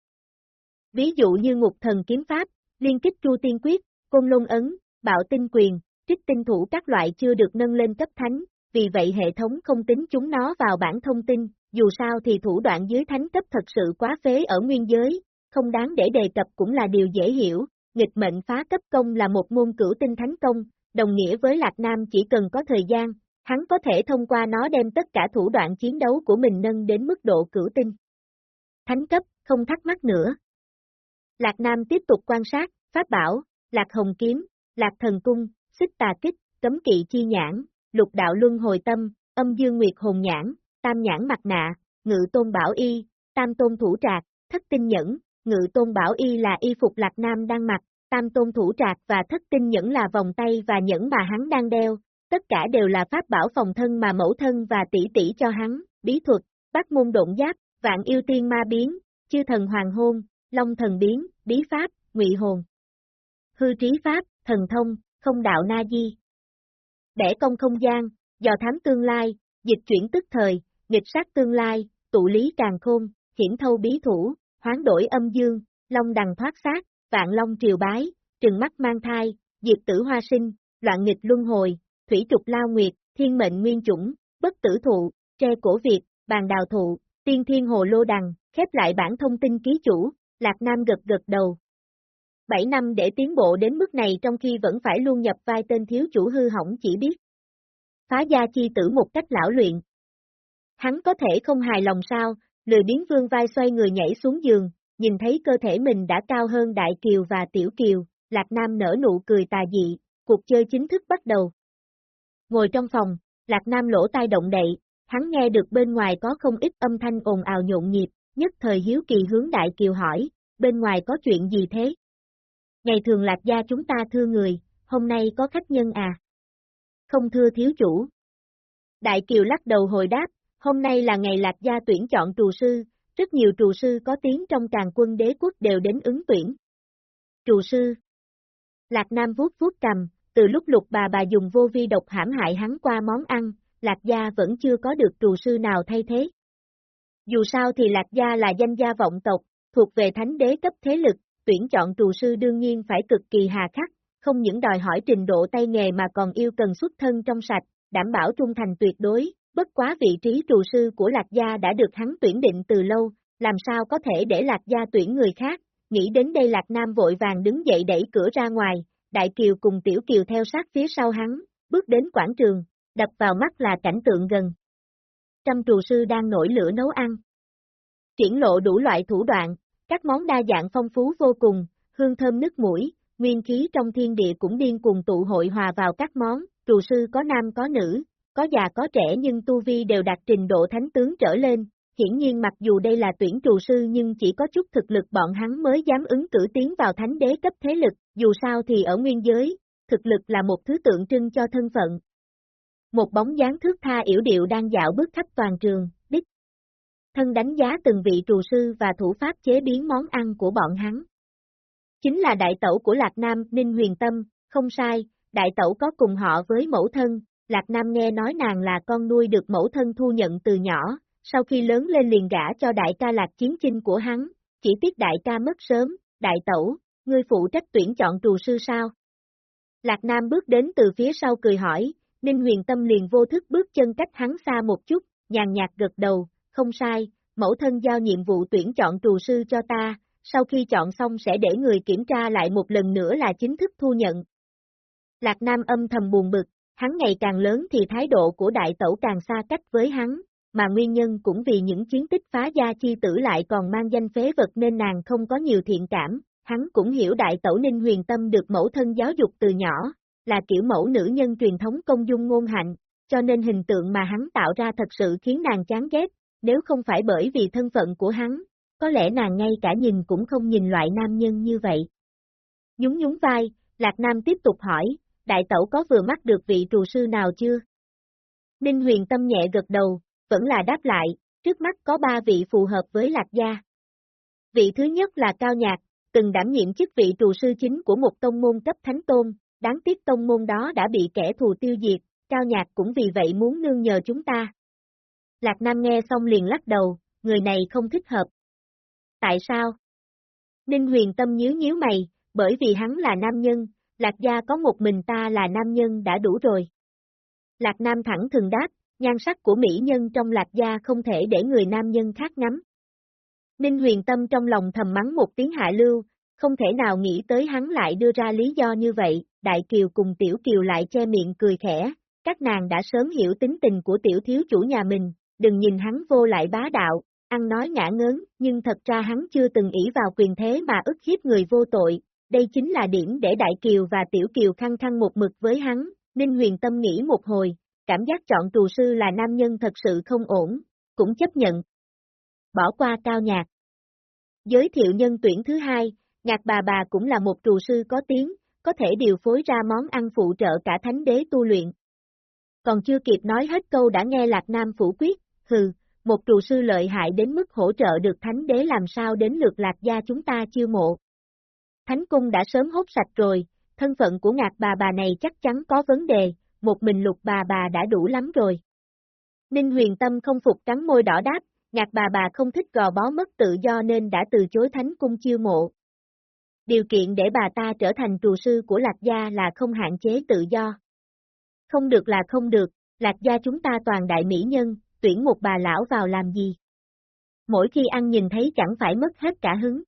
Ví dụ như ngục thần kiếm pháp, liên kích tru tiên quyết, côn lôn ấn, bạo tinh quyền, trích tinh thủ các loại chưa được nâng lên cấp thánh, vì vậy hệ thống không tính chúng nó vào bản thông tin, dù sao thì thủ đoạn dưới thánh cấp thật sự quá phế ở nguyên giới, không đáng để đề cập cũng là điều dễ hiểu, nghịch mệnh phá cấp công là một môn cửu tinh thánh công, đồng nghĩa với Lạc Nam chỉ cần có thời gian, hắn có thể thông qua nó đem tất cả thủ đoạn chiến đấu của mình nâng đến mức độ cửu tinh. Thánh cấp, không thắc mắc nữa. Lạc Nam tiếp tục quan sát, pháp bảo, Lạc Hồng Kiếm, Lạc Thần Cung, Xích Tà Kích, Cấm Kỵ Chi Nhãn, Lục Đạo Luân Hồi Tâm, Âm Dương Nguyệt Hồn Nhãn, Tam Nhãn Mặt Nạ, Ngự Tôn Bảo Y, Tam Tôn Thủ Trạc, Thất Tinh Nhẫn, Ngự Tôn Bảo Y là y phục Lạc Nam đang mặc, Tam Tôn Thủ Trạc và Thất Tinh Nhẫn là vòng tay và nhẫn mà hắn đang đeo, tất cả đều là pháp bảo phòng thân mà mẫu thân và tỷ tỷ cho hắn, bí thuật, bác môn độn giáp, vạn yêu tiên ma biến, chư thần hoàng hôn, long thần biến, bí pháp, ngụy hồn. Hư trí pháp, thần thông, không đạo na di. Bẻ công không gian, dò thám tương lai, dịch chuyển tức thời, nghịch sát tương lai, tụ lý càng khôn, hiển thâu bí thủ, hoán đổi âm dương, long đằng thoát sát, vạn long triều bái, trừng mắt mang thai, diệt tử hoa sinh, loạn nghịch luân hồi, thủy trục lao nguyệt, thiên mệnh nguyên chủng, bất tử thụ, tre cổ Việt, bàn đào thụ, tiên thiên hồ lô đằng, khép lại bản thông tin ký chủ, Lạc Nam gật gật đầu. 7 năm để tiến bộ đến mức này trong khi vẫn phải luôn nhập vai tên thiếu chủ hư hỏng chỉ biết. Phá gia chi tử một cách lão luyện. Hắn có thể không hài lòng sao, lười biến vương vai xoay người nhảy xuống giường, nhìn thấy cơ thể mình đã cao hơn Đại Kiều và Tiểu Kiều, Lạc Nam nở nụ cười tà dị, cuộc chơi chính thức bắt đầu. Ngồi trong phòng, Lạc Nam lỗ tai động đậy, hắn nghe được bên ngoài có không ít âm thanh ồn ào nhộn nhịp, nhất thời hiếu kỳ hướng Đại Kiều hỏi, bên ngoài có chuyện gì thế? Ngày thường Lạc gia chúng ta thưa người, hôm nay có khách nhân à? Không thưa thiếu chủ. Đại Kiều lắc đầu hồi đáp, hôm nay là ngày Lạc gia tuyển chọn trù sư, rất nhiều trù sư có tiếng trong càng quân đế quốc đều đến ứng tuyển. Trù sư Lạc Nam vuốt vuốt cầm, từ lúc lục bà bà dùng vô vi độc hãm hại hắn qua món ăn, Lạc Gia vẫn chưa có được trù sư nào thay thế. Dù sao thì Lạc Gia là danh gia vọng tộc, thuộc về thánh đế cấp thế lực, tuyển chọn trù sư đương nhiên phải cực kỳ hà khắc, không những đòi hỏi trình độ tay nghề mà còn yêu cần xuất thân trong sạch, đảm bảo trung thành tuyệt đối, bất quá vị trí trù sư của Lạc Gia đã được hắn tuyển định từ lâu, làm sao có thể để Lạc Gia tuyển người khác, nghĩ đến đây Lạc Nam vội vàng đứng dậy đẩy cửa ra ngoài, Đại Kiều cùng Tiểu Kiều theo sát phía sau hắn, bước đến quảng trường, đập vào mắt là cảnh tượng gần. Trăm trù sư đang nổi lửa nấu ăn. Triển lộ đủ loại thủ đoạn, các món đa dạng phong phú vô cùng, hương thơm nức mũi, nguyên khí trong thiên địa cũng điên cùng tụ hội hòa vào các món, trù sư có nam có nữ, có già có trẻ nhưng tu vi đều đạt trình độ thánh tướng trở lên, hiển nhiên mặc dù đây là tuyển trù sư nhưng chỉ có chút thực lực bọn hắn mới dám ứng cử tiến vào thánh đế cấp thế lực, dù sao thì ở nguyên giới, thực lực là một thứ tượng trưng cho thân phận. Một bóng dáng thước tha yểu điệu đang dạo bước khắp toàn trường. Thân đánh giá từng vị trù sư và thủ pháp chế biến món ăn của bọn hắn. Chính là đại tẩu của Lạc Nam, Ninh Huyền Tâm, không sai, đại tẩu có cùng họ với mẫu thân, Lạc Nam nghe nói nàng là con nuôi được mẫu thân thu nhận từ nhỏ, sau khi lớn lên liền gả cho đại ca Lạc Chiến Chinh của hắn, chỉ tiếc đại ca mất sớm, đại tẩu, ngươi phụ trách tuyển chọn trù sư sao? Lạc Nam bước đến từ phía sau cười hỏi, Ninh huyền tâm liền vô thức bước chân cách hắn xa một chút, nhàn nhạt gật đầu, không sai, mẫu thân giao nhiệm vụ tuyển chọn trù sư cho ta, sau khi chọn xong sẽ để người kiểm tra lại một lần nữa là chính thức thu nhận. Lạc Nam âm thầm buồn bực, hắn ngày càng lớn thì thái độ của đại tẩu càng xa cách với hắn, mà nguyên nhân cũng vì những chiến tích phá gia chi tử lại còn mang danh phế vật nên nàng không có nhiều thiện cảm, hắn cũng hiểu đại tẩu Ninh Huyền Tâm được mẫu thân giáo dục từ nhỏ, là kiểu mẫu nữ nhân truyền thống công dung ngôn hạnh, cho nên hình tượng mà hắn tạo ra thật sự khiến nàng chán ghét, nếu không phải bởi vì thân phận của hắn, có lẽ nàng ngay cả nhìn cũng không nhìn loại nam nhân như vậy. Nhún nhún vai, Lạc Nam tiếp tục hỏi, đại tẩu có vừa mắt được vị trù sư nào chưa? Ninh huyền tâm nhẹ gật đầu, vẫn là đáp lại, trước mắt có ba vị phù hợp với Lạc Gia. Vị thứ nhất là Cao Nhạc, từng đảm nhiệm chức vị trù sư chính của một tông môn cấp thánh tôn, đáng tiếc tông môn đó đã bị kẻ thù tiêu diệt, Cao Nhạc cũng vì vậy muốn nương nhờ chúng ta. Lạc Nam nghe xong liền lắc đầu, người này không thích hợp. Tại sao? Ninh huyền tâm nhíu nhíu mày, bởi vì hắn là nam nhân, Lạc gia có một mình ta là nam nhân đã đủ rồi. Lạc Nam thẳng thường đáp, nhan sắc của mỹ nhân trong Lạc gia không thể để người nam nhân khác ngắm. Ninh huyền tâm trong lòng thầm mắng một tiếng hạ lưu, không thể nào nghĩ tới hắn lại đưa ra lý do như vậy, Đại Kiều cùng Tiểu Kiều lại che miệng cười khẽ, các nàng đã sớm hiểu tính tình của tiểu thiếu chủ nhà mình, đừng nhìn hắn vô lại bá đạo, ăn nói ngã ngớn, nhưng thật ra hắn chưa từng ỷ vào quyền thế mà ức hiếp người vô tội, đây chính là điểm để Đại Kiều và Tiểu Kiều khăng khăng một mực với hắn, Ninh Huyền Tâm nghĩ một hồi, cảm giác chọn tù sư là nam nhân thật sự không ổn, cũng chấp nhận. Bỏ qua cao nhạc. Giới thiệu nhân tuyển thứ hai, nhạc bà bà cũng là một trù sư có tiếng, có thể điều phối ra món ăn phụ trợ cả thánh đế tu luyện. Còn chưa kịp nói hết câu đã nghe Lạc Nam phủ quyết, hừ, một trụ sư lợi hại đến mức hỗ trợ được thánh đế làm sao đến lượt Lạc gia chúng ta chiêu mộ. Thánh cung đã sớm hốt sạch rồi, thân phận của ngạc bà bà này chắc chắn có vấn đề, một mình lục bà bà đã đủ lắm rồi. Ninh huyền tâm không phục cắn môi đỏ đáp, ngạc bà bà không thích gò bó mất tự do nên đã từ chối thánh cung chiêu mộ. Điều kiện để bà ta trở thành trù sư của Lạc Gia là không hạn chế tự do. Không được là không được, Lạc Gia chúng ta toàn đại mỹ nhân, tuyển một bà lão vào làm gì? Mỗi khi ăn nhìn thấy chẳng phải mất hết cả hứng.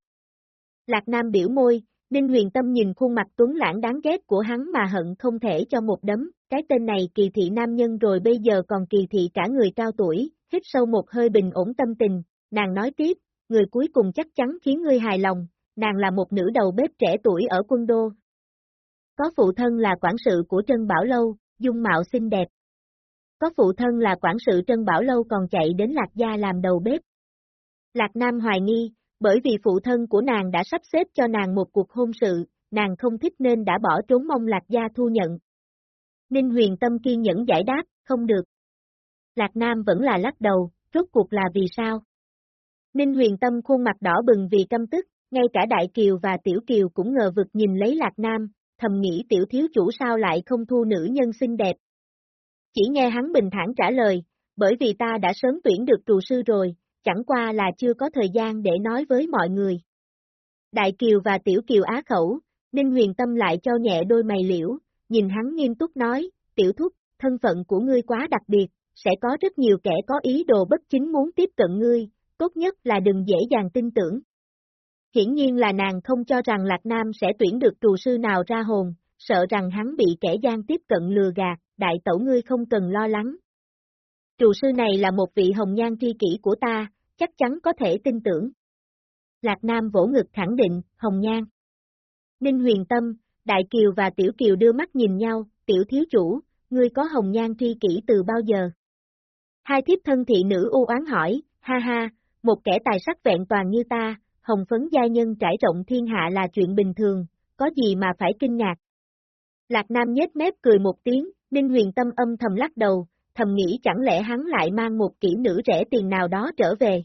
Lạc Nam biểu môi, Ninh huyền tâm nhìn khuôn mặt tuấn lãng đáng ghét của hắn mà hận không thể cho một đấm, cái tên này kỳ thị nam nhân rồi bây giờ còn kỳ thị cả người cao tuổi, hít sâu một hơi bình ổn tâm tình, nàng nói tiếp, người cuối cùng chắc chắn khiến ngươi hài lòng, nàng là một nữ đầu bếp trẻ tuổi ở quân đô. Có phụ thân là quản sự của Trân Bảo Lâu, dung mạo xinh đẹp. Có phụ thân là quản sự Trân Bảo Lâu còn chạy đến Lạc Gia làm đầu bếp. Lạc Nam hoài nghi, bởi vì phụ thân của nàng đã sắp xếp cho nàng một cuộc hôn sự, nàng không thích nên đã bỏ trốn mong Lạc Gia thu nhận. Ninh huyền tâm kiên nhẫn giải đáp, không được. Lạc Nam vẫn là lắc đầu, rốt cuộc là vì sao? Ninh huyền tâm khuôn mặt đỏ bừng vì căm tức, ngay cả Đại Kiều và Tiểu Kiều cũng ngờ vực nhìn lấy Lạc Nam, thầm nghĩ tiểu thiếu chủ sao lại không thu nữ nhân xinh đẹp. Chỉ nghe hắn bình thản trả lời, bởi vì ta đã sớm tuyển được trù sư rồi, chẳng qua là chưa có thời gian để nói với mọi người. Đại Kiều và Tiểu Kiều á khẩu, Ninh huyền tâm lại cho nhẹ đôi mày liễu, nhìn hắn nghiêm túc nói, tiểu thúc, thân phận của ngươi quá đặc biệt, sẽ có rất nhiều kẻ có ý đồ bất chính muốn tiếp cận ngươi, tốt nhất là đừng dễ dàng tin tưởng. Hiển nhiên là nàng không cho rằng Lạc Nam sẽ tuyển được trù sư nào ra hồn, sợ rằng hắn bị kẻ gian tiếp cận lừa gạt, đại tẩu ngươi không cần lo lắng. Trù sư này là một vị hồng nhan tri kỷ của ta, chắc chắn có thể tin tưởng. Lạc Nam vỗ ngực khẳng định, hồng nhan. Ninh huyền tâm, Đại Kiều và Tiểu Kiều đưa mắt nhìn nhau, tiểu thiếu chủ, ngươi có hồng nhan tri kỷ từ bao giờ? Hai thiếp thân thị nữ u oán hỏi, ha ha, một kẻ tài sắc vẹn toàn như ta, hồng phấn gia nhân trải rộng thiên hạ là chuyện bình thường, có gì mà phải kinh ngạc. Lạc Nam nhếch mép cười một tiếng, Ninh huyền tâm âm thầm lắc đầu, thầm nghĩ chẳng lẽ hắn lại mang một kỹ nữ rẻ tiền nào đó trở về.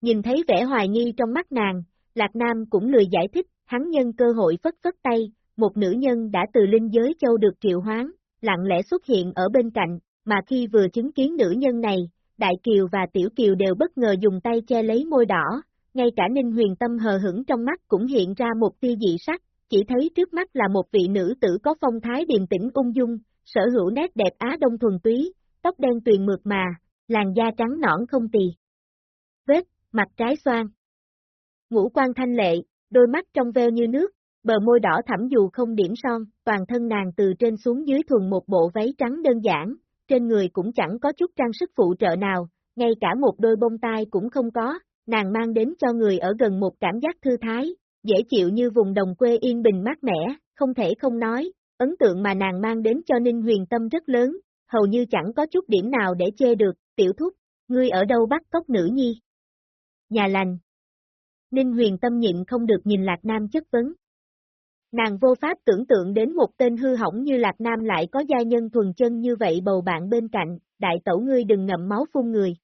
Nhìn thấy vẻ hoài nghi trong mắt nàng, Lạc Nam cũng lười giải thích, hắn nhân cơ hội phất phất tay, một nữ nhân đã từ linh giới châu được triệu hoán, lặng lẽ xuất hiện ở bên cạnh, mà khi vừa chứng kiến nữ nhân này, Đại Kiều và Tiểu Kiều đều bất ngờ dùng tay che lấy môi đỏ, ngay cả Ninh Huyền Tâm hờ hững trong mắt cũng hiện ra một tia dị sắc, chỉ thấy trước mắt là một vị nữ tử có phong thái điềm tĩnh ung dung, sở hữu nét đẹp Á Đông thuần túy, tóc đen tuyền mượt mà, làn da trắng nõn không tì. Vết, mặt trái xoan. Ngũ quan thanh lệ, đôi mắt trong veo như nước, bờ môi đỏ thẳm dù không điểm son, toàn thân nàng từ trên xuống dưới thuần một bộ váy trắng đơn giản, trên người cũng chẳng có chút trang sức phụ trợ nào, ngay cả một đôi bông tai cũng không có, nàng mang đến cho người ở gần một cảm giác thư thái, dễ chịu như vùng đồng quê yên bình mát mẻ, không thể không nói, ấn tượng mà nàng mang đến cho Ninh Huyền Tâm rất lớn, hầu như chẳng có chút điểm nào để chê được, tiểu thúc, ngươi ở đâu bắt cóc nữ nhi? Nhà lành. Ninh Huyền Tâm nhịn không được nhìn Lạc Nam chất vấn. Nàng vô pháp tưởng tượng đến một tên hư hỏng như Lạc Nam lại có gia nhân thuần chân như vậy bầu bạn bên cạnh, đại tẩu ngươi đừng ngậm máu phun người.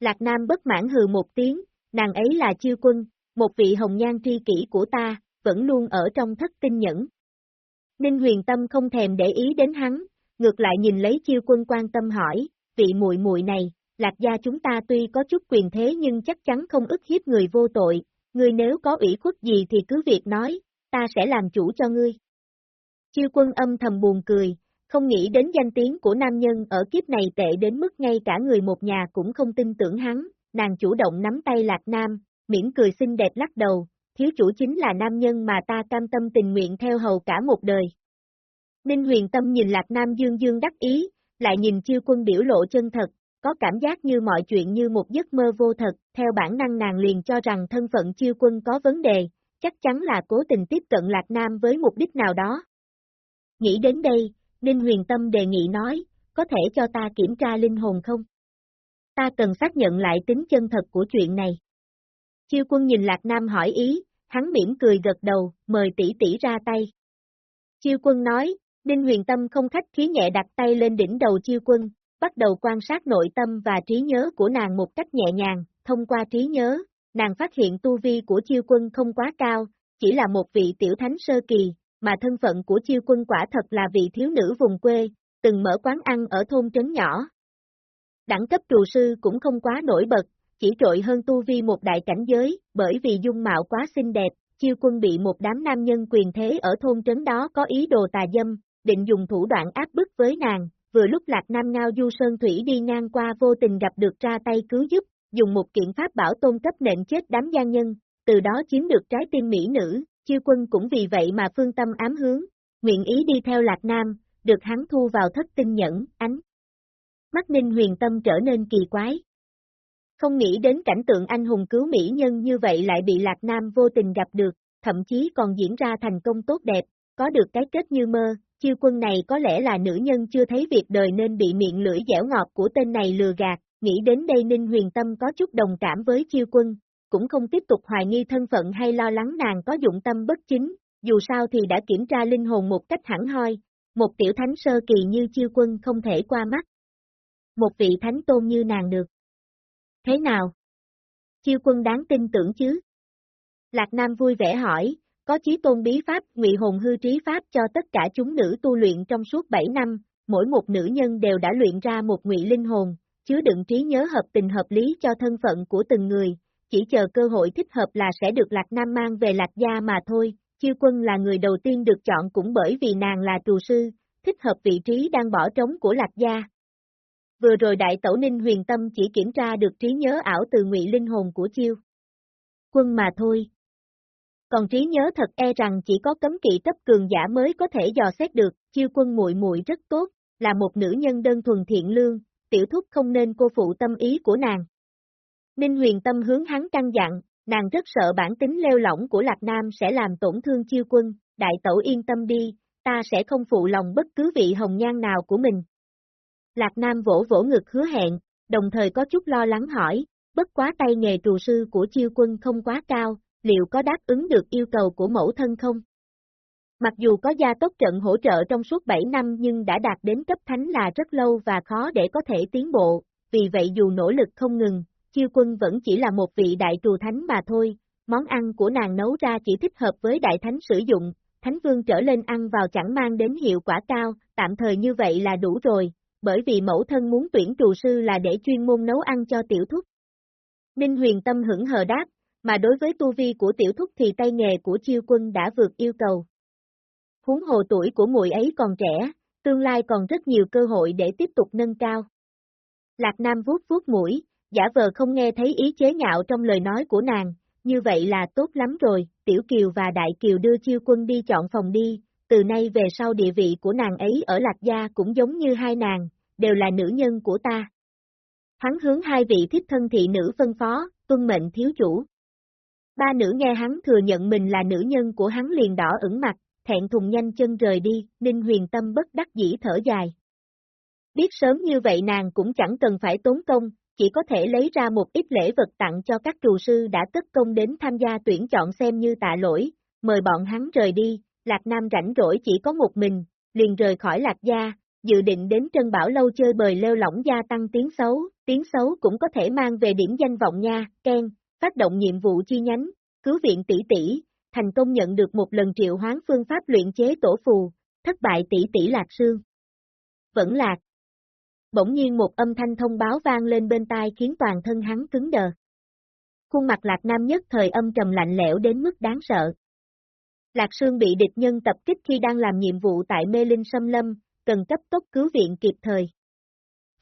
Lạc Nam bất mãn hừ một tiếng, nàng ấy là chiêu quân, một vị hồng nhan tri kỷ của ta, vẫn luôn ở trong thất tinh nhẫn. Ninh huyền tâm không thèm để ý đến hắn, ngược lại nhìn lấy chiêu quân quan tâm hỏi, vị muội muội này, lạc gia chúng ta tuy có chút quyền thế nhưng chắc chắn không ức hiếp người vô tội, ngươi nếu có ủy khuất gì thì cứ việc nói, ta sẽ làm chủ cho ngươi. Chiêu quân âm thầm buồn cười, không nghĩ đến danh tiếng của nam nhân ở kiếp này tệ đến mức ngay cả người một nhà cũng không tin tưởng hắn, nàng chủ động nắm tay Lạc Nam, miễn cười xinh đẹp lắc đầu, thiếu chủ chính là nam nhân mà ta cam tâm tình nguyện theo hầu cả một đời. Ninh huyền tâm nhìn Lạc Nam dương dương đắc ý, lại nhìn chiêu quân biểu lộ chân thật, có cảm giác như mọi chuyện như một giấc mơ vô thật, theo bản năng nàng liền cho rằng thân phận chiêu quân có vấn đề, chắc chắn là cố tình tiếp cận Lạc Nam với mục đích nào đó. Nghĩ đến đây, Ninh huyền tâm đề nghị nói, có thể cho ta kiểm tra linh hồn không? Ta cần xác nhận lại tính chân thật của chuyện này. Chiêu quân nhìn Lạc Nam hỏi ý, hắn mỉm cười gật đầu, mời tỷ tỷ ra tay. Chiêu quân nói, Ninh huyền tâm không khách khí nhẹ đặt tay lên đỉnh đầu chiêu quân, bắt đầu quan sát nội tâm và trí nhớ của nàng một cách nhẹ nhàng, thông qua trí nhớ, nàng phát hiện tu vi của chiêu quân không quá cao, chỉ là một vị tiểu thánh sơ kỳ, mà thân phận của chiêu quân quả thật là vị thiếu nữ vùng quê, từng mở quán ăn ở thôn trấn nhỏ. Đẳng cấp trù sư cũng không quá nổi bật, chỉ trội hơn tu vi một đại cảnh giới, bởi vì dung mạo quá xinh đẹp, chiêu quân bị một đám nam nhân quyền thế ở thôn trấn đó có ý đồ tà dâm, định dùng thủ đoạn áp bức với nàng, vừa lúc Lạc Nam Ngao Du Sơn Thủy đi ngang qua vô tình gặp được ra tay cứu giúp, dùng một kiện pháp bảo tôn cấp nện chết đám gian nhân, từ đó chiếm được trái tim mỹ nữ, chiêu quân cũng vì vậy mà phương tâm ám hướng, nguyện ý đi theo Lạc Nam, được hắn thu vào thất tinh nhẫn, ánh. Mắt ninh huyền tâm trở nên kỳ quái. Không nghĩ đến cảnh tượng anh hùng cứu mỹ nhân như vậy lại bị Lạc Nam vô tình gặp được, thậm chí còn diễn ra thành công tốt đẹp, có được cái kết như mơ, chiêu quân này có lẽ là nữ nhân chưa thấy việc đời nên bị miệng lưỡi dẻo ngọt của tên này lừa gạt, nghĩ đến đây Ninh Huyền Tâm có chút đồng cảm với chiêu quân, cũng không tiếp tục hoài nghi thân phận hay lo lắng nàng có dụng tâm bất chính, dù sao thì đã kiểm tra linh hồn một cách hẳn hoi, một tiểu thánh sơ kỳ như chiêu quân không thể qua mắt. Một vị thánh tôn như nàng được. Thế nào? Chiêu quân đáng tin tưởng chứ? Lạc Nam vui vẻ hỏi, có chí tôn bí pháp, ngụy hồn hư trí pháp cho tất cả chúng nữ tu luyện trong suốt 7 năm, mỗi một nữ nhân đều đã luyện ra một ngụy linh hồn, chứa đựng trí nhớ hợp tình hợp lý cho thân phận của từng người, chỉ chờ cơ hội thích hợp là sẽ được Lạc Nam mang về Lạc Gia mà thôi, chiêu quân là người đầu tiên được chọn cũng bởi vì nàng là trù sư, thích hợp vị trí đang bỏ trống của Lạc Gia. Vừa rồi Đại Tẩu Ninh huyền tâm chỉ kiểm tra được trí nhớ ảo từ ngụy linh hồn của chiêu. Quân mà thôi. Còn trí nhớ thật e rằng chỉ có cấm kỵ cấp cường giả mới có thể dò xét được, chiêu quân muội muội rất tốt, là một nữ nhân đơn thuần thiện lương, tiểu thúc không nên cô phụ tâm ý của nàng. Ninh huyền tâm hướng hắn căng dặn, nàng rất sợ bản tính leo lỏng của Lạc Nam sẽ làm tổn thương chiêu quân, đại tẩu yên tâm đi, ta sẽ không phụ lòng bất cứ vị hồng nhan nào của mình. Lạc Nam vỗ vỗ ngực hứa hẹn, đồng thời có chút lo lắng hỏi, bất quá tay nghề trù sư của chiêu quân không quá cao, liệu có đáp ứng được yêu cầu của mẫu thân không? Mặc dù có gia tốc trận hỗ trợ trong suốt 7 năm nhưng đã đạt đến cấp thánh là rất lâu và khó để có thể tiến bộ, vì vậy dù nỗ lực không ngừng, chiêu quân vẫn chỉ là một vị đại trù thánh mà thôi, món ăn của nàng nấu ra chỉ thích hợp với đại thánh sử dụng, thánh vương trở lên ăn vào chẳng mang đến hiệu quả cao, tạm thời như vậy là đủ rồi, bởi vì mẫu thân muốn tuyển trù sư là để chuyên môn nấu ăn cho tiểu thúc. Ninh huyền tâm hững hờ đáp, mà đối với tu vi của tiểu thúc thì tay nghề của chiêu quân đã vượt yêu cầu. Huống hồ tuổi của muội ấy còn trẻ, tương lai còn rất nhiều cơ hội để tiếp tục nâng cao. Lạc Nam vuốt vuốt mũi, giả vờ không nghe thấy ý chế nhạo trong lời nói của nàng, như vậy là tốt lắm rồi, Tiểu Kiều và Đại Kiều đưa chiêu quân đi chọn phòng đi, từ nay về sau địa vị của nàng ấy ở Lạc Gia cũng giống như hai nàng, đều là nữ nhân của ta. Hắn hướng hai vị thiếp thân thị nữ phân phó, tuân mệnh thiếu chủ. Ba nữ nghe hắn thừa nhận mình là nữ nhân của hắn liền đỏ ửng mặt, thẹn thùng nhanh chân rời đi, Ninh huyền tâm bất đắc dĩ thở dài. Biết sớm như vậy nàng cũng chẳng cần phải tốn công, chỉ có thể lấy ra một ít lễ vật tặng cho các trù sư đã tất công đến tham gia tuyển chọn xem như tạ lỗi, mời bọn hắn rời đi, Lạc Nam rảnh rỗi chỉ có một mình, liền rời khỏi Lạc Gia, dự định đến Trân Bảo Lâu chơi bời lêu lỏng gia tăng tiếng xấu, tiếng xấu cũng có thể mang về điểm danh vọng nha, Ken, phát động nhiệm vụ chi nhánh, cứu viện tỷ tỷ, thành công nhận được một lần triệu hoán phương pháp luyện chế tổ phù, thất bại tỷ tỷ Lạc Sương. Vẫn lạc. Bỗng nhiên một âm thanh thông báo vang lên bên tai khiến toàn thân hắn cứng đờ. Khuôn mặt Lạc Nam nhất thời âm trầm lạnh lẽo đến mức đáng sợ. Lạc Sương bị địch nhân tập kích khi đang làm nhiệm vụ tại Mê Linh Sâm Lâm, cần cấp tốc cứu viện kịp thời.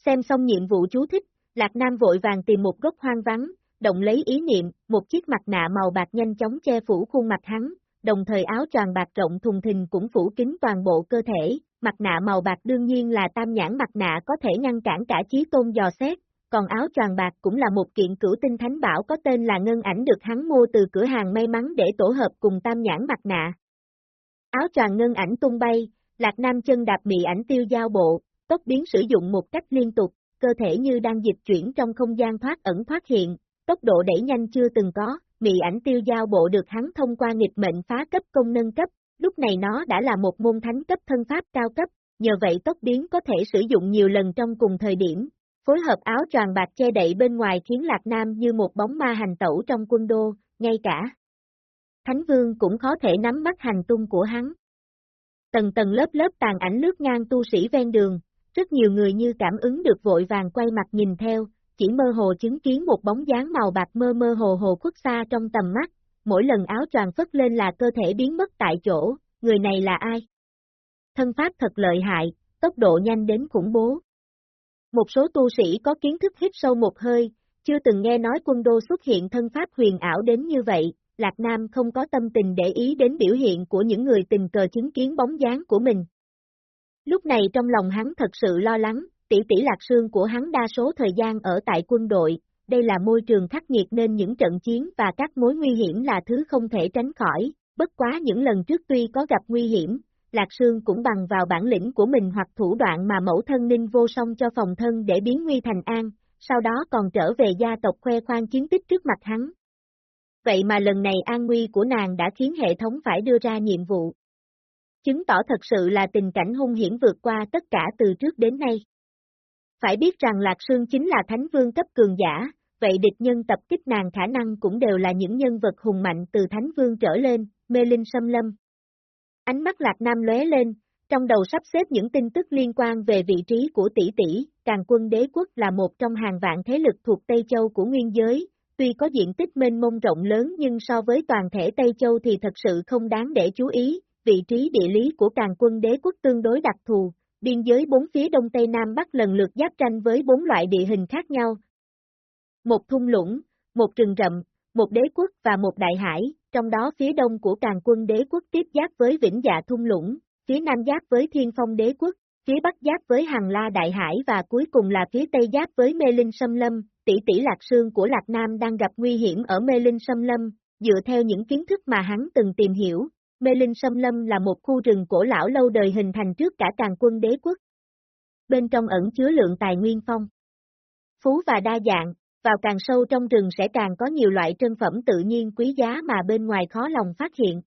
Xem xong nhiệm vụ chú thích, Lạc Nam vội vàng tìm một gốc hoang vắng, động lấy ý niệm, một chiếc mặt nạ màu bạc nhanh chóng che phủ khuôn mặt hắn, đồng thời áo tròn bạc rộng thùng thình cũng phủ kín toàn bộ cơ thể, mặt nạ màu bạc đương nhiên là tam nhãn mặt nạ có thể ngăn cản cả trí tôn dò xét, còn áo tròn bạc cũng là một kiện cửu tinh thánh bảo có tên là ngân ảnh được hắn mua từ cửa hàng may mắn để tổ hợp cùng tam nhãn mặt nạ. Áo tròn ngân ảnh tung bay, Lạc Nam chân đạp mị ảnh tiêu giao bộ, tốc biến sử dụng một cách liên tục, cơ thể như đang dịch chuyển trong không gian thoát ẩn thoát hiện, tốc độ đẩy nhanh chưa từng có, mị ảnh tiêu giao bộ được hắn thông qua nghịch mệnh phá cấp công nâng cấp, lúc này nó đã là một môn thánh cấp thân pháp cao cấp, nhờ vậy tốc biến có thể sử dụng nhiều lần trong cùng thời điểm, phối hợp áo tròn bạc che đậy bên ngoài khiến Lạc Nam như một bóng ma hành tẩu trong quân đô, ngay cả. Thánh Vương cũng khó thể nắm bắt hành tung của hắn. Tầng tầng lớp lớp tàn ảnh lướt ngang tu sĩ ven đường, rất nhiều người như cảm ứng được vội vàng quay mặt nhìn theo, chỉ mơ hồ chứng kiến một bóng dáng màu bạc mơ mơ hồ hồ khuất xa trong tầm mắt, mỗi lần áo tròn phất lên là cơ thể biến mất tại chỗ, người này là ai? Thân pháp thật lợi hại, tốc độ nhanh đến khủng bố. Một số tu sĩ có kiến thức hít sâu một hơi, chưa từng nghe nói quân đô xuất hiện thân pháp huyền ảo đến như vậy, Lạc Nam không có tâm tình để ý đến biểu hiện của những người tình cờ chứng kiến bóng dáng của mình. Lúc này trong lòng hắn thật sự lo lắng, tỷ tỷ Lạc Sương của hắn đa số thời gian ở tại quân đội, đây là môi trường khắc nghiệt nên những trận chiến và các mối nguy hiểm là thứ không thể tránh khỏi, bất quá những lần trước tuy có gặp nguy hiểm, Lạc Sương cũng bằng vào bản lĩnh của mình hoặc thủ đoạn mà mẫu thân ninh vô song cho phòng thân để biến nguy thành an, sau đó còn trở về gia tộc khoe khoang chiến tích trước mặt hắn. Vậy mà lần này an nguy của nàng đã khiến hệ thống phải đưa ra nhiệm vụ. Chứng tỏ thật sự là tình cảnh hung hiểm vượt qua tất cả từ trước đến nay. Phải biết rằng Lạc Sương chính là thánh vương cấp cường giả, vậy địch nhân tập kích nàng khả năng cũng đều là những nhân vật hùng mạnh từ thánh vương trở lên, mê linh xâm lâm. Ánh mắt Lạc Nam lóe lên, trong đầu sắp xếp những tin tức liên quan về vị trí của tỷ tỷ, càng quân đế quốc là một trong hàng vạn thế lực thuộc Tây Châu của nguyên giới, tuy có diện tích mênh mông rộng lớn nhưng so với toàn thể Tây Châu thì thật sự không đáng để chú ý, vị trí địa lý của càng quân đế quốc tương đối đặc thù, biên giới bốn phía đông tây nam bắc lần lượt giáp tranh với bốn loại địa hình khác nhau. Một thung lũng, một rừng rậm, một đế quốc và một đại hải, trong đó phía đông của càng quân đế quốc tiếp giáp với Vĩnh Dạ thung lũng, phía nam giáp với Thiên Phong đế quốc, phía bắc giáp với Hằng La đại hải và cuối cùng là phía tây giáp với Mê Linh Sâm Lâm, tỷ tỷ Lạc Sương của Lạc Nam đang gặp nguy hiểm ở Mê Linh Sâm Lâm, dựa theo những kiến thức mà hắn từng tìm hiểu, Mê Linh Sâm Lâm là một khu rừng cổ lão lâu đời hình thành trước cả càng quân đế quốc. Bên trong ẩn chứa lượng tài nguyên phong. phú và đa dạng, vào càng sâu trong rừng sẽ càng có nhiều loại trân phẩm tự nhiên quý giá mà bên ngoài khó lòng phát hiện.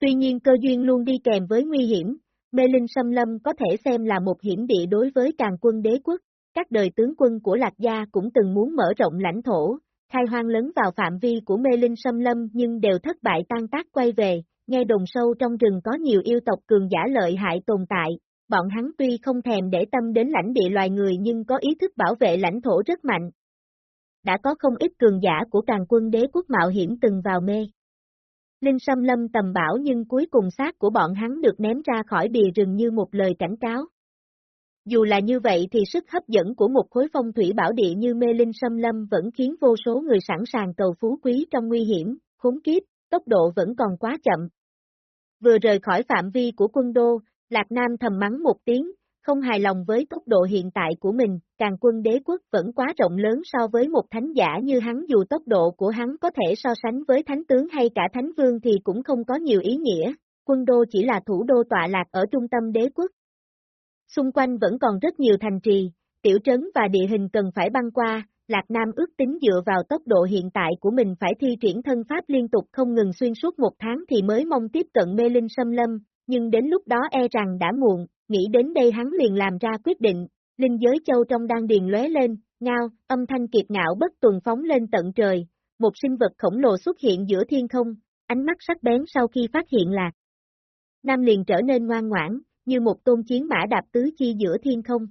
Tuy nhiên cơ duyên luôn đi kèm với nguy hiểm, mê linh xâm lâm có thể xem là một hiểm địa đối với càng quân đế quốc, các đời tướng quân của Lạc Gia cũng từng muốn mở rộng lãnh thổ, khai hoang lớn vào phạm vi của mê linh xâm lâm nhưng đều thất bại tan tác quay về, nghe đồng sâu trong rừng có nhiều yêu tộc cường giả lợi hại tồn tại, bọn hắn tuy không thèm để tâm đến lãnh địa loài người nhưng có ý thức bảo vệ lãnh thổ rất mạnh. Đã có không ít cường giả của càng quân đế quốc mạo hiểm từng vào mê. Linh xâm lâm tầm bảo nhưng cuối cùng xác của bọn hắn được ném ra khỏi bìa rừng như một lời cảnh cáo. Dù là như vậy thì sức hấp dẫn của một khối phong thủy bảo địa như mê linh xâm lâm vẫn khiến vô số người sẵn sàng cầu phú quý trong nguy hiểm, khốn kiếp, tốc độ vẫn còn quá chậm. Vừa rời khỏi phạm vi của quân đô, Lạc Nam thầm mắng một tiếng, không hài lòng với tốc độ hiện tại của mình, càng quân đế quốc vẫn quá rộng lớn so với một thánh giả như hắn dù tốc độ của hắn có thể so sánh với thánh tướng hay cả thánh vương thì cũng không có nhiều ý nghĩa, quân đô chỉ là thủ đô tọa lạc ở trung tâm đế quốc. Xung quanh vẫn còn rất nhiều thành trì, tiểu trấn và địa hình cần phải băng qua, Lạc Nam ước tính dựa vào tốc độ hiện tại của mình phải thi triển thân pháp liên tục không ngừng xuyên suốt một tháng thì mới mong tiếp cận mê linh xâm lâm, nhưng đến lúc đó e rằng đã muộn, nghĩ đến đây hắn liền làm ra quyết định, linh giới châu trong đang điền lóe lên, ngao, âm thanh kiệt ngạo bất tuần phóng lên tận trời, một sinh vật khổng lồ xuất hiện giữa thiên không, ánh mắt sắc bén sau khi phát hiện là Nam liền trở nên ngoan ngoãn, như một tôn chiến mã đạp tứ chi giữa thiên không.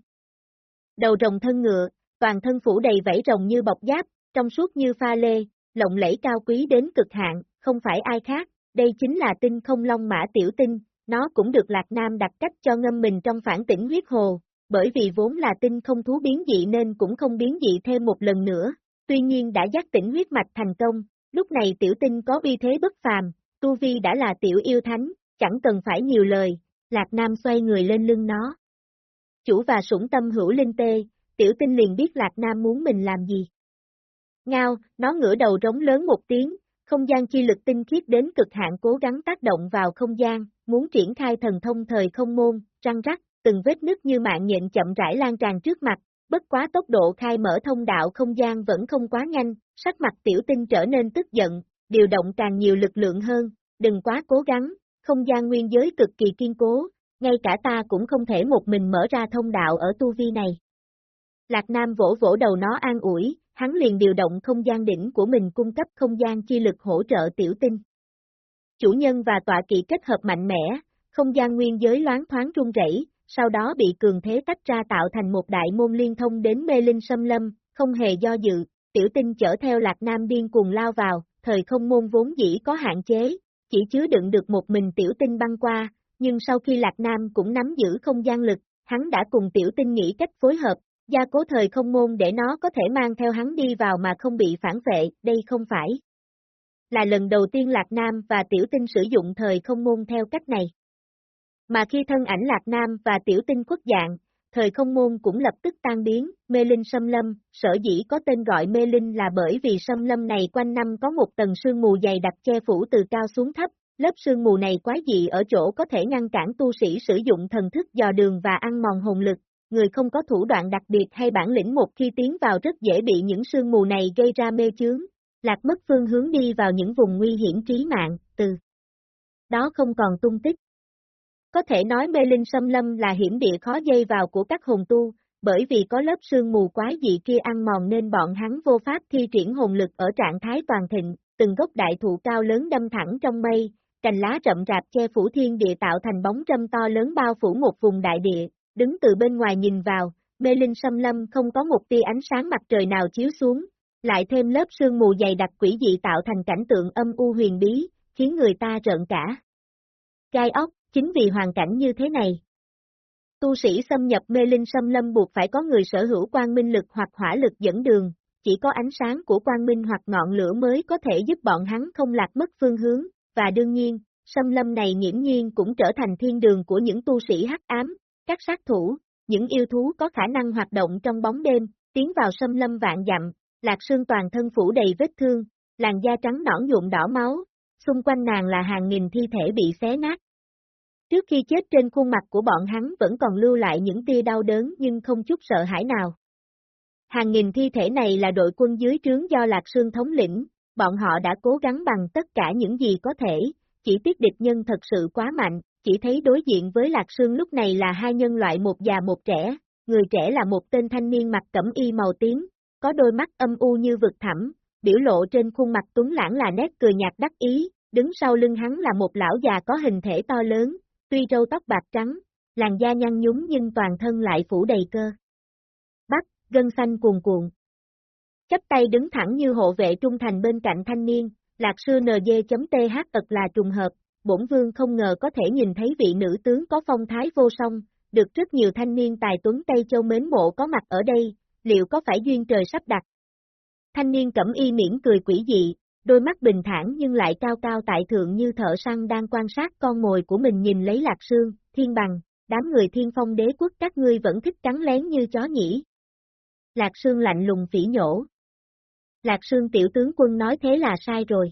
Đầu rồng thân ngựa, toàn thân phủ đầy vảy rồng như bọc giáp, trong suốt như pha lê, lộng lẫy cao quý đến cực hạn, không phải ai khác, đây chính là tinh không long mã tiểu tinh, nó cũng được Lạc Nam đặt cách cho ngâm mình trong phản tỉnh huyết hồ, bởi vì vốn là tinh không thú biến dị nên cũng không biến dị thêm một lần nữa, tuy nhiên đã giác tỉnh huyết mạch thành công, lúc này tiểu tinh có bi thế bất phàm, Tu Vi đã là tiểu yêu thánh, chẳng cần phải nhiều lời, Lạc Nam xoay người lên lưng nó. Chủ và sủng tâm hữu linh tê, tiểu tinh liền biết Lạc Nam muốn mình làm gì. Ngao, nó ngửa đầu rống lớn một tiếng, không gian chi lực tinh khiết đến cực hạn cố gắng tác động vào không gian, muốn triển khai thần thông thời không môn, răng rắc, từng vết nứt như mạng nhện chậm rãi lan tràn trước mặt, bất quá tốc độ khai mở thông đạo không gian vẫn không quá nhanh, sắc mặt tiểu tinh trở nên tức giận, điều động càng nhiều lực lượng hơn, đừng quá cố gắng, không gian nguyên giới cực kỳ kiên cố, ngay cả ta cũng không thể một mình mở ra thông đạo ở tu vi này. Lạc Nam vỗ vỗ đầu nó an ủi, hắn liền điều động không gian đỉnh của mình cung cấp không gian chi lực hỗ trợ tiểu tinh. Chủ nhân và tọa kỵ kết hợp mạnh mẽ, không gian nguyên giới loáng thoáng rung rẩy, sau đó bị cường thế tách ra tạo thành một đại môn liên thông đến mê linh xâm lâm, không hề do dự, tiểu tinh chở theo Lạc Nam điên cùng lao vào, thời không môn vốn dĩ có hạn chế, chỉ chứa đựng được một mình tiểu tinh băng qua, nhưng sau khi Lạc Nam cũng nắm giữ không gian lực, hắn đã cùng tiểu tinh nghĩ cách phối hợp, gia cố thời không môn để nó có thể mang theo hắn đi vào mà không bị phản vệ, đây không phải là lần đầu tiên Lạc Nam và Tiểu Tinh sử dụng thời không môn theo cách này. Mà khi thân ảnh Lạc Nam và Tiểu Tinh khuất dạng, thời không môn cũng lập tức tan biến, mê linh xâm lâm, sở dĩ có tên gọi mê linh là bởi vì xâm lâm này quanh năm có một tầng sương mù dày đặc che phủ từ cao xuống thấp, lớp sương mù này quá dị ở chỗ có thể ngăn cản tu sĩ sử dụng thần thức dò đường và ăn mòn hồn lực, người không có thủ đoạn đặc biệt hay bản lĩnh một khi tiến vào rất dễ bị những sương mù này gây ra mê chướng, lạc mất phương hướng đi vào những vùng nguy hiểm trí mạng, từ đó không còn tung tích. Có thể nói mê linh xâm lâm là hiểm địa khó dây vào của các hồn tu, bởi vì có lớp sương mù quái dị kia ăn mòn nên bọn hắn vô pháp thi triển hồn lực ở trạng thái toàn thịnh, từng gốc đại thụ cao lớn đâm thẳng trong mây, cành lá rậm rạp che phủ thiên địa tạo thành bóng râm to lớn bao phủ một vùng đại địa, đứng từ bên ngoài nhìn vào, mê linh xâm lâm không có một tia ánh sáng mặt trời nào chiếu xuống, lại thêm lớp sương mù dày đặc quỷ dị tạo thành cảnh tượng âm u huyền bí, khiến người ta rợn cả. Gai ốc, chính vì hoàn cảnh như thế này. Tu sĩ xâm nhập mê linh xâm lâm buộc phải có người sở hữu quang minh lực hoặc hỏa lực dẫn đường, chỉ có ánh sáng của quang minh hoặc ngọn lửa mới có thể giúp bọn hắn không lạc mất phương hướng, và đương nhiên, xâm lâm này nghiễm nhiên cũng trở thành thiên đường của những tu sĩ hắc ám, các sát thủ, những yêu thú có khả năng hoạt động trong bóng đêm, tiến vào xâm lâm vạn dặm, lạc sương toàn thân phủ đầy vết thương, làn da trắng nõn nhuộm đỏ máu, xung quanh nàng là hàng nghìn thi thể bị xé nát. Trước khi chết trên khuôn mặt của bọn hắn vẫn còn lưu lại những tia đau đớn nhưng không chút sợ hãi nào. Hàng nghìn thi thể này là đội quân dưới trướng do Lạc Sương thống lĩnh, bọn họ đã cố gắng bằng tất cả những gì có thể, chỉ tiếc địch nhân thật sự quá mạnh, chỉ thấy đối diện với Lạc Sương lúc này là hai nhân loại một già một trẻ, người trẻ là một tên thanh niên mặc cẩm y màu tím, có đôi mắt âm u như vực thẳm, biểu lộ trên khuôn mặt tuấn lãng là nét cười nhạt đắc ý, đứng sau lưng hắn là một lão già có hình thể to lớn, tuy râu tóc bạc trắng, làn da nhăn nhúm nhưng toàn thân lại phủ đầy cơ. Bắt, gân xanh cuồn cuộn. Chấp tay đứng thẳng như hộ vệ trung thành bên cạnh thanh niên, lạc sư nd.th ật là trùng hợp, bổn vương không ngờ có thể nhìn thấy vị nữ tướng có phong thái vô song, được rất nhiều thanh niên tài tuấn Tây Châu mến mộ có mặt ở đây, liệu có phải duyên trời sắp đặt? Thanh niên cẩm y miễn cười quỷ dị, đôi mắt bình thản nhưng lại cao cao tại thượng như thợ săn đang quan sát con mồi của mình nhìn lấy lạc sương, thiên bằng, đám người thiên phong đế quốc các ngươi vẫn thích cắn lén như chó nhỉ. Lạc sương lạnh lùng phỉ nhổ. Lạc sương tiểu tướng quân nói thế là sai rồi.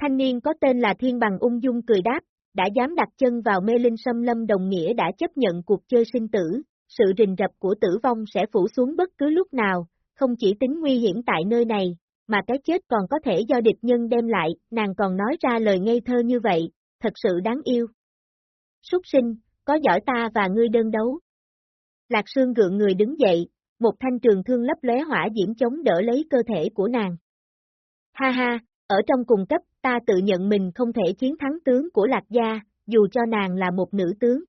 Thanh niên có tên là thiên bằng ung dung cười đáp, đã dám đặt chân vào mê linh sâm lâm đồng nghĩa đã chấp nhận cuộc chơi sinh tử, sự rình rập của tử vong sẽ phủ xuống bất cứ lúc nào, không chỉ tính nguy hiểm tại nơi này, mà cái chết còn có thể do địch nhân đem lại, nàng còn nói ra lời ngây thơ như vậy, thật sự đáng yêu. Súc sinh, có giỏi ta và ngươi đơn đấu. Lạc Sương gượng người đứng dậy, một thanh trường thương lấp lóe hỏa diễm chống đỡ lấy cơ thể của nàng. Ha ha, ở trong cùng cấp, ta tự nhận mình không thể chiến thắng tướng của Lạc Gia, dù cho nàng là một nữ tướng.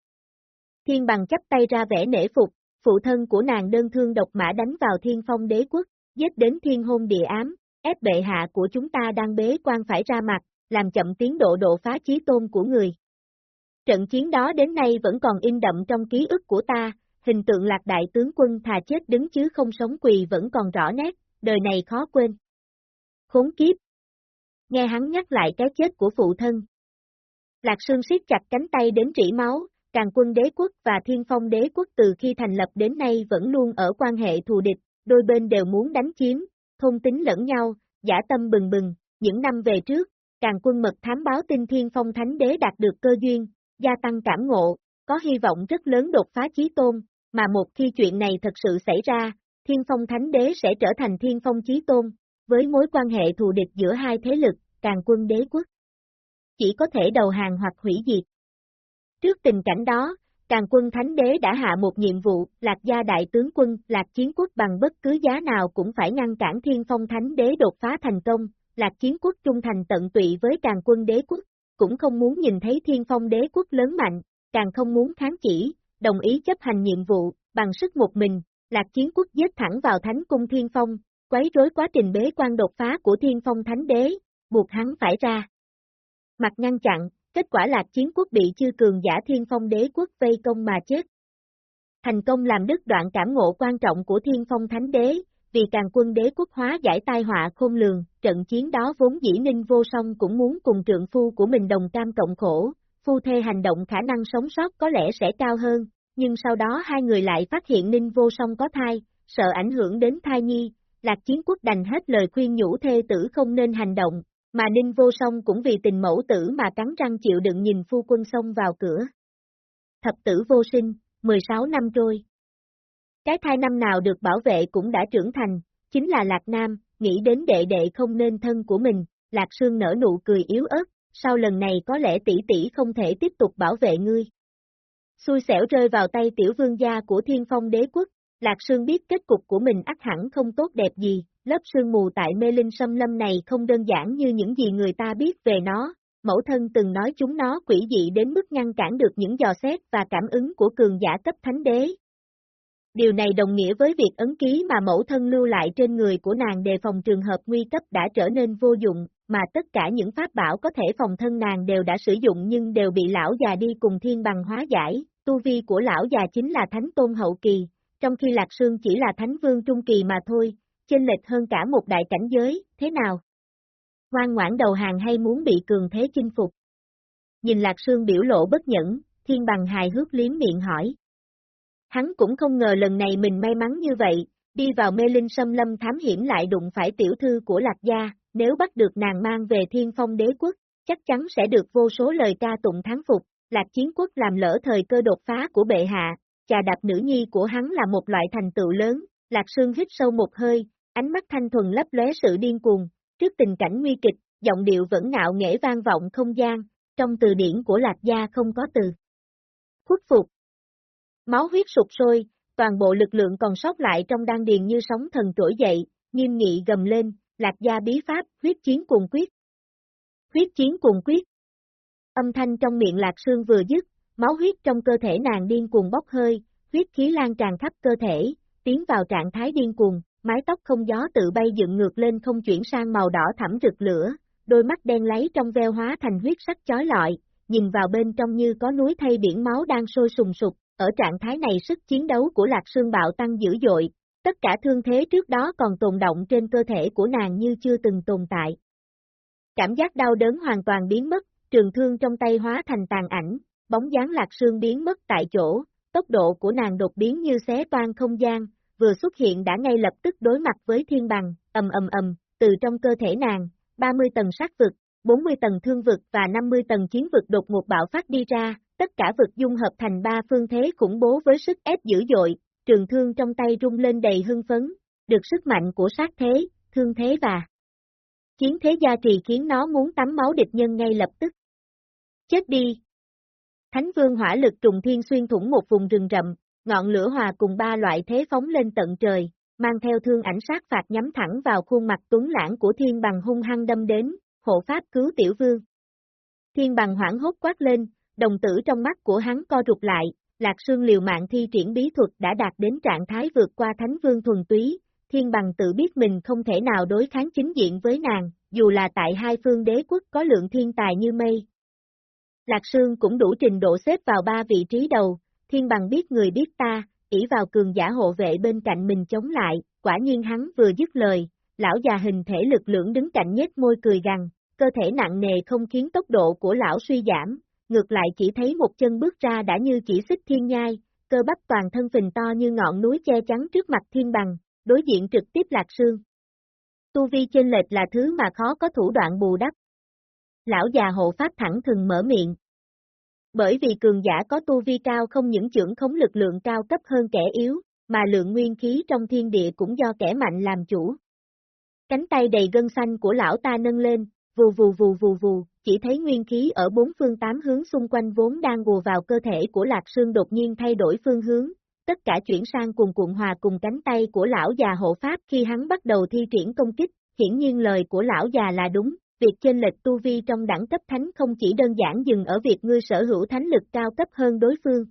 Thiên bằng chắp tay ra vẻ nể phục, phụ thân của nàng đơn thương độc mã đánh vào thiên phong đế quốc, giết đến thiên hôn địa ám, ép bệ hạ của chúng ta đang bế quan phải ra mặt, làm chậm tiến độ độ phá chí tôn của người. Trận chiến đó đến nay vẫn còn in đậm trong ký ức của ta, hình tượng lạc đại tướng quân thà chết đứng chứ không sống quỳ vẫn còn rõ nét, đời này khó quên. Khốn kiếp! Nghe hắn nhắc lại cái chết của phụ thân. Lạc Sương siết chặt cánh tay đến trĩ máu, càng quân đế quốc và thiên phong đế quốc từ khi thành lập đến nay vẫn luôn ở quan hệ thù địch, đôi bên đều muốn đánh chiếm, thông tính lẫn nhau, giả tâm bừng bừng, những năm về trước, càng quân mật thám báo tin thiên phong thánh đế đạt được cơ duyên, gia tăng cảm ngộ, có hy vọng rất lớn đột phá chí tôn, mà một khi chuyện này thật sự xảy ra, thiên phong thánh đế sẽ trở thành thiên phong chí tôn, với mối quan hệ thù địch giữa hai thế lực, càng quân đế quốc. Chỉ có thể đầu hàng hoặc hủy diệt. Trước tình cảnh đó, càng quân thánh đế đã hạ một nhiệm vụ, lạc gia đại tướng quân, lạc chiến quốc bằng bất cứ giá nào cũng phải ngăn cản thiên phong thánh đế đột phá thành công, lạc chiến quốc trung thành tận tụy với càng quân đế quốc, cũng không muốn nhìn thấy thiên phong đế quốc lớn mạnh, càng không muốn kháng chỉ, đồng ý chấp hành nhiệm vụ, bằng sức một mình, lạc chiến quốc giết thẳng vào thánh cung thiên phong, quấy rối quá trình bế quan đột phá của thiên phong thánh đế, buộc hắn phải ra. Mặt ngăn chặn, kết quả lạc chiến quốc bị chư cường giả thiên phong đế quốc vây công mà chết. Thành công làm đứt đoạn cảm ngộ quan trọng của thiên phong thánh đế, vì càng quân đế quốc hóa giải tai họa khôn lường, trận chiến đó vốn dĩ ninh vô song cũng muốn cùng trượng phu của mình đồng cam cộng khổ, phu thê hành động khả năng sống sót có lẽ sẽ cao hơn, nhưng sau đó hai người lại phát hiện ninh vô song có thai, sợ ảnh hưởng đến thai nhi, lạc chiến quốc đành hết lời khuyên nhủ thê tử không nên hành động, mà ninh vô song cũng vì tình mẫu tử mà cắn răng chịu đựng nhìn phu quân xông vào cửa. Thập tử vô sinh, 16 năm trôi. Cái thai năm nào được bảo vệ cũng đã trưởng thành, chính là Lạc Nam, nghĩ đến đệ đệ không nên thân của mình, Lạc Sương nở nụ cười yếu ớt, sau lần này có lẽ tỷ tỷ không thể tiếp tục bảo vệ ngươi. Xui xẻo rơi vào tay tiểu vương gia của thiên phong đế quốc, Lạc Sương biết kết cục của mình ắt hẳn không tốt đẹp gì, lớp sương mù tại mê linh xâm lâm này không đơn giản như những gì người ta biết về nó, mẫu thân từng nói chúng nó quỷ dị đến mức ngăn cản được những dò xét và cảm ứng của cường giả cấp thánh đế. Điều này đồng nghĩa với việc ấn ký mà mẫu thân lưu lại trên người của nàng đề phòng trường hợp nguy cấp đã trở nên vô dụng, mà tất cả những pháp bảo có thể phòng thân nàng đều đã sử dụng nhưng đều bị lão già đi cùng thiên bằng hóa giải, tu vi của lão già chính là thánh tôn hậu kỳ, trong khi Lạc Sương chỉ là thánh vương trung kỳ mà thôi, chênh lệch hơn cả một đại cảnh giới, thế nào? Ngoan ngoãn đầu hàng hay muốn bị cường thế chinh phục? Nhìn Lạc Sương biểu lộ bất nhẫn, thiên bằng hài hước liếm miệng hỏi. Hắn cũng không ngờ lần này mình may mắn như vậy, đi vào mê linh xâm lâm thám hiểm lại đụng phải tiểu thư của Lạc Gia, nếu bắt được nàng mang về thiên phong đế quốc, chắc chắn sẽ được vô số lời ca tụng thắng phục, Lạc Chiến Quốc làm lỡ thời cơ đột phá của bệ hạ, trà đạp nữ nhi của hắn là một loại thành tựu lớn, Lạc Sương hít sâu một hơi, ánh mắt thanh thuần lấp lóe sự điên cuồng, trước tình cảnh nguy kịch, giọng điệu vẫn ngạo nghễ vang vọng không gian, trong từ điển của Lạc Gia không có từ. Khuất phục. Máu huyết sụp sôi, toàn bộ lực lượng còn sót lại trong đan điền như sóng thần trỗi dậy, nghiêm nghị gầm lên, Lạc Gia bí pháp, huyết chiến cùng quyết. Huyết chiến cùng quyết. Âm thanh trong miệng Lạc Sương vừa dứt, máu huyết trong cơ thể nàng điên cuồng bốc hơi, huyết khí lan tràn khắp cơ thể, tiến vào trạng thái điên cuồng, mái tóc không gió tự bay dựng ngược lên không chuyển sang màu đỏ thẳm rực lửa, đôi mắt đen lấy trong veo hóa thành huyết sắc chói lọi, nhìn vào bên trong như có núi thay biển máu đang sôi sùng sục, ở trạng thái này sức chiến đấu của Lạc Sương Bạo tăng dữ dội, tất cả thương thế trước đó còn tồn động trên cơ thể của nàng như chưa từng tồn tại. Cảm giác đau đớn hoàn toàn biến mất, trường thương trong tay hóa thành tàn ảnh, bóng dáng Lạc Sương biến mất tại chỗ, tốc độ của nàng đột biến như xé toan không gian, vừa xuất hiện đã ngay lập tức đối mặt với thiên bằng, ầm ầm ầm, từ trong cơ thể nàng, 30 tầng sát vực, 40 tầng thương vực và 50 tầng chiến vực đột ngột bạo phát đi ra, tất cả vực dung hợp thành ba phương thế khủng bố với sức ép dữ dội, trường thương trong tay rung lên đầy hưng phấn, được sức mạnh của sát thế, thương thế và chiến thế gia trì khiến nó muốn tắm máu địch nhân ngay lập tức. Chết đi! Thánh vương hỏa lực trùng thiên xuyên thủng một vùng rừng rậm, ngọn lửa hòa cùng ba loại thế phóng lên tận trời, mang theo thương ảnh sát phạt nhắm thẳng vào khuôn mặt tuấn lãng của thiên bằng hung hăng đâm đến, hộ pháp cứu tiểu vương. Thiên bằng hoảng hốt quát lên, đồng tử trong mắt của hắn co rụt lại, lạc sương liều mạng thi triển bí thuật đã đạt đến trạng thái vượt qua thánh vương thuần túy, thiên bằng tự biết mình không thể nào đối kháng chính diện với nàng, dù là tại hai phương đế quốc có lượng thiên tài như mây. Lạc Sương cũng đủ trình độ xếp vào ba vị trí đầu, thiên bằng biết người biết ta, ỷ vào cường giả hộ vệ bên cạnh mình chống lại, quả nhiên hắn vừa dứt lời, lão già hình thể lực lưỡng đứng cạnh nhếch môi cười gằn, cơ thể nặng nề không khiến tốc độ của lão suy giảm, ngược lại chỉ thấy một chân bước ra đã như chỉ xích thiên nhai, cơ bắp toàn thân phình to như ngọn núi che chắn trước mặt thiên bằng, đối diện trực tiếp lạc sương. Tu vi trên lệch là thứ mà khó có thủ đoạn bù đắp. Lão già hộ pháp thẳng thừng mở miệng, bởi vì cường giả có tu vi cao không những trưởng khống lực lượng cao cấp hơn kẻ yếu, mà lượng nguyên khí trong thiên địa cũng do kẻ mạnh làm chủ. Cánh tay đầy gân xanh của lão ta nâng lên, vù vù vù vù vù, chỉ thấy nguyên khí ở bốn phương tám hướng xung quanh vốn đang gùa vào cơ thể của Lạc Sương đột nhiên thay đổi phương hướng, tất cả chuyển sang cùng cuộn hòa cùng cánh tay của lão già hộ pháp khi hắn bắt đầu thi triển công kích, hiển nhiên lời của lão già là đúng, việc chênh lệch tu vi trong đẳng cấp thánh không chỉ đơn giản dừng ở việc ngươi sở hữu thánh lực cao cấp hơn đối phương.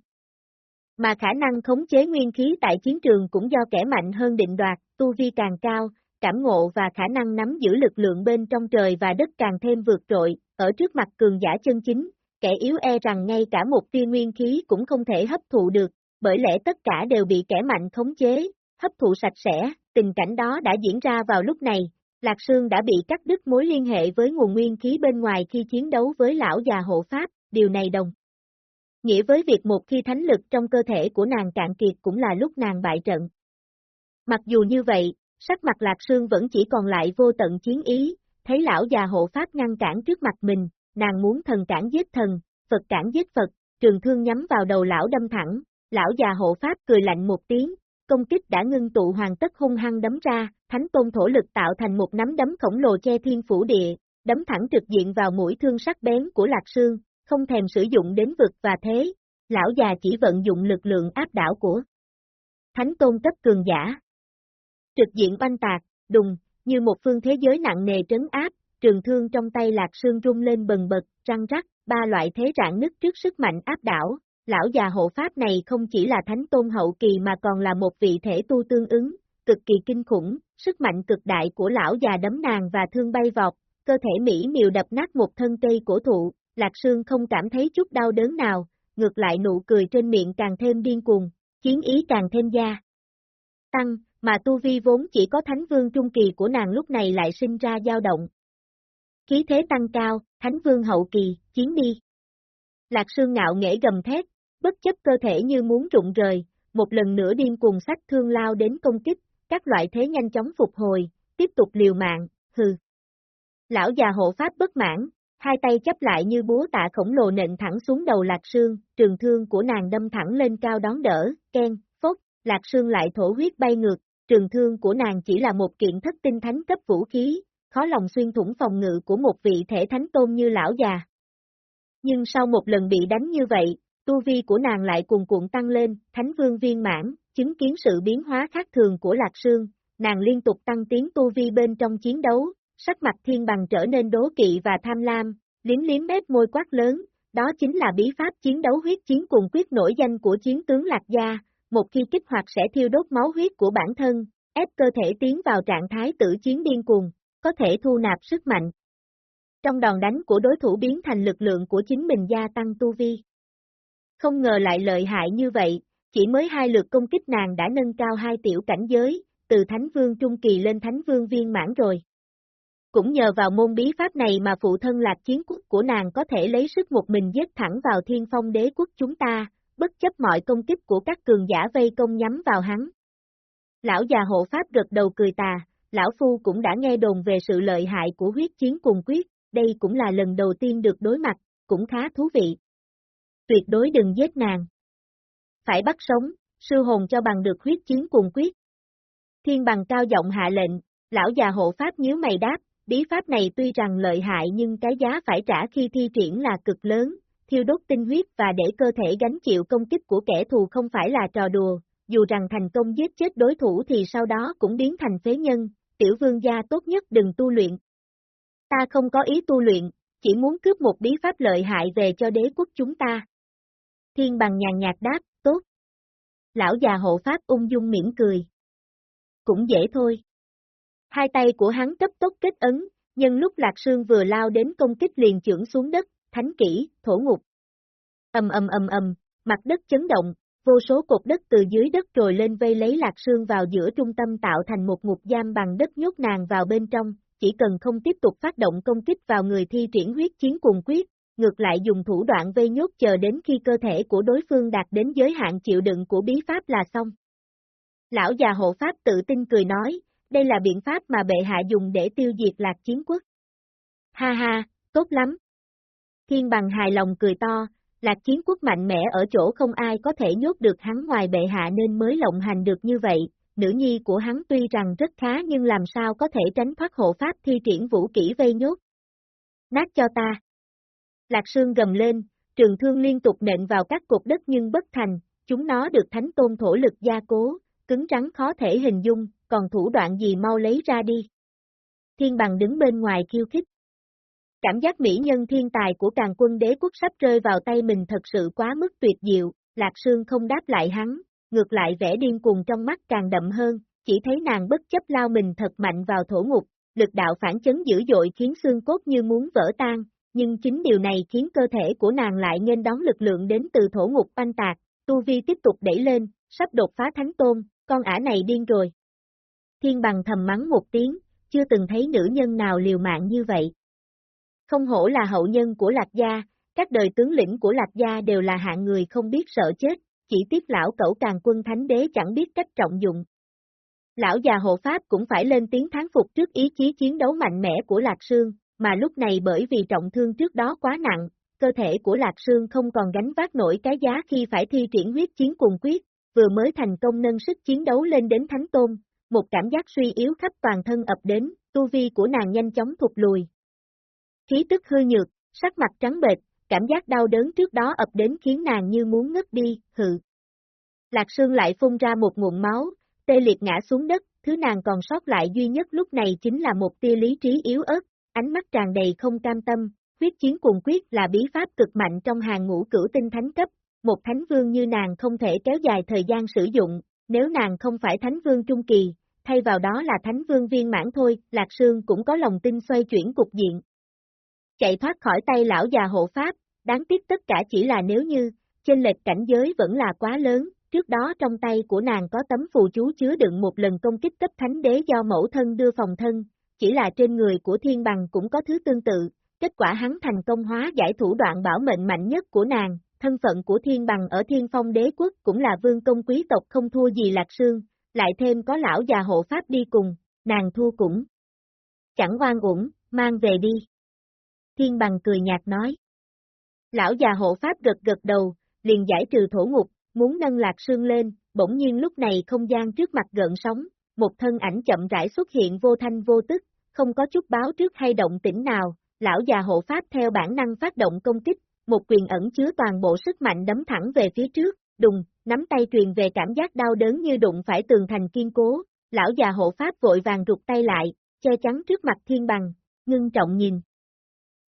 Mà khả năng khống chế nguyên khí tại chiến trường cũng do kẻ mạnh hơn định đoạt, tu vi càng cao, cảm ngộ và khả năng nắm giữ lực lượng bên trong trời và đất càng thêm vượt trội, ở trước mặt cường giả chân chính, kẻ yếu e rằng ngay cả một tia nguyên khí cũng không thể hấp thụ được, bởi lẽ tất cả đều bị kẻ mạnh khống chế, hấp thụ sạch sẽ, tình cảnh đó đã diễn ra vào lúc này, Lạc Sương đã bị cắt đứt mối liên hệ với nguồn nguyên khí bên ngoài khi chiến đấu với lão già hộ pháp, điều này đồng. Nghĩa với việc một khi thánh lực trong cơ thể của nàng cạn kiệt cũng là lúc nàng bại trận. Mặc dù như vậy, sắc mặt Lạc Sương vẫn chỉ còn lại vô tận chiến ý, thấy lão già hộ pháp ngăn cản trước mặt mình, nàng muốn thần cản giết thần, Phật cản giết Phật, trường thương nhắm vào đầu lão đâm thẳng, lão già hộ pháp cười lạnh một tiếng, công kích đã ngưng tụ hoàn tất hung hăng đấm ra, thánh tôn thổ lực tạo thành một nắm đấm khổng lồ che thiên phủ địa, đấm thẳng trực diện vào mũi thương sắc bén của Lạc Sương, không thèm sử dụng đến vực và thế, lão già chỉ vận dụng lực lượng áp đảo của thánh tôn cấp cường giả. Trực diện banh tạc, đùng, như một phương thế giới nặng nề trấn áp, trường thương trong tay Lạc Sương rung lên bần bật, răng rắc, ba loại thế rạn nứt trước sức mạnh áp đảo, lão già hộ pháp này không chỉ là thánh tôn hậu kỳ mà còn là một vị thể tu tương ứng, cực kỳ kinh khủng, sức mạnh cực đại của lão già đấm nàng và thương bay vọt, cơ thể Mỹ miều đập nát một thân cây cổ thụ, Lạc Sương không cảm thấy chút đau đớn nào, ngược lại nụ cười trên miệng càng thêm điên cuồng, chiến ý càng thêm gia. Tăng, mà tu vi vốn chỉ có thánh vương trung kỳ của nàng lúc này lại sinh ra dao động. Khí thế tăng cao, thánh vương hậu kỳ, chiến đi. Lạc Sương ngạo nghễ gầm thét, bất chấp cơ thể như muốn rụng rời, một lần nữa điên cuồng sách thương lao đến công kích, các loại thế nhanh chóng phục hồi, tiếp tục liều mạng, hừ. Lão già hộ pháp bất mãn, hai tay chấp lại như búa tạ khổng lồ nện thẳng xuống đầu Lạc Sương, trường thương của nàng đâm thẳng lên cao đón đỡ, ken, phốt, Lạc Sương lại thổ huyết bay ngược, trường thương của nàng chỉ là một kiện thất tinh thánh cấp vũ khí, khó lòng xuyên thủng phòng ngự của một vị thể thánh tôn như lão già. Nhưng sau một lần bị đánh như vậy, tu vi của nàng lại cuồn cuộn tăng lên, thánh vương viên mãn, chứng kiến sự biến hóa khác thường của Lạc Sương, nàng liên tục tăng tiến tu vi bên trong chiến đấu, sắc mặt thiên bằng trở nên đố kỵ và tham lam, liếm liếm mép môi quát lớn, đó chính là bí pháp chiến đấu huyết chiến cùng quyết nổi danh của chiến tướng Lạc Gia, một khi kích hoạt sẽ thiêu đốt máu huyết của bản thân, ép cơ thể tiến vào trạng thái tử chiến điên cuồng, có thể thu nạp sức mạnh. Trong đòn đánh của đối thủ biến thành lực lượng của chính mình gia tăng tu vi. Không ngờ lại lợi hại như vậy, chỉ mới hai lượt công kích nàng đã nâng cao hai tiểu cảnh giới, từ Thánh Vương Trung Kỳ lên Thánh Vương Viên mãn rồi. Cũng nhờ vào môn bí pháp này mà phụ thân lạc chiến quốc của nàng có thể lấy sức một mình giết thẳng vào thiên phong đế quốc chúng ta, bất chấp mọi công kích của các cường giả vây công nhắm vào hắn. Lão già hộ pháp gật đầu cười tà, lão phu cũng đã nghe đồn về sự lợi hại của huyết chiến cùng quyết, đây cũng là lần đầu tiên được đối mặt, cũng khá thú vị. Tuyệt đối đừng giết nàng. Phải bắt sống, sư hồn cho bằng được huyết chiến cùng quyết. Thiên bằng cao giọng hạ lệnh, lão già hộ pháp nhíu mày đáp, bí pháp này tuy rằng lợi hại nhưng cái giá phải trả khi thi triển là cực lớn, thiêu đốt tinh huyết và để cơ thể gánh chịu công kích của kẻ thù không phải là trò đùa, dù rằng thành công giết chết đối thủ thì sau đó cũng biến thành phế nhân, tiểu vương gia tốt nhất đừng tu luyện. Ta không có ý tu luyện, chỉ muốn cướp một bí pháp lợi hại về cho đế quốc chúng ta. Thiên bằng nhàn nhạt đáp, tốt. Lão già hộ pháp ung dung mỉm cười. Cũng dễ thôi. Hai tay của hắn cấp tốc kết ấn, nhân lúc Lạc Sương vừa lao đến công kích liền trưởng xuống đất, thánh kỹ, thổ ngục. Ầm ầm ầm ầm, mặt đất chấn động, vô số cột đất từ dưới đất trồi lên vây lấy Lạc Sương vào giữa trung tâm tạo thành một ngục giam bằng đất nhốt nàng vào bên trong, chỉ cần không tiếp tục phát động công kích vào người thi triển huyết chiến cùng quyết, ngược lại dùng thủ đoạn vây nhốt chờ đến khi cơ thể của đối phương đạt đến giới hạn chịu đựng của bí pháp là xong. Lão già hộ pháp tự tin cười nói, đây là biện pháp mà bệ hạ dùng để tiêu diệt lạc chiến quốc. Ha ha, tốt lắm. Thiên bằng hài lòng cười to, lạc chiến quốc mạnh mẽ ở chỗ không ai có thể nhốt được hắn ngoài bệ hạ nên mới lộng hành được như vậy, nữ nhi của hắn tuy rằng rất khá nhưng làm sao có thể tránh thoát hộ pháp thi triển vũ kỹ vây nhốt. Nát cho ta. Lạc Sương gầm lên, trường thương liên tục nện vào các cột đất nhưng bất thành, chúng nó được thánh tôn thổ lực gia cố, cứng rắn khó thể hình dung, còn thủ đoạn gì mau lấy ra đi. Thiên bằng đứng bên ngoài khiêu khích. Cảm giác mỹ nhân thiên tài của càng quân đế quốc sắp rơi vào tay mình thật sự quá mức tuyệt diệu, Lạc Sương không đáp lại hắn, ngược lại vẻ điên cuồng trong mắt càng đậm hơn, chỉ thấy nàng bất chấp lao mình thật mạnh vào thổ ngục, lực đạo phản chấn dữ dội khiến xương cốt như muốn vỡ tan, nhưng chính điều này khiến cơ thể của nàng lại nên đón lực lượng đến từ thổ ngục oanh tạc, tu vi tiếp tục đẩy lên, sắp đột phá thánh tôn, con ả này điên rồi. Thiên bằng thầm mắng một tiếng, chưa từng thấy nữ nhân nào liều mạng như vậy. Không hổ là hậu nhân của Lạc Gia, các đời tướng lĩnh của Lạc Gia đều là hạng người không biết sợ chết, chỉ tiếc lão cẩu càng quân thánh đế chẳng biết cách trọng dụng. Lão già hộ pháp cũng phải lên tiếng thán phục trước ý chí chiến đấu mạnh mẽ của Lạc Sương, mà lúc này bởi vì trọng thương trước đó quá nặng, cơ thể của Lạc Sương không còn gánh vác nổi cái giá khi phải thi triển huyết chiến cùng quyết, vừa mới thành công nâng sức chiến đấu lên đến thánh tôn, một cảm giác suy yếu khắp toàn thân ập đến, tu vi của nàng nhanh chóng thụt lùi. Khí tức hư nhược, sắc mặt trắng bệch, cảm giác đau đớn trước đó ập đến khiến nàng như muốn ngất đi, hự. Lạc Sương lại phun ra một nguồn máu, tê liệt ngã xuống đất, thứ nàng còn sót lại duy nhất lúc này chính là một tia lý trí yếu ớt, ánh mắt tràn đầy không cam tâm, huyết chiến cùng quyết là bí pháp cực mạnh trong hàng ngũ cửu tinh thánh cấp, một thánh vương như nàng không thể kéo dài thời gian sử dụng, nếu nàng không phải thánh vương trung kỳ, thay vào đó là thánh vương viên mãn thôi, Lạc Sương cũng có lòng tin xoay chuyển cục diện. Chạy thoát khỏi tay lão già hộ pháp, đáng tiếc tất cả chỉ là nếu như, trên lệch cảnh giới vẫn là quá lớn, trước đó trong tay của nàng có tấm phù chú chứa đựng một lần công kích cấp thánh đế do mẫu thân đưa phòng thân, chỉ là trên người của thiên bằng cũng có thứ tương tự, kết quả hắn thành công hóa giải thủ đoạn bảo mệnh mạnh nhất của nàng, thân phận của thiên bằng ở thiên phong đế quốc cũng là vương công quý tộc không thua gì lạc sương, lại thêm có lão già hộ pháp đi cùng, nàng thua cũng. Chẳng oan uổng, mang về đi. Thiên bằng cười nhạt nói. Lão già hộ pháp gật gật đầu, liền giải trừ thổ ngục, muốn nâng lạc sương lên, bỗng nhiên lúc này không gian trước mặt gợn sóng, một thân ảnh chậm rãi xuất hiện vô thanh vô tức, không có chút báo trước hay động tĩnh nào, lão già hộ pháp theo bản năng phát động công kích, một quyền ẩn chứa toàn bộ sức mạnh đấm thẳng về phía trước, đùng, nắm tay truyền về cảm giác đau đớn như đụng phải tường thành kiên cố, lão già hộ pháp vội vàng rụt tay lại, che chắn trước mặt thiên bằng, ngưng trọng nhìn.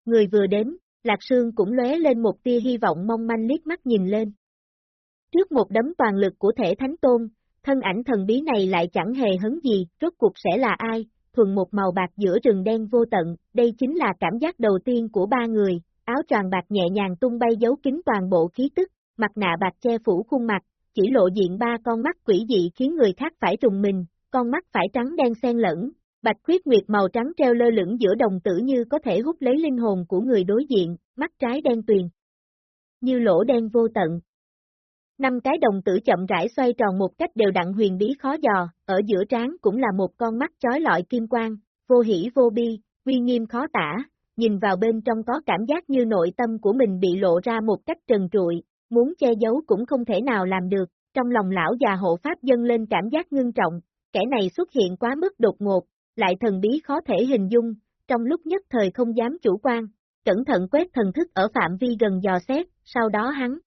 Người vừa đến, Lạc Sương cũng lóe lên một tia hy vọng mong manh liếc mắt nhìn lên. Trước một đấm toàn lực của thể thánh tôn, thân ảnh thần bí này lại chẳng hề hấn gì, rốt cuộc sẽ là ai, thuần một màu bạc giữa rừng đen vô tận, đây chính là cảm giác đầu tiên của ba người, áo tròn bạc nhẹ nhàng tung bay giấu kín toàn bộ khí tức, mặt nạ bạc che phủ khuôn mặt, chỉ lộ diện ba con mắt quỷ dị khiến người khác phải trùng mình, con mắt phải trắng đen xen lẫn, bạch khuyết nguyệt màu trắng treo lơ lửng giữa đồng tử như có thể hút lấy linh hồn của người đối diện, mắt trái đen tuyền. Như lỗ đen vô tận. Năm cái đồng tử chậm rãi xoay tròn một cách đều đặn huyền bí khó dò, ở giữa trán cũng là một con mắt chói lọi kim quang, vô hỷ vô bi, uy nghiêm khó tả, nhìn vào bên trong có cảm giác như nội tâm của mình bị lộ ra một cách trần trụi, muốn che giấu cũng không thể nào làm được, trong lòng lão già hộ pháp dâng lên cảm giác ngưng trọng, kẻ này xuất hiện quá mức đột ngột, lại thần bí khó thể hình dung, trong lúc nhất thời không dám chủ quan, cẩn thận quét thần thức ở phạm vi gần dò xét, sau đó hắn.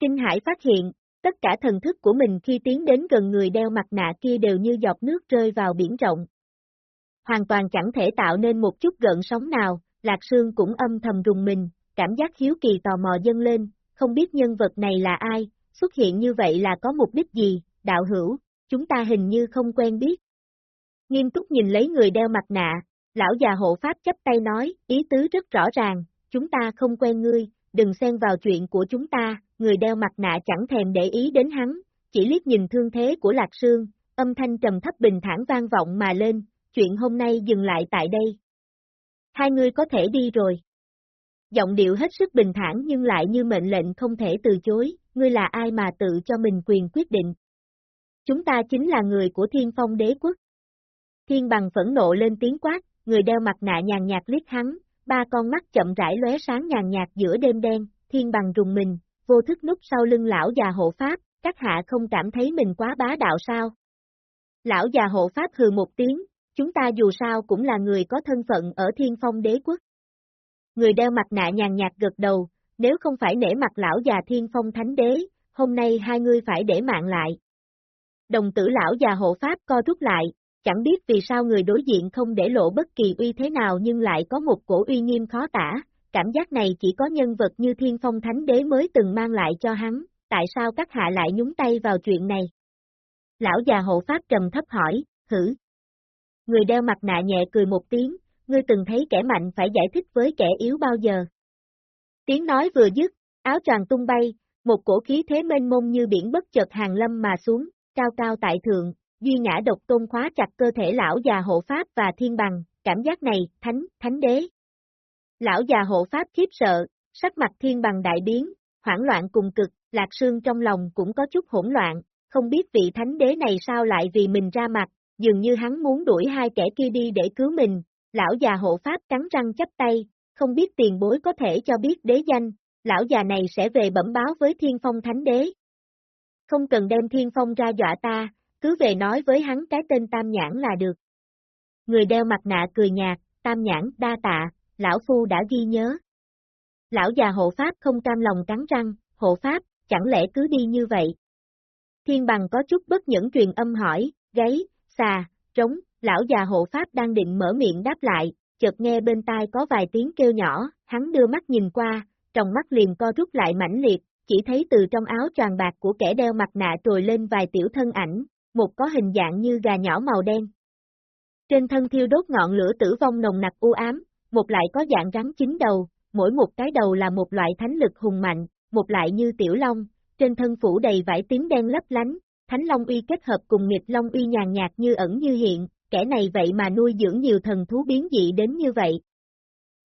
Kinh hải phát hiện, tất cả thần thức của mình khi tiến đến gần người đeo mặt nạ kia đều như giọt nước rơi vào biển rộng. Hoàn toàn chẳng thể tạo nên một chút gợn sóng nào, Lạc Sương cũng âm thầm rùng mình, cảm giác hiếu kỳ tò mò dâng lên, không biết nhân vật này là ai, xuất hiện như vậy là có mục đích gì, đạo hữu, chúng ta hình như không quen biết. Nghiêm túc nhìn lấy người đeo mặt nạ, lão già hộ pháp chấp tay nói, ý tứ rất rõ ràng, chúng ta không quen ngươi, đừng xen vào chuyện của chúng ta, người đeo mặt nạ chẳng thèm để ý đến hắn, chỉ liếc nhìn thương thế của Lạc Sương, âm thanh trầm thấp bình thản vang vọng mà lên, chuyện hôm nay dừng lại tại đây. Hai người có thể đi rồi. Giọng điệu hết sức bình thản nhưng lại như mệnh lệnh không thể từ chối, ngươi là ai mà tự cho mình quyền quyết định. Chúng ta chính là người của thiên phong đế quốc. Thiên bằng phẫn nộ lên tiếng quát, người đeo mặt nạ nhàn nhạt liếc hắn, ba con mắt chậm rãi lóe sáng nhàn nhạt giữa đêm đen, thiên bằng rùng mình, vô thức núp sau lưng lão già hộ pháp, các hạ không cảm thấy mình quá bá đạo sao? Lão già hộ pháp hừ một tiếng, chúng ta dù sao cũng là người có thân phận ở thiên phong đế quốc. Người đeo mặt nạ nhàn nhạt gật đầu, nếu không phải nể mặt lão già thiên phong thánh đế, hôm nay hai ngươi phải để mạng lại. Đồng tử lão già hộ pháp co rút lại, chẳng biết vì sao người đối diện không để lộ bất kỳ uy thế nào nhưng lại có một cổ uy nghiêm khó tả, cảm giác này chỉ có nhân vật như thiên phong thánh đế mới từng mang lại cho hắn, tại sao các hạ lại nhúng tay vào chuyện này? Lão già hộ pháp trầm thấp hỏi, hử? Người đeo mặt nạ nhẹ cười một tiếng, ngươi từng thấy kẻ mạnh phải giải thích với kẻ yếu bao giờ? Tiếng nói vừa dứt, áo tràng tung bay, một cổ khí thế mênh mông như biển bất chợt hàng lâm mà xuống, cao cao tại thượng, duy ngã độc tôn khóa chặt cơ thể lão già hộ pháp và thiên bằng, cảm giác này, thánh, thánh đế. Lão già hộ pháp khiếp sợ, sắc mặt thiên bằng đại biến, hoảng loạn cùng cực, lạc sương trong lòng cũng có chút hỗn loạn, không biết vị thánh đế này sao lại vì mình ra mặt, dường như hắn muốn đuổi hai kẻ kia đi để cứu mình, lão già hộ pháp cắn răng chấp tay, không biết tiền bối có thể cho biết đế danh, lão già này sẽ về bẩm báo với thiên phong thánh đế. Không cần đem thiên phong ra dọa ta, cứ về nói với hắn cái tên tam nhãn là được. Người đeo mặt nạ cười nhạt, tam nhãn, đa tạ, lão phu đã ghi nhớ. Lão già hộ pháp không cam lòng cắn răng, hộ pháp, chẳng lẽ cứ đi như vậy? Thiên bằng có chút bất nhẫn truyền âm hỏi, gáy, xà, trống, lão già hộ pháp đang định mở miệng đáp lại, chợt nghe bên tai có vài tiếng kêu nhỏ, hắn đưa mắt nhìn qua, trong mắt liền co rút lại mãnh liệt, chỉ thấy từ trong áo tràn bạc của kẻ đeo mặt nạ trồi lên vài tiểu thân ảnh, một có hình dạng như gà nhỏ màu đen. Trên thân thiêu đốt ngọn lửa tử vong nồng nặc u ám, một lại có dạng rắn chín đầu, mỗi một cái đầu là một loại thánh lực hùng mạnh, một lại như tiểu long, trên thân phủ đầy vải tím đen lấp lánh, thánh long uy kết hợp cùng nghịch long uy nhàn nhạt như ẩn như hiện, kẻ này vậy mà nuôi dưỡng nhiều thần thú biến dị đến như vậy.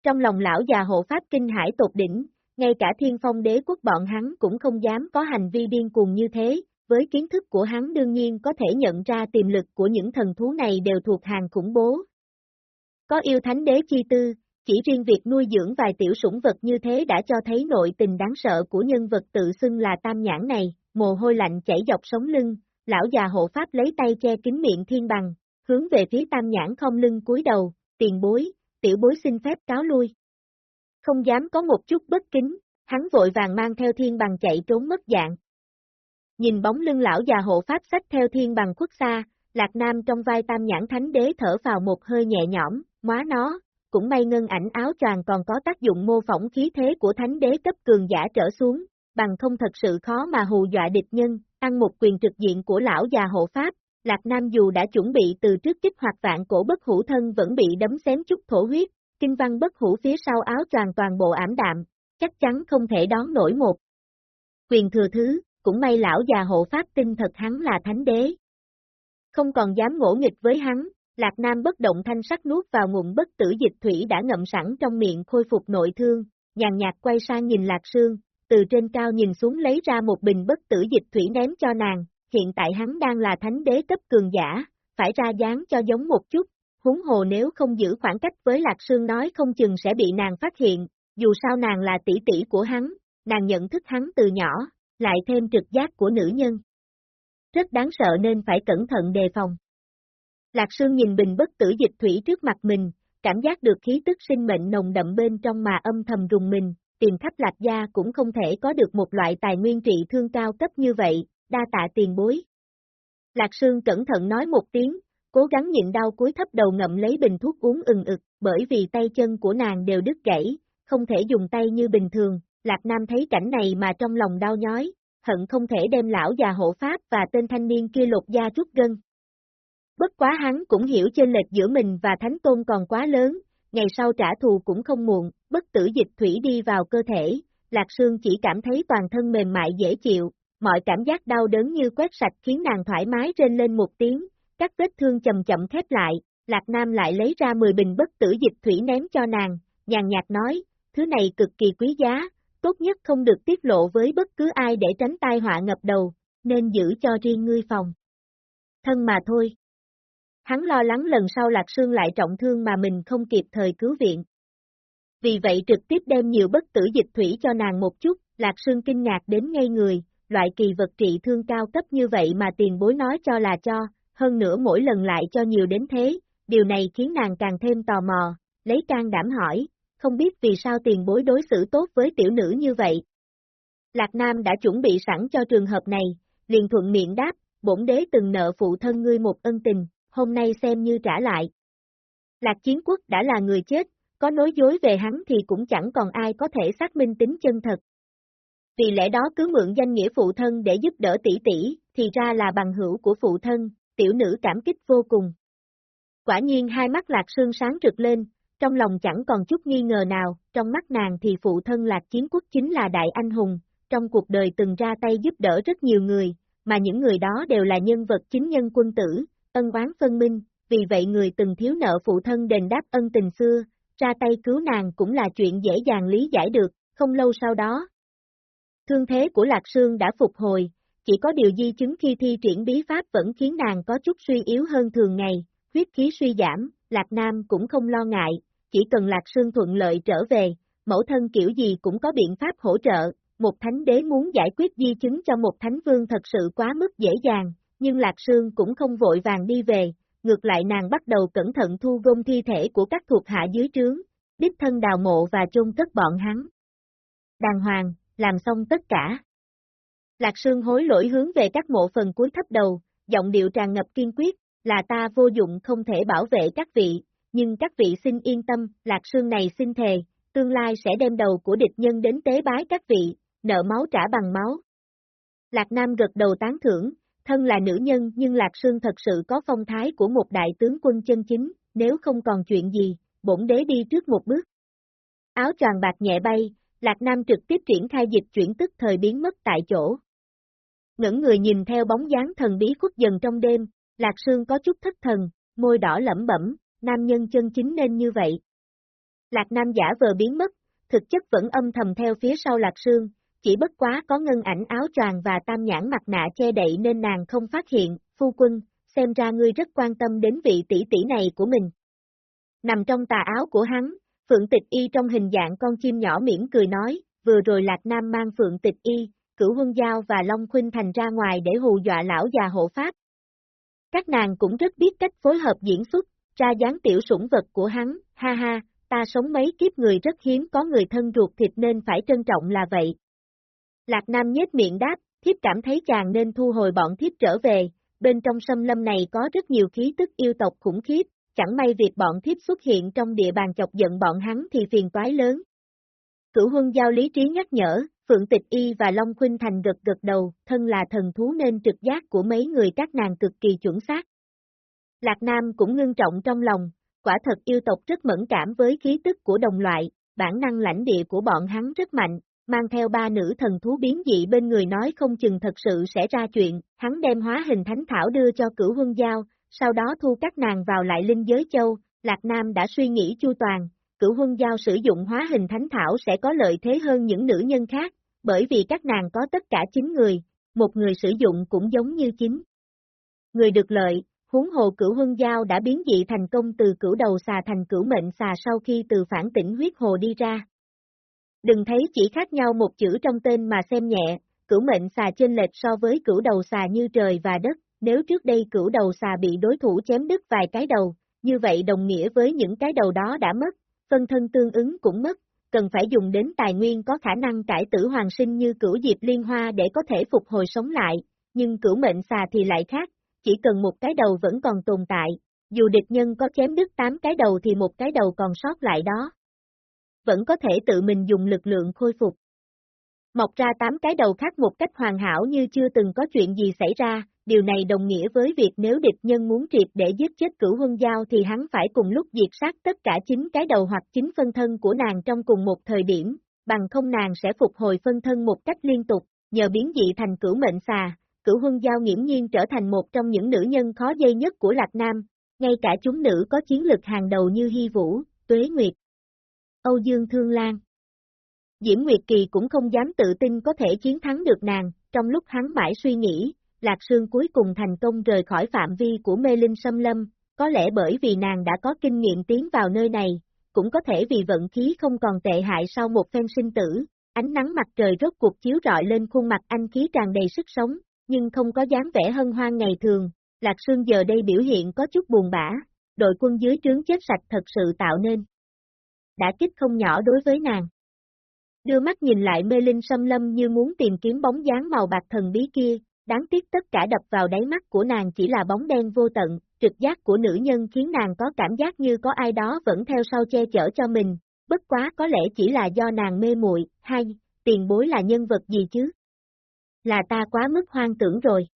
Trong lòng lão già hộ pháp kinh hải tột đỉnh, ngay cả thiên phong đế quốc bọn hắn cũng không dám có hành vi điên cuồng như thế, với kiến thức của hắn đương nhiên có thể nhận ra tiềm lực của những thần thú này đều thuộc hàng khủng bố. Có yêu thánh đế chi tư, chỉ riêng việc nuôi dưỡng vài tiểu sủng vật như thế đã cho thấy nội tình đáng sợ của nhân vật tự xưng là tam nhãn này, mồ hôi lạnh chảy dọc sống lưng, lão già hộ pháp lấy tay che kín miệng thiên bằng, hướng về phía tam nhãn không lưng cúi đầu, tiền bối, tiểu bối xin phép cáo lui. Không dám có một chút bất kính, hắn vội vàng mang theo thiên bằng chạy trốn mất dạng. Nhìn bóng lưng lão già hộ pháp sách theo thiên bằng khuất xa, Lạc Nam trong vai tam nhãn thánh đế thở vào một hơi nhẹ nhõm, móa nó, cũng may ngân ảnh áo choàng còn có tác dụng mô phỏng khí thế của thánh đế cấp cường giả trở xuống, bằng không thật sự khó mà hù dọa địch nhân, ăn một quyền trực diện của lão già hộ pháp, Lạc Nam dù đã chuẩn bị từ trước kích hoạt vạn cổ bất hủ thân vẫn bị đấm xém chút thổ huyết, kinh văn bất hủ phía sau áo choàng toàn bộ ảm đạm, chắc chắn không thể đón nổi một. Quyền thừa thứ, cũng may lão già hộ pháp tin thật hắn là thánh đế. Không còn dám ngỗ nghịch với hắn, Lạc Nam bất động thanh sắc nuốt vào ngụm bất tử dịch thủy đã ngậm sẵn trong miệng khôi phục nội thương, nhàn nhạt quay sang nhìn Lạc Sương, từ trên cao nhìn xuống lấy ra một bình bất tử dịch thủy ném cho nàng, hiện tại hắn đang là thánh đế cấp cường giả, phải ra dáng cho giống một chút, huống hồ nếu không giữ khoảng cách với Lạc Sương nói không chừng sẽ bị nàng phát hiện, dù sao nàng là tỷ tỷ của hắn, nàng nhận thức hắn từ nhỏ, lại thêm trực giác của nữ nhân. Rất đáng sợ nên phải cẩn thận đề phòng. Lạc Sương nhìn bình bất tử dịch thủy trước mặt mình, cảm giác được khí tức sinh mệnh nồng đậm bên trong mà âm thầm rùng mình, tìm khắp lạc gia cũng không thể có được một loại tài nguyên trị thương cao cấp như vậy, đa tạ tiền bối. Lạc Sương cẩn thận nói một tiếng, cố gắng nhịn đau cúi thấp đầu ngậm lấy bình thuốc uống ừng ực, bởi vì tay chân của nàng đều đứt gãy, không thể dùng tay như bình thường, Lạc Nam thấy cảnh này mà trong lòng đau nhói, hận không thể đem lão già hộ pháp và tên thanh niên kia lột da rút gân. Bất quá hắn cũng hiểu chênh lệch giữa mình và Thánh Tôn còn quá lớn, ngày sau trả thù cũng không muộn, bất tử dịch thủy đi vào cơ thể, Lạc Sương chỉ cảm thấy toàn thân mềm mại dễ chịu, mọi cảm giác đau đớn như quét sạch khiến nàng thoải mái trên lên một tiếng, các vết thương chậm chậm khép lại, Lạc Nam lại lấy ra 10 bình bất tử dịch thủy ném cho nàng, nhàn nhạt nói, thứ này cực kỳ quý giá, tốt nhất không được tiết lộ với bất cứ ai để tránh tai họa ngập đầu, nên giữ cho riêng ngươi phòng. Thân mà thôi. Hắn lo lắng lần sau Lạc Sương lại trọng thương mà mình không kịp thời cứu viện. Vì vậy trực tiếp đem nhiều bất tử dịch thủy cho nàng một chút, Lạc Sương kinh ngạc đến ngay người, loại kỳ vật trị thương cao cấp như vậy mà tiền bối nói cho là cho, hơn nữa mỗi lần lại cho nhiều đến thế, điều này khiến nàng càng thêm tò mò, lấy can đảm hỏi, không biết vì sao tiền bối đối xử tốt với tiểu nữ như vậy. Lạc Nam đã chuẩn bị sẵn cho trường hợp này, liền thuận miệng đáp, bổn đế từng nợ phụ thân ngươi một ân tình, hôm nay xem như trả lại. Lạc Chiến Quốc đã là người chết, có nói dối về hắn thì cũng chẳng còn ai có thể xác minh tính chân thật. Vì lẽ đó cứ mượn danh nghĩa phụ thân để giúp đỡ tỷ tỷ, thì ra là bằng hữu của phụ thân, tiểu nữ cảm kích vô cùng. Quả nhiên hai mắt Lạc Sương sáng rực lên, trong lòng chẳng còn chút nghi ngờ nào, trong mắt nàng thì phụ thân Lạc Chiến Quốc chính là đại anh hùng, trong cuộc đời từng ra tay giúp đỡ rất nhiều người, mà những người đó đều là nhân vật chính nhân quân tử, ân oán phân minh, vì vậy người từng thiếu nợ phụ thân đền đáp ân tình xưa, ra tay cứu nàng cũng là chuyện dễ dàng lý giải được, không lâu sau đó. Thương thế của Lạc Sương đã phục hồi, chỉ có điều di chứng khi thi triển bí pháp vẫn khiến nàng có chút suy yếu hơn thường ngày, huyết khí suy giảm, Lạc Nam cũng không lo ngại, chỉ cần Lạc Sương thuận lợi trở về, mẫu thân kiểu gì cũng có biện pháp hỗ trợ, một thánh đế muốn giải quyết di chứng cho một thánh vương thật sự quá mức dễ dàng, nhưng Lạc Sương cũng không vội vàng đi về, ngược lại nàng bắt đầu cẩn thận thu gom thi thể của các thuộc hạ dưới trướng, đích thân đào mộ và chôn cất bọn hắn. Đàng hoàng, làm xong tất cả. Lạc Sương hối lỗi hướng về các mộ phần cuối thấp đầu, giọng điệu tràn ngập kiên quyết, là ta vô dụng không thể bảo vệ các vị, nhưng các vị xin yên tâm, Lạc Sương này xin thề, tương lai sẽ đem đầu của địch nhân đến tế bái các vị, nợ máu trả bằng máu. Lạc Nam gật đầu tán thưởng, thân là nữ nhân nhưng Lạc Sương thật sự có phong thái của một đại tướng quân chân chính, nếu không còn chuyện gì, bổn đế đi trước một bước. Áo choàng bạc nhẹ bay, Lạc Nam trực tiếp triển khai dịch chuyển tức thời biến mất tại chỗ. Ngẫn người nhìn theo bóng dáng thần bí khuất dần trong đêm, Lạc Sương có chút thất thần, môi đỏ lẩm bẩm, nam nhân chân chính nên như vậy. Lạc Nam giả vờ biến mất, thực chất vẫn âm thầm theo phía sau Lạc Sương, chỉ bất quá có ngân ảnh áo choàng và tam nhãn mặt nạ che đậy nên nàng không phát hiện, phu quân, xem ra ngươi rất quan tâm đến vị tỷ tỷ này của mình. Nằm trong tà áo của hắn, Phượng Tịch Y trong hình dạng con chim nhỏ mỉm cười nói, vừa rồi Lạc Nam mang Phượng Tịch Y, cửu huân giao và Long Khuynh Thành ra ngoài để hù dọa lão già hộ pháp. Các nàng cũng rất biết cách phối hợp diễn xuất, ra dáng tiểu sủng vật của hắn, ha ha, ta sống mấy kiếp người rất hiếm có người thân ruột thịt nên phải trân trọng là vậy. Lạc Nam nhếch miệng đáp, thiếp cảm thấy chàng nên thu hồi bọn thiếp trở về, bên trong sâm lâm này có rất nhiều khí tức yêu tộc khủng khiếp, chẳng may việc bọn thiếp xuất hiện trong địa bàn chọc giận bọn hắn thì phiền toái lớn. Cửu huân giao lý trí nhắc nhở, Phượng Tịch Y và Long Khuynh Thành gật gật đầu, thân là thần thú nên trực giác của mấy người các nàng cực kỳ chuẩn xác. Lạc Nam cũng ngưng trọng trong lòng, quả thật yêu tộc rất mẫn cảm với khí tức của đồng loại, bản năng lãnh địa của bọn hắn rất mạnh, mang theo ba nữ thần thú biến dị bên người nói không chừng thật sự sẽ ra chuyện, hắn đem hóa hình thánh thảo đưa cho cửu huân giao, sau đó thu các nàng vào lại linh giới châu, Lạc Nam đã suy nghĩ chu toàn, cửu huân giao sử dụng hóa hình thánh thảo sẽ có lợi thế hơn những nữ nhân khác, bởi vì các nàng có tất cả 9 người, một người sử dụng cũng giống như 9. Người được lợi, huống hồ cửu huân giao đã biến dị thành công từ cửu đầu xà thành cửu mệnh xà sau khi từ phản tỉnh huyết hồ đi ra. Đừng thấy chỉ khác nhau một chữ trong tên mà xem nhẹ, cửu mệnh xà trên lệch so với cửu đầu xà như trời và đất, nếu trước đây cửu đầu xà bị đối thủ chém đứt vài cái đầu, như vậy đồng nghĩa với những cái đầu đó đã mất, phân thân tương ứng cũng mất, cần phải dùng đến tài nguyên có khả năng cải tử hoàng sinh như cửu diệp liên hoa để có thể phục hồi sống lại, nhưng cửu mệnh xà thì lại khác, chỉ cần một cái đầu vẫn còn tồn tại, dù địch nhân có chém đứt 8 cái đầu thì một cái đầu còn sót lại đó. Vẫn có thể tự mình dùng lực lượng khôi phục. Mọc ra 8 cái đầu khác một cách hoàn hảo như chưa từng có chuyện gì xảy ra, điều này đồng nghĩa với việc nếu địch nhân muốn triệt để giết chết cửu huân giao thì hắn phải cùng lúc diệt sát tất cả chín cái đầu hoặc chín phân thân của nàng trong cùng một thời điểm, bằng không nàng sẽ phục hồi phân thân một cách liên tục, nhờ biến dị thành cửu mệnh xà, cửu huân giao nghiễm nhiên trở thành một trong những nữ nhân khó dây nhất của Lạc Nam, ngay cả chúng nữ có chiến lực hàng đầu như Hy Vũ, Tuế Nguyệt, Âu Dương Thương Lan. Diễm Nguyệt Kỳ cũng không dám tự tin có thể chiến thắng được nàng, trong lúc hắn mãi suy nghĩ, Lạc Sương cuối cùng thành công rời khỏi phạm vi của mê linh xâm lâm, có lẽ bởi vì nàng đã có kinh nghiệm tiến vào nơi này, cũng có thể vì vận khí không còn tệ hại sau một phen sinh tử, ánh nắng mặt trời rốt cuộc chiếu rọi lên khuôn mặt anh khí tràn đầy sức sống, nhưng không có dáng vẻ hân hoan ngày thường, Lạc Sương giờ đây biểu hiện có chút buồn bã, đội quân dưới trướng chết sạch thật sự tạo nên. Đã kích không nhỏ đối với nàng. Đưa mắt nhìn lại mê linh xâm lâm như muốn tìm kiếm bóng dáng màu bạc thần bí kia, đáng tiếc tất cả đập vào đáy mắt của nàng chỉ là bóng đen vô tận, trực giác của nữ nhân khiến nàng có cảm giác như có ai đó vẫn theo sau che chở cho mình, bất quá có lẽ chỉ là do nàng mê muội, hay, tiền bối là nhân vật gì chứ? Là ta quá mức hoang tưởng rồi.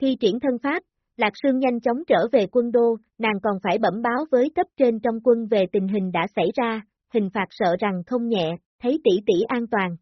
Khi triển thân pháp, Lạc Sương nhanh chóng trở về quân đô, nàng còn phải bẩm báo với cấp trên trong quân về tình hình đã xảy ra, hình phạt sợ rằng không nhẹ, thấy tỷ tỷ an toàn.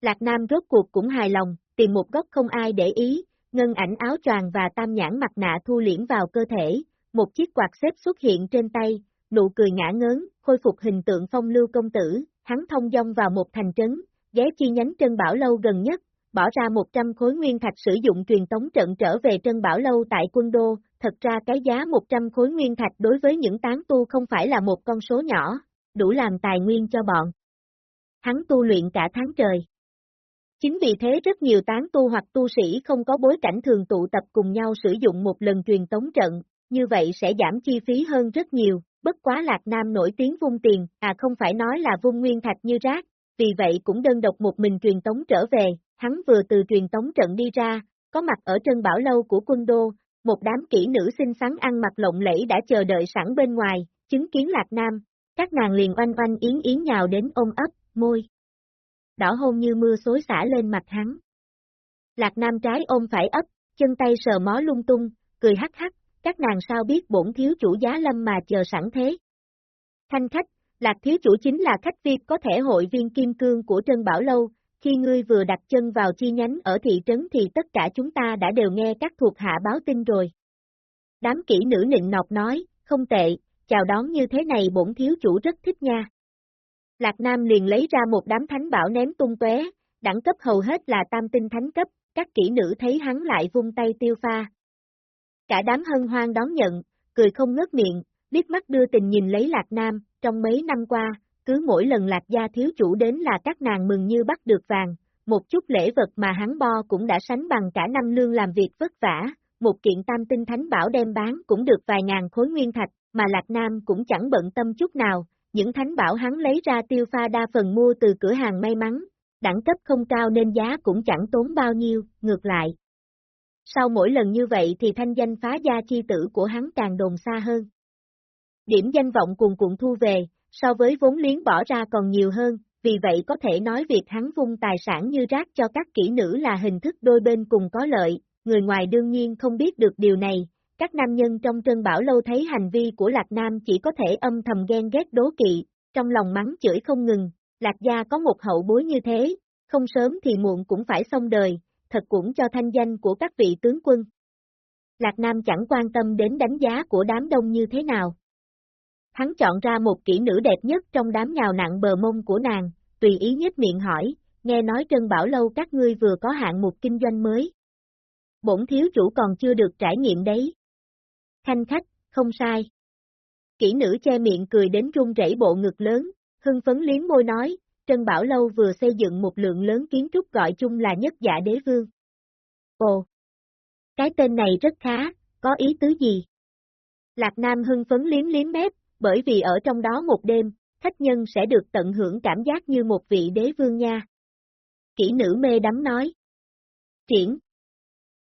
Lạc Nam rốt cuộc cũng hài lòng, tìm một góc không ai để ý, ngân ảnh áo choàng và tam nhãn mặt nạ thu liễm vào cơ thể, một chiếc quạt xếp xuất hiện trên tay, nụ cười ngã ngớn, khôi phục hình tượng phong lưu công tử, hắn thông dong vào một thành trấn, ghé chi nhánh Trân Bảo Lâu gần nhất, bỏ ra 100 khối nguyên thạch sử dụng truyền tống trận trở về Trân Bảo Lâu tại quân đô, thật ra cái giá 100 khối nguyên thạch đối với những tán tu không phải là một con số nhỏ, đủ làm tài nguyên cho bọn. Hắn tu luyện cả tháng trời. Chính vì thế rất nhiều tán tu hoặc tu sĩ không có bối cảnh thường tụ tập cùng nhau sử dụng một lần truyền tống trận, như vậy sẽ giảm chi phí hơn rất nhiều, bất quá Lạc Nam nổi tiếng vung tiền, à không phải nói là vung nguyên thạch như rác, vì vậy cũng đơn độc một mình truyền tống trở về, hắn vừa từ truyền tống trận đi ra, có mặt ở trân bảo lâu của quân đô, một đám kỹ nữ xinh xắn ăn mặc lộng lẫy đã chờ đợi sẵn bên ngoài, chứng kiến Lạc Nam, các nàng liền oanh oanh yến yến nhào đến ôm ấp, môi đỏ hôn như mưa xối xả lên mặt hắn. Lạc Nam trái ôm phải ấp, chân tay sờ mó lung tung, cười hắc hắc, các nàng sao biết bổn thiếu chủ giá lâm mà chờ sẵn thế. Thanh khách, Lạc thiếu chủ chính là khách VIP có thể hội viên kim cương của Trân Bảo Lâu, khi ngươi vừa đặt chân vào chi nhánh ở thị trấn thì tất cả chúng ta đã đều nghe các thuộc hạ báo tin rồi. Đám kỹ nữ nịnh nọc nói, không tệ, chào đón như thế này bổn thiếu chủ rất thích nha. Lạc Nam liền lấy ra một đám thánh bảo ném tung tóe, đẳng cấp hầu hết là tam tinh thánh cấp, các kỹ nữ thấy hắn lại vung tay tiêu pha. Cả đám hân hoan đón nhận, cười không ngớt miệng, liếc mắt đưa tình nhìn lấy Lạc Nam, trong mấy năm qua, cứ mỗi lần Lạc gia thiếu chủ đến là các nàng mừng như bắt được vàng, một chút lễ vật mà hắn bo cũng đã sánh bằng cả năm lương làm việc vất vả, một kiện tam tinh thánh bảo đem bán cũng được vài ngàn khối nguyên thạch, mà Lạc Nam cũng chẳng bận tâm chút nào, những thánh bảo hắn lấy ra tiêu pha đa phần mua từ cửa hàng may mắn, đẳng cấp không cao nên giá cũng chẳng tốn bao nhiêu, ngược lại. Sau mỗi lần như vậy thì thanh danh phá gia chi tử của hắn càng đồn xa hơn. Điểm danh vọng cùng cuộn thu về, so với vốn liếng bỏ ra còn nhiều hơn, vì vậy có thể nói việc hắn vung tài sản như rác cho các kỹ nữ là hình thức đôi bên cùng có lợi, người ngoài đương nhiên không biết được điều này, các nam nhân trong Trân Bảo Lâu thấy hành vi của Lạc Nam chỉ có thể âm thầm ghen ghét đố kỵ, trong lòng mắng chửi không ngừng, Lạc gia có một hậu bối như thế, không sớm thì muộn cũng phải xong đời, thật cũng cho thanh danh của các vị tướng quân. Lạc Nam chẳng quan tâm đến đánh giá của đám đông như thế nào. Hắn chọn ra một kỹ nữ đẹp nhất trong đám nhào nặng bờ mông của nàng, tùy ý nhất miệng hỏi, nghe nói Trân Bảo Lâu các ngươi vừa có hạng mục kinh doanh mới. Bổn thiếu chủ còn chưa được trải nghiệm đấy. Khanh khách, không sai. Kỹ nữ che miệng cười đến run rẩy bộ ngực lớn, hưng phấn liếm môi nói, Trân Bảo Lâu vừa xây dựng một lượng lớn kiến trúc gọi chung là nhất giả đế vương. Ồ! Cái tên này rất khá, có ý tứ gì? Lạc Nam hưng phấn liếm liếm mép, bởi vì ở trong đó một đêm, khách nhân sẽ được tận hưởng cảm giác như một vị đế vương nha. Kỹ nữ mê đắm nói. Triển.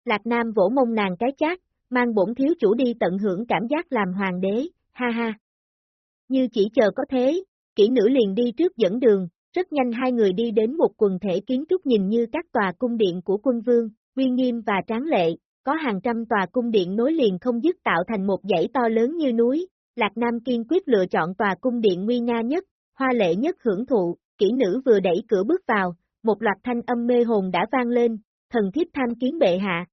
Lạc Nam vỗ mông nàng cái chát, mang bổn thiếu chủ đi tận hưởng cảm giác làm hoàng đế, ha ha. Như chỉ chờ có thế, kỹ nữ liền đi trước dẫn đường, rất nhanh hai người đi đến một quần thể kiến trúc nhìn như các tòa cung điện của quân vương, uy nghiêm và tráng lệ, có hàng trăm tòa cung điện nối liền không dứt tạo thành một dãy to lớn như núi, Lạc Nam kiên quyết lựa chọn tòa cung điện nguy nga nhất, hoa lệ nhất hưởng thụ, kỹ nữ vừa đẩy cửa bước vào, một loạt thanh âm mê hồn đã vang lên, thần thiếp tham kiến bệ hạ.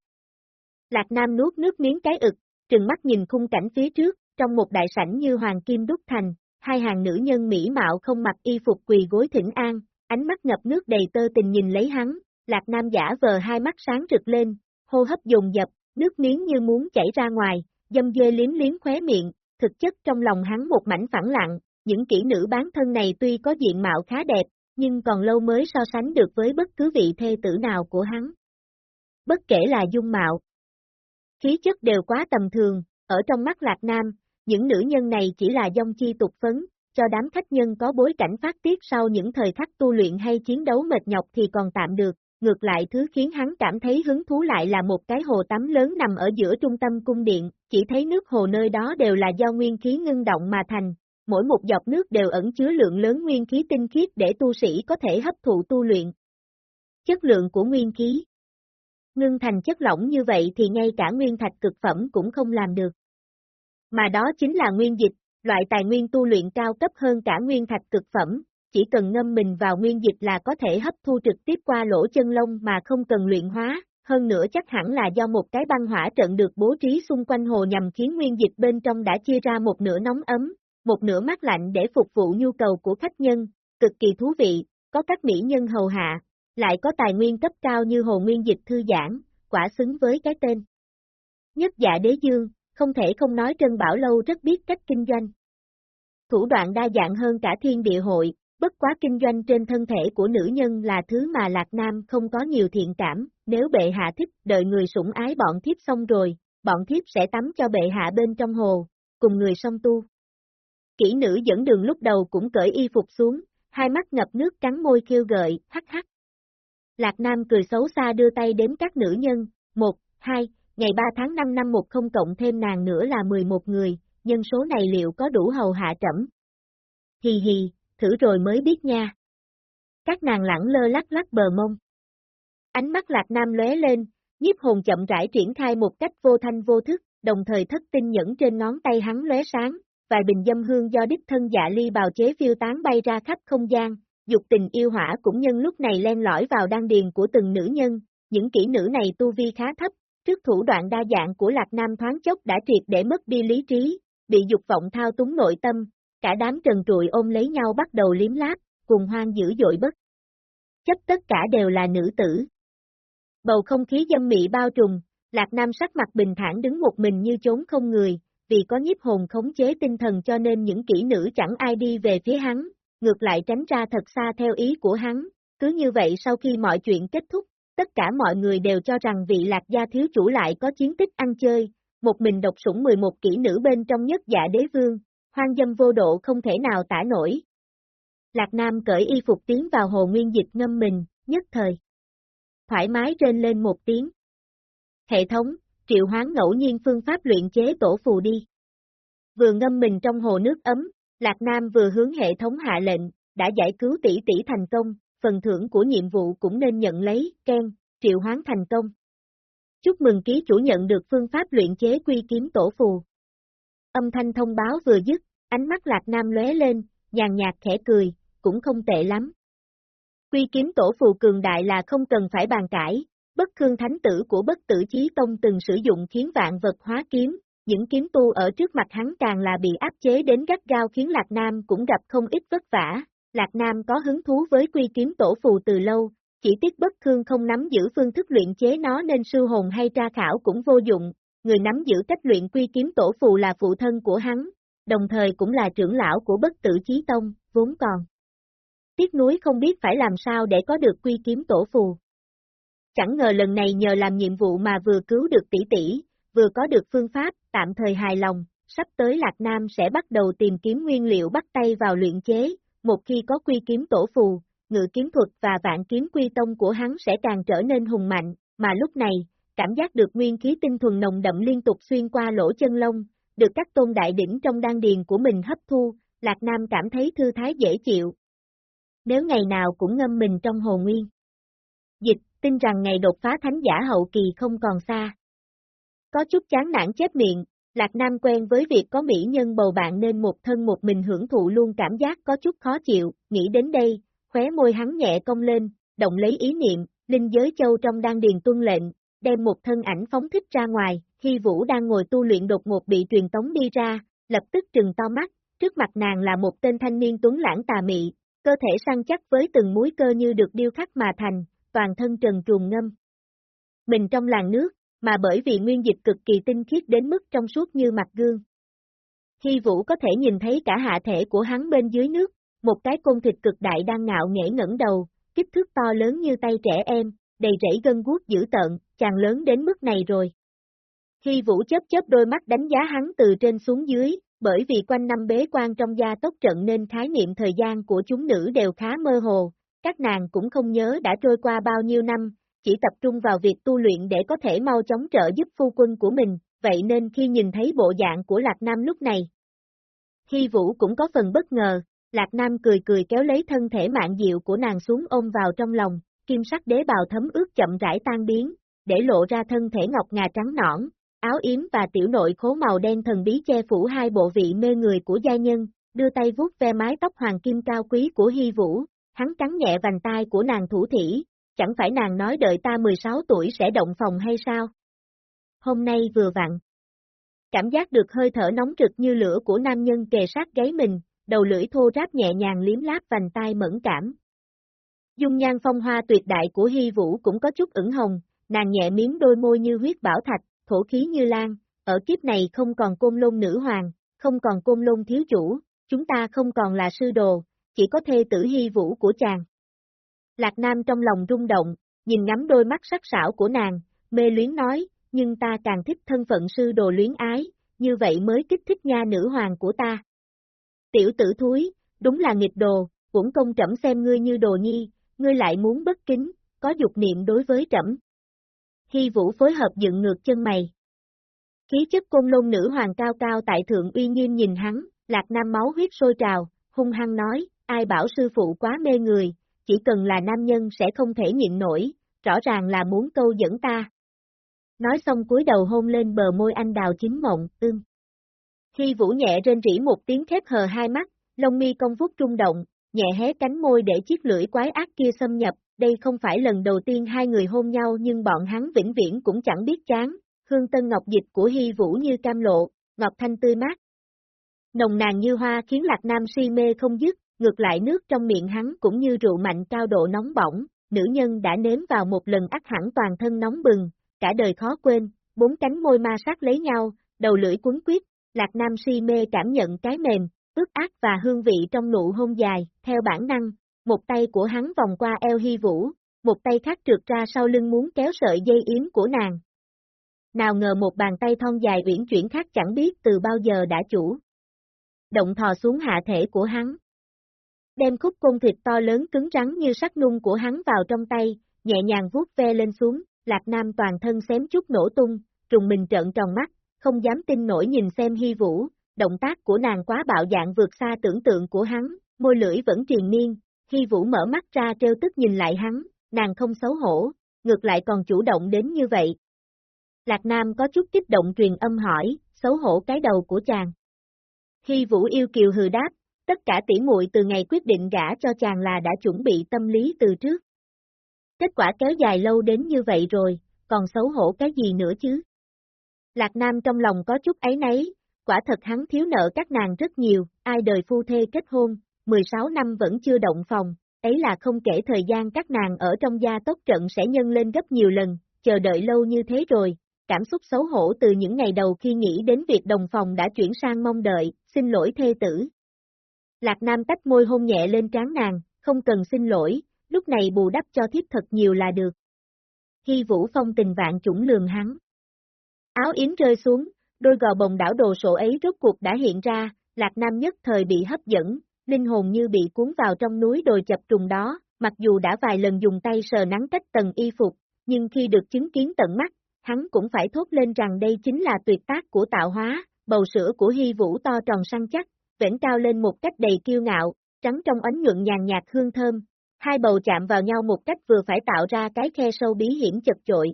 Lạc Nam nuốt nước miếng cái ực, trừng mắt nhìn khung cảnh phía trước, trong một đại sảnh như hoàng kim đúc thành, hai hàng nữ nhân mỹ mạo không mặc y phục quỳ gối thỉnh an, ánh mắt ngập nước đầy tơ tình nhìn lấy hắn, Lạc Nam giả vờ hai mắt sáng rực lên, hô hấp dồn dập, nước miếng như muốn chảy ra ngoài, dâm dê liếm liếm khóe miệng, thực chất trong lòng hắn một mảnh phẳng lặng, những kỹ nữ bán thân này tuy có diện mạo khá đẹp, nhưng còn lâu mới so sánh được với bất cứ vị thê tử nào của hắn. Bất kể là dung mạo, khí chất đều quá tầm thường, ở trong mắt Lạc Nam, những nữ nhân này chỉ là dông chi tục phấn, cho đám khách nhân có bối cảnh phát tiết sau những thời khắc tu luyện hay chiến đấu mệt nhọc thì còn tạm được, ngược lại thứ khiến hắn cảm thấy hứng thú lại là một cái hồ tắm lớn nằm ở giữa trung tâm cung điện, chỉ thấy nước hồ nơi đó đều là do nguyên khí ngưng động mà thành, mỗi một giọt nước đều ẩn chứa lượng lớn nguyên khí tinh khiết để tu sĩ có thể hấp thụ tu luyện. Chất lượng của nguyên khí Ngưng thành chất lỏng như vậy thì ngay cả nguyên thạch cực phẩm cũng không làm được. Mà đó chính là nguyên dịch, loại tài nguyên tu luyện cao cấp hơn cả nguyên thạch cực phẩm, chỉ cần ngâm mình vào nguyên dịch là có thể hấp thu trực tiếp qua lỗ chân lông mà không cần luyện hóa, hơn nữa chắc hẳn là do một cái băng hỏa trận được bố trí xung quanh hồ nhằm khiến nguyên dịch bên trong đã chia ra một nửa nóng ấm, một nửa mát lạnh để phục vụ nhu cầu của khách nhân, cực kỳ thú vị, có các mỹ nhân hầu hạ, lại có tài nguyên cấp cao như hồ nguyên dịch thư giãn, quả xứng với cái tên. Nhất dạ đế dương, không thể không nói Trân Bảo Lâu rất biết cách kinh doanh. Thủ đoạn đa dạng hơn cả thiên địa hội, bất quá kinh doanh trên thân thể của nữ nhân là thứ mà Lạc Nam không có nhiều thiện cảm, nếu bệ hạ thích đợi người sủng ái bọn thiếp xong rồi, bọn thiếp sẽ tắm cho bệ hạ bên trong hồ, cùng người song tu. Kỹ nữ dẫn đường lúc đầu cũng cởi y phục xuống, hai mắt ngập nước cắn môi kêu gợi, hắc hắc. Lạc Nam cười xấu xa đưa tay đếm các nữ nhân, một, hai, ngày 3 tháng 5 năm một không cộng thêm nàng nữa là 11 người, nhân số này liệu có đủ hầu hạ trẫm? Hì hì, thử rồi mới biết nha. Các nàng lẳng lơ lắc lắc bờ mông. Ánh mắt lạc nam lóe lên, nhiếp hồn chậm rãi triển khai một cách vô thanh vô thức, đồng thời thất tinh nhẫn trên ngón tay hắn lóe sáng, vài bình dâm hương do đích thân dạ ly bào chế phiêu tán bay ra khắp không gian, dục tình yêu hỏa cũng nhân lúc này len lỏi vào đan điền của từng nữ nhân, những kỹ nữ này tu vi khá thấp, Trước thủ đoạn đa dạng của Lạc Nam thoáng chốc đã triệt để mất đi lý trí, bị dục vọng thao túng nội tâm, cả đám trần trụi ôm lấy nhau bắt đầu liếm láp, cùng hoang dữ dội bất. Chấp tất cả đều là nữ tử. Bầu không khí dâm mị bao trùm, Lạc Nam sắc mặt bình thản đứng một mình như trốn không người, vì có nhiếp hồn khống chế tinh thần cho nên những kỹ nữ chẳng ai đi về phía hắn, ngược lại tránh ra thật xa theo ý của hắn, Cứ như vậy sau khi mọi chuyện kết thúc, tất cả mọi người đều cho rằng vị lạc gia thiếu chủ lại có chiến tích ăn chơi, một mình độc sủng 11 kỹ nữ bên trong nhất dạ đế vương, hoang dâm vô độ không thể nào tả nổi. Lạc Nam cởi y phục tiến vào hồ nguyên dịch ngâm mình, nhất thời. Thoải mái trên lên một tiếng. Hệ thống, triệu hoán ngẫu nhiên phương pháp luyện chế tổ phù đi. Vừa ngâm mình trong hồ nước ấm, Lạc Nam vừa hướng hệ thống hạ lệnh, đã giải cứu tỷ tỷ thành công, phần thưởng của nhiệm vụ cũng nên nhận lấy, khen triệu hoán thành công. Chúc mừng ký chủ nhận được phương pháp luyện chế quy kiếm tổ phù. Âm thanh thông báo vừa dứt, ánh mắt Lạc Nam lóe lên, nhàn nhạt khẽ cười, cũng không tệ lắm. Quy kiếm tổ phù cường đại là không cần phải bàn cãi, bất khương thánh tử của bất tử chí tông từng sử dụng khiến vạn vật hóa kiếm, những kiếm tu ở trước mặt hắn càng là bị áp chế đến gắt gao khiến Lạc Nam cũng gặp không ít vất vả. Lạc Nam có hứng thú với quy kiếm tổ phù từ lâu, chỉ tiếc bất khương không nắm giữ phương thức luyện chế nó nên sư hồn hay tra khảo cũng vô dụng, người nắm giữ cách luyện quy kiếm tổ phù là phụ thân của hắn, đồng thời cũng là trưởng lão của bất tử chí tông, vốn còn. Tiếc núi không biết phải làm sao để có được quy kiếm tổ phù. Chẳng ngờ lần này nhờ làm nhiệm vụ mà vừa cứu được tỷ tỷ, vừa có được phương pháp, tạm thời hài lòng, sắp tới Lạc Nam sẽ bắt đầu tìm kiếm nguyên liệu bắt tay vào luyện chế, một khi có quy kiếm tổ phù, ngự kiếm thuật và vạn kiếm quy tông của hắn sẽ càng trở nên hùng mạnh, mà lúc này, cảm giác được nguyên khí tinh thuần nồng đậm liên tục xuyên qua lỗ chân lông, được các tôn đại đỉnh trong đan điền của mình hấp thu, Lạc Nam cảm thấy thư thái dễ chịu. Nếu ngày nào cũng ngâm mình trong hồ nguyên. Dịch, tin rằng ngày đột phá thánh giả hậu kỳ không còn xa. Có chút chán nản chết miệng, Lạc Nam quen với việc có mỹ nhân bầu bạn nên một thân một mình hưởng thụ luôn cảm giác có chút khó chịu, nghĩ đến đây, khóe môi hắn nhẹ cong lên, động lấy ý niệm, linh giới châu trong đan điền tuân lệnh, đem một thân ảnh phóng thích ra ngoài, khi Vũ đang ngồi tu luyện đột ngột bị truyền tống đi ra, lập tức trừng to mắt, trước mặt nàng là một tên thanh niên tuấn lãng tà mị, cơ thể săn chắc với từng múi cơ như được điêu khắc mà thành, toàn thân trần truồng ngâm. Mình trong làng nước, mà bởi vì nguyên dịch cực kỳ tinh khiết đến mức trong suốt như mặt gương. Khi Vũ có thể nhìn thấy cả hạ thể của hắn bên dưới nước, một cái côn thịt cực đại đang ngạo nghễ ngẩng đầu, kích thước to lớn như tay trẻ em, đầy rẫy gân guốc dữ tợn, chàng lớn đến mức này rồi. Khi Vũ chớp chớp đôi mắt đánh giá hắn từ trên xuống dưới, bởi vì quanh năm bế quan trong gia tốc trận nên khái niệm thời gian của chúng nữ đều khá mơ hồ, các nàng cũng không nhớ đã trôi qua bao nhiêu năm, chỉ tập trung vào việc tu luyện để có thể mau chóng trợ giúp phu quân của mình, vậy nên khi nhìn thấy bộ dạng của Lạc Nam lúc này, Hy Vũ cũng có phần bất ngờ, Lạc Nam cười cười kéo lấy thân thể mạng diệu của nàng xuống ôm vào trong lòng, kim sắc đế bào thấm ướt chậm rãi tan biến, để lộ ra thân thể ngọc ngà trắng nõn, áo yếm và tiểu nội khố màu đen thần bí che phủ hai bộ vị mê người của gia nhân, đưa tay vuốt ve mái tóc hoàng kim cao quý của Hy Vũ, hắn cắn nhẹ vành tai của nàng thủ thỉ, chẳng phải nàng nói đợi ta 16 tuổi sẽ động phòng hay sao? Hôm nay vừa vặn. Cảm giác được hơi thở nóng trực như lửa của nam nhân kề sát gáy mình, đầu lưỡi thô ráp nhẹ nhàng liếm láp vành tai mẫn cảm. Dung nhan phong hoa tuyệt đại của Hy Vũ cũng có chút ửng hồng, nàng nhẹ miếng đôi môi như huyết bảo thạch, thổ khí như lan, ở kiếp này không còn côn lôn nữ hoàng, không còn côn lôn thiếu chủ, chúng ta không còn là sư đồ, chỉ có thê tử Hy Vũ của chàng. Lạc Nam trong lòng rung động, nhìn ngắm đôi mắt sắc sảo của nàng, mê luyến nói, nhưng ta càng thích thân phận sư đồ luyến ái, như vậy mới kích thích nha nữ hoàng của ta. Tiểu tử thúi, đúng là nghịch đồ, cũng công trẫm xem ngươi như đồ nhi, ngươi lại muốn bất kính, có dục niệm đối với trẫm. Hy vũ phối hợp dựng ngược chân mày. Khí chất côn lôn nữ hoàng cao cao tại thượng uy nghiêm nhìn hắn, lạc nam máu huyết sôi trào, hung hăng nói, ai bảo sư phụ quá mê người, chỉ cần là nam nhân sẽ không thể nhịn nổi, rõ ràng là muốn câu dẫn ta. Nói xong cúi đầu hôn lên bờ môi anh đào chính mộng, ưng. Khi vũ nhẹ rên rỉ một tiếng khép hờ hai mắt, lông mi công vút trung động, nhẹ hé cánh môi để chiếc lưỡi quái ác kia xâm nhập, đây không phải lần đầu tiên hai người hôn nhau nhưng bọn hắn vĩnh viễn cũng chẳng biết chán, hương tân ngọc dịch của hy vũ như cam lộ, ngọc thanh tươi mát. Nồng nàn như hoa khiến lạc nam si mê không dứt, ngược lại nước trong miệng hắn cũng như rượu mạnh cao độ nóng bỏng, nữ nhân đã nếm vào một lần ắt hẳn toàn thân nóng bừng, cả đời khó quên, bốn cánh môi ma sát lấy nhau, đầu lưỡi cuốn quyết, Lạc Nam si mê cảm nhận cái mềm, ướt ác và hương vị trong nụ hôn dài, theo bản năng, một tay của hắn vòng qua eo Hy Vũ, một tay khác trượt ra sau lưng muốn kéo sợi dây yếm của nàng. Nào ngờ một bàn tay thon dài uyển chuyển khác chẳng biết từ bao giờ đã chủ. Động thò xuống hạ thể của hắn. Đem khúc côn thịt to lớn cứng rắn như sắt nung của hắn vào trong tay, nhẹ nhàng vuốt ve lên xuống, Lạc Nam toàn thân xém chút nổ tung, trùng mình trợn tròn mắt, không dám tin nổi nhìn xem Hy Vũ, động tác của nàng quá bạo dạng vượt xa tưởng tượng của hắn, môi lưỡi vẫn triền miên, Hy Vũ mở mắt ra trêu tức nhìn lại hắn, nàng không xấu hổ, ngược lại còn chủ động đến như vậy. Lạc Nam có chút kích động truyền âm hỏi, xấu hổ cái đầu của chàng. Hy Vũ yêu kiều hừ đáp, tất cả tỉ muội từ ngày quyết định gả cho chàng là đã chuẩn bị tâm lý từ trước. Kết quả kéo dài lâu đến như vậy rồi, còn xấu hổ cái gì nữa chứ? Lạc Nam trong lòng có chút ấy nấy, quả thật hắn thiếu nợ các nàng rất nhiều, ai đời phu thê kết hôn, 16 năm vẫn chưa động phòng, ấy là không kể thời gian các nàng ở trong gia tốc trận sẽ nhân lên gấp nhiều lần, chờ đợi lâu như thế rồi, cảm xúc xấu hổ từ những ngày đầu khi nghĩ đến việc đồng phòng đã chuyển sang mong đợi, xin lỗi thê tử. Lạc Nam tách môi hôn nhẹ lên trán nàng, không cần xin lỗi, lúc này bù đắp cho thiếp thật nhiều là được. Hy Vũ Phong tình vạn chủng lường hắn. Áo yếm rơi xuống, đôi gò bồng đảo đồ sổ ấy rốt cuộc đã hiện ra, Lạc Nam nhất thời bị hấp dẫn, linh hồn như bị cuốn vào trong núi đồi chập trùng đó, mặc dù đã vài lần dùng tay sờ nắng cách tầng y phục, nhưng khi được chứng kiến tận mắt, hắn cũng phải thốt lên rằng đây chính là tuyệt tác của tạo hóa, bầu sữa của hy vũ to tròn săn chắc, vẻn cao lên một cách đầy kiêu ngạo, trắng trong ánh nhuận nhàn nhạt hương thơm, hai bầu chạm vào nhau một cách vừa phải tạo ra cái khe sâu bí hiểm chật chội.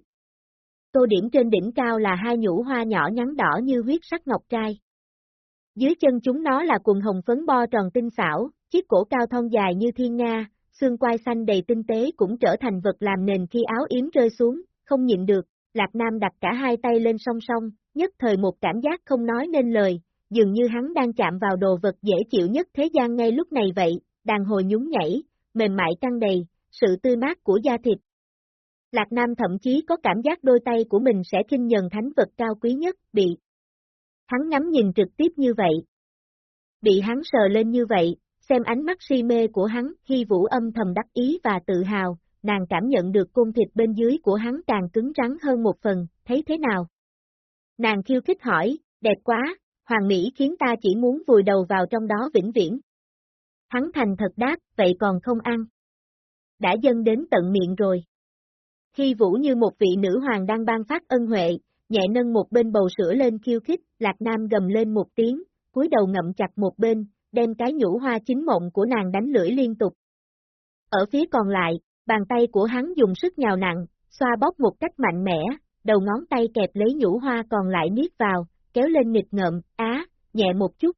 Tô điểm trên đỉnh cao là hai nhũ hoa nhỏ nhắn đỏ như huyết sắc ngọc trai. Dưới chân chúng nó là quần hồng phấn bo tròn tinh xảo, chiếc cổ cao thon dài như thiên nga, xương quai xanh đầy tinh tế cũng trở thành vật làm nền khi áo yếm rơi xuống, không nhịn được, Lạc Nam đặt cả hai tay lên song song, nhất thời một cảm giác không nói nên lời, dường như hắn đang chạm vào đồ vật dễ chịu nhất thế gian ngay lúc này vậy, đàn hồi nhún nhảy, mềm mại căng đầy, sự tươi mát của da thịt. Lạc Nam thậm chí có cảm giác đôi tay của mình sẽ kinh nhần thánh vật cao quý nhất, bị Hắn ngắm nhìn trực tiếp như vậy. Bị hắn sờ lên như vậy, xem ánh mắt si mê của hắn, khi vũ âm thầm đắc ý và tự hào, nàng cảm nhận được cung thịt bên dưới của hắn càng cứng rắn hơn một phần, thấy thế nào? Nàng khiêu khích hỏi, đẹp quá, hoàng mỹ khiến ta chỉ muốn vùi đầu vào trong đó vĩnh viễn. Hắn thành thật đáp, vậy còn không ăn. Đã dâng đến tận miệng rồi. Khi vũ như một vị nữ hoàng đang ban phát ân huệ, nhẹ nâng một bên bầu sữa lên khiêu khích, Lạc Nam gầm lên một tiếng, cúi đầu ngậm chặt một bên, đem cái nhũ hoa chính mộng của nàng đánh lưỡi liên tục. Ở phía còn lại, bàn tay của hắn dùng sức nhào nặng, xoa bóp một cách mạnh mẽ, đầu ngón tay kẹp lấy nhũ hoa còn lại niết vào, kéo lên nghịch ngợm, á, nhẹ một chút.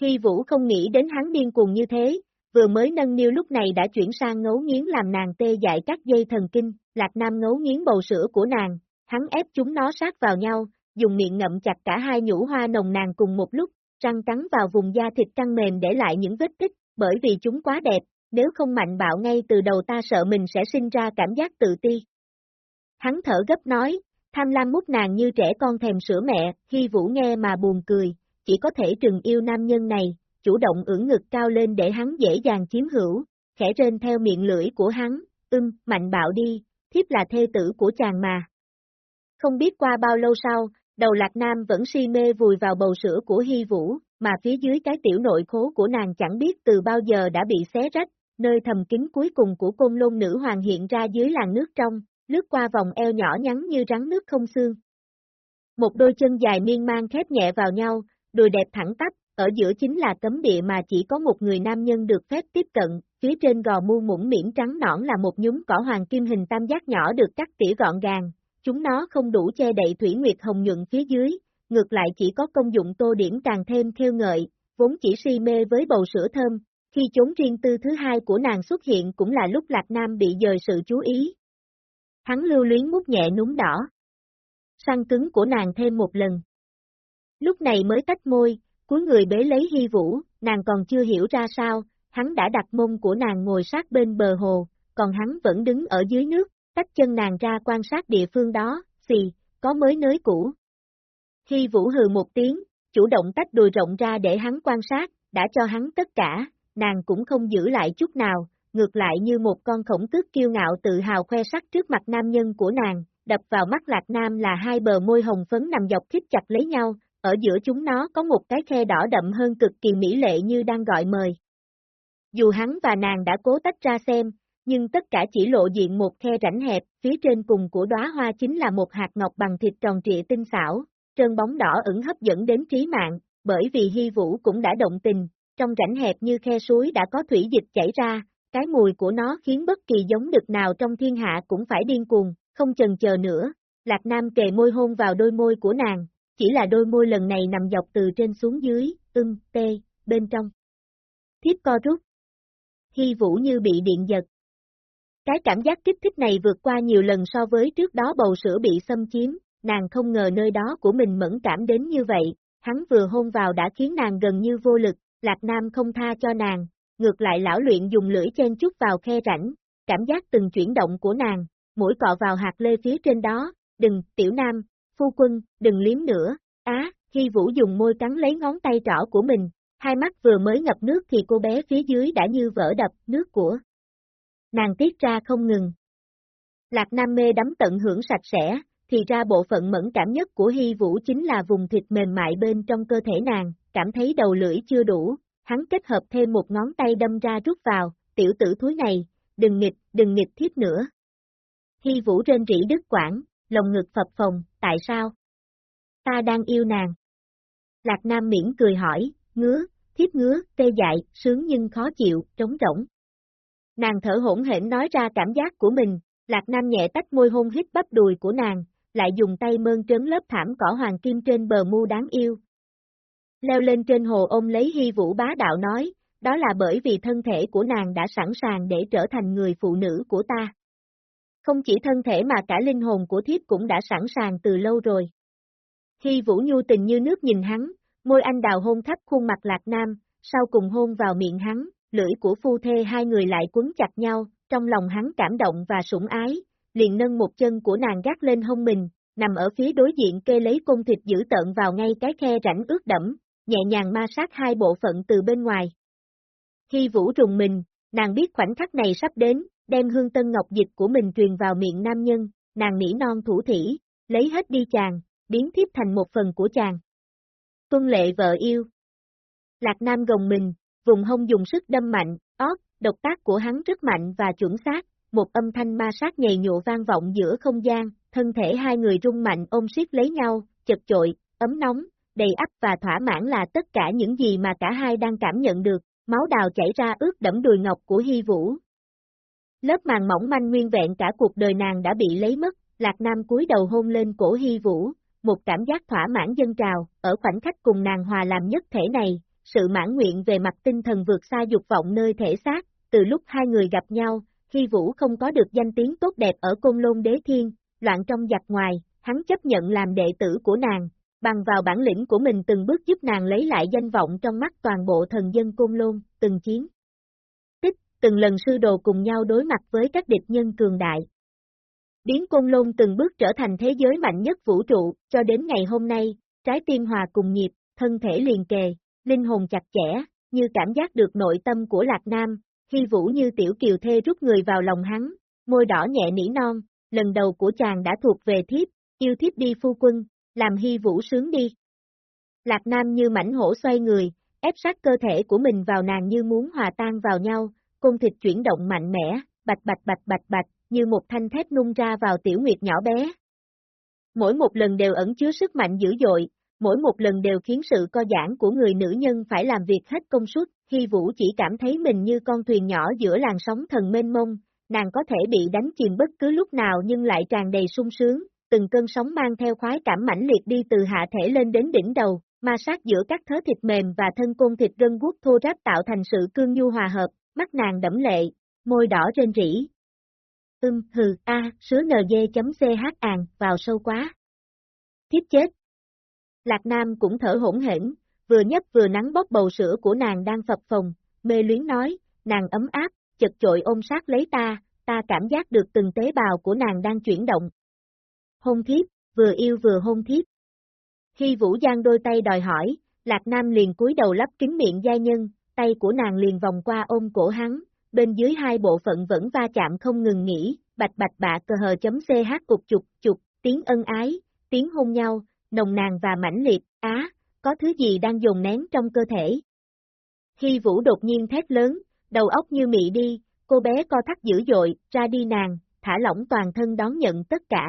Khi Vũ không nghĩ đến hắn điên cuồng như thế, vừa mới nâng niu lúc này đã chuyển sang ngấu nghiến làm nàng tê dại các dây thần kinh, Lạc Nam ngấu nghiến bầu sữa của nàng, hắn ép chúng nó sát vào nhau, dùng miệng ngậm chặt cả hai nhũ hoa nồng nàn cùng một lúc, răng cắn vào vùng da thịt căng mềm để lại những vết tích, bởi vì chúng quá đẹp, nếu không mạnh bạo ngay từ đầu ta sợ mình sẽ sinh ra cảm giác tự ti. Hắn thở gấp nói, tham lam mút nàng như trẻ con thèm sữa mẹ, khi Vũ nghe mà buồn cười, chỉ có thể trừng yêu nam nhân này, chủ động ưỡn ngực cao lên để hắn dễ dàng chiếm hữu, khẽ rên theo miệng lưỡi của hắn, ưng, mạnh bạo đi, thiếp là thê tử của chàng mà. Không biết qua bao lâu sau, đầu Lạc Nam vẫn si mê vùi vào bầu sữa của Hy Vũ, mà phía dưới cái tiểu nội khố của nàng chẳng biết từ bao giờ đã bị xé rách, nơi thầm kín cuối cùng của côn lôn nữ hoàng hiện ra dưới làn nước trong, lướt qua vòng eo nhỏ nhắn như rắn nước không xương. Một đôi chân dài miên man khép nhẹ vào nhau, đùi đẹp thẳng tắp, ở giữa chính là cấm địa mà chỉ có một người nam nhân được phép tiếp cận, phía trên gò mu mũn miễn trắng nõn là một nhúm cỏ hoàng kim hình tam giác nhỏ được cắt tỉa gọn gàng, chúng nó không đủ che đậy thủy nguyệt hồng nhuận phía dưới, ngược lại chỉ có công dụng tô điểm càng thêm theo ngợi, vốn chỉ si mê với bầu sữa thơm, khi chốn riêng tư thứ hai của nàng xuất hiện cũng là lúc Lạc Nam bị dời sự chú ý. Hắn lưu luyến mút nhẹ núm đỏ. Săn cứng của nàng thêm một lần. Lúc này mới tách môi, cuối người bế lấy hy vũ, nàng còn chưa hiểu ra sao, hắn đã đặt mông của nàng ngồi sát bên bờ hồ, còn hắn vẫn đứng ở dưới nước, tách chân nàng ra quan sát địa phương đó, xì, có mới nới cũ. Khi Vũ hừ một tiếng, chủ động tách đùi rộng ra để hắn quan sát, đã cho hắn tất cả, nàng cũng không giữ lại chút nào, ngược lại như một con khổng tước kiêu ngạo tự hào khoe sắc trước mặt nam nhân của nàng, đập vào mắt Lạc Nam là hai bờ môi hồng phấn nằm dọc khít chặt lấy nhau, ở giữa chúng nó có một cái khe đỏ đậm hơn cực kỳ mỹ lệ như đang gọi mời. Dù hắn và nàng đã cố tách ra xem, nhưng tất cả chỉ lộ diện một khe rãnh hẹp, phía trên cùng của đóa hoa chính là một hạt ngọc bằng thịt tròn trịa tinh xảo, trơn bóng đỏ ửng hấp dẫn đến trí mạng, bởi vì Hy Vũ cũng đã động tình, trong rãnh hẹp như khe suối đã có thủy dịch chảy ra, cái mùi của nó khiến bất kỳ giống đực nào trong thiên hạ cũng phải điên cuồng, không chần chờ nữa, Lạc Nam kề môi hôn vào đôi môi của nàng, chỉ là đôi môi lần này nằm dọc từ trên xuống dưới, ưng, tê, bên trong. Thiếp co rút. Hy Vũ như bị điện giật. Cái cảm giác kích thích này vượt qua nhiều lần so với trước đó bầu sữa bị xâm chiếm, nàng không ngờ nơi đó của mình mẫn cảm đến như vậy, hắn vừa hôn vào đã khiến nàng gần như vô lực, Lạc Nam không tha cho nàng, ngược lại lão luyện dùng lưỡi chen chút vào khe rãnh, cảm giác từng chuyển động của nàng, mũi cọ vào hạt lê phía trên đó, đừng, tiểu nam, phu quân, đừng liếm nữa, á, khi Vũ dùng môi cắn lấy ngón tay trỏ của mình, hai mắt vừa mới ngập nước thì cô bé phía dưới đã như vỡ đập, nước của nàng tiết ra không ngừng. Lạc Nam mê đắm tận hưởng sạch sẽ, thì ra bộ phận mẫn cảm nhất của Hy Vũ chính là vùng thịt mềm mại bên trong cơ thể nàng, cảm thấy đầu lưỡi chưa đủ, hắn kết hợp thêm một ngón tay đâm ra rút vào, tiểu tử thúi này, đừng nghịch, đừng nghịch thiếp nữa. Hy Vũ trên rỉ đứt quảng, lồng ngực phập phồng, tại sao? Ta đang yêu nàng. Lạc Nam miễn cười hỏi, ngứa, thiếp ngứa, tê dại, sướng nhưng khó chịu, trống rỗng. Nàng thở hỗn hển nói ra cảm giác của mình, Lạc Nam nhẹ tách môi hôn hít bắp đùi của nàng, lại dùng tay mơn trớn lớp thảm cỏ hoàng kim trên bờ mu đáng yêu. Leo lên trên hồ ôm lấy hy vũ bá đạo nói, đó là bởi vì thân thể của nàng đã sẵn sàng để trở thành người phụ nữ của ta. Không chỉ thân thể mà cả linh hồn của thiếp cũng đã sẵn sàng từ lâu rồi. Hy vũ nhu tình như nước nhìn hắn, môi anh đào hôn khắp khuôn mặt lạc nam, sau cùng hôn vào miệng hắn, lưỡi của phu thê hai người lại quấn chặt nhau, trong lòng hắn cảm động và sủng ái, liền nâng một chân của nàng gác lên hông mình, nằm ở phía đối diện kê lấy cung thịt giữ tợn vào ngay cái khe rãnh ướt đẫm, nhẹ nhàng ma sát hai bộ phận từ bên ngoài. Khi vũ trùng mình, nàng biết khoảnh khắc này sắp đến, đem hương tân ngọc dịch của mình truyền vào miệng nam nhân, nàng nỉ non thủ thỉ, lấy hết đi chàng, biến thiếp thành một phần của chàng. Tuân lệ vợ yêu. Lạc Nam gồng mình, vùng hông dùng sức đâm mạnh, ót, độc tác của hắn rất mạnh và chuẩn xác, một âm thanh ma sát nhầy nhụa vang vọng giữa không gian, thân thể hai người rung mạnh ôm siết lấy nhau, chật chội, ấm nóng, đầy ắp và thỏa mãn là tất cả những gì mà cả hai đang cảm nhận được, máu đào chảy ra ướt đẫm đùi ngọc của Hy Vũ. Lớp màng mỏng manh nguyên vẹn cả cuộc đời nàng đã bị lấy mất, Lạc Nam cúi đầu hôn lên cổ Hy Vũ, một cảm giác thỏa mãn dân trào, ở khoảnh khắc cùng nàng hòa làm nhất thể này, sự mãn nguyện về mặt tinh thần vượt xa dục vọng nơi thể xác, từ lúc hai người gặp nhau, khi Vũ không có được danh tiếng tốt đẹp ở Côn Lôn Đế Thiên, loạn trong giặc ngoài, hắn chấp nhận làm đệ tử của nàng, bằng vào bản lĩnh của mình từng bước giúp nàng lấy lại danh vọng trong mắt toàn bộ thần dân Côn Lôn, từng chiến. Tích, từng lần sư đồ cùng nhau đối mặt với các địch nhân cường đại. Biến Côn Lôn từng bước trở thành thế giới mạnh nhất vũ trụ, cho đến ngày hôm nay, trái tim hòa cùng nhịp, thân thể liền kề, linh hồn chặt chẽ, như cảm giác được nội tâm của Lạc Nam, khi Vũ như tiểu kiều thê rút người vào lòng hắn, môi đỏ nhẹ nỉ non, lần đầu của chàng đã thuộc về thiếp, yêu thiếp đi phu quân, làm Hy Vũ sướng đi. Lạc Nam như mảnh hổ xoay người, ép sát cơ thể của mình vào nàng như muốn hòa tan vào nhau, cung thịt chuyển động mạnh mẽ, bạch bạch bạch bạch bạch, như một thanh thép nung ra vào tiểu nguyệt nhỏ bé. Mỗi một lần đều ẩn chứa sức mạnh dữ dội, mỗi một lần đều khiến sự co giãn của người nữ nhân phải làm việc hết công suất, Hy Vũ chỉ cảm thấy mình như con thuyền nhỏ giữa làn sóng thần mênh mông, nàng có thể bị đánh chìm bất cứ lúc nào nhưng lại tràn đầy sung sướng, từng cơn sóng mang theo khoái cảm mãnh liệt đi từ hạ thể lên đến đỉnh đầu, ma sát giữa các thớ thịt mềm và thân côn thịt gân guốc thô ráp tạo thành sự cương nhu hòa hợp, mắt nàng đẫm lệ, môi đỏ trên rỉ. Ưm, hừ, a, sứa nd.ch àn, vào sâu quá. Thiếp chết. Lạc Nam cũng thở hỗn hển, vừa nhấp vừa nắng bóp bầu sữa của nàng đang phập phồng, mê luyến nói, nàng ấm áp, chật chội ôm sát lấy ta, ta cảm giác được từng tế bào của nàng đang chuyển động. Hôn thiếp, vừa yêu vừa hôn thiếp. Khi Vũ Giang đôi tay đòi hỏi, Lạc Nam liền cúi đầu lắp kính miệng gia nhân, tay của nàng liền vòng qua ôm cổ hắn, bên dưới hai bộ phận vẫn va chạm không ngừng nghỉ, bạch bạch bạ cờ hờ chấm ch cục chục chục, tiếng ân ái, tiếng hôn nhau, nồng nàn và mãnh liệt, á, có thứ gì đang dồn nén trong cơ thể. Hy vũ đột nhiên thét lớn, đầu óc như mị đi, cô bé co thắt dữ dội, ra đi nàng, thả lỏng toàn thân đón nhận tất cả.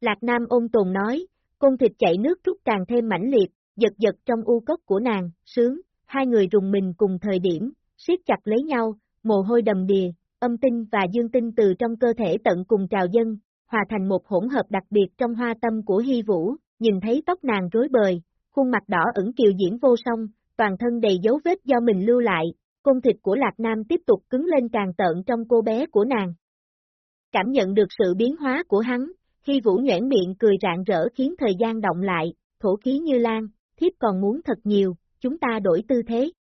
Lạc Nam ôn tồn nói, côn thịt chảy nước rút càng thêm mãnh liệt, giật giật trong u cốc của nàng, sướng, hai người rùng mình cùng thời điểm, siết chặt lấy nhau, mồ hôi đầm đìa, âm tinh và dương tinh từ trong cơ thể tận cùng trào dân, hòa thành một hỗn hợp đặc biệt trong hoa tâm của Hy Vũ, nhìn thấy tóc nàng rối bời, khuôn mặt đỏ ửng kiều diễn vô song, toàn thân đầy dấu vết do mình lưu lại, cung thịt của Lạc Nam tiếp tục cứng lên càng tợn trong cô bé của nàng. Cảm nhận được sự biến hóa của hắn, khi Vũ nhoảng miệng cười rạng rỡ khiến thời gian động lại, thổ khí như lan, thiếp còn muốn thật nhiều, chúng ta đổi tư thế.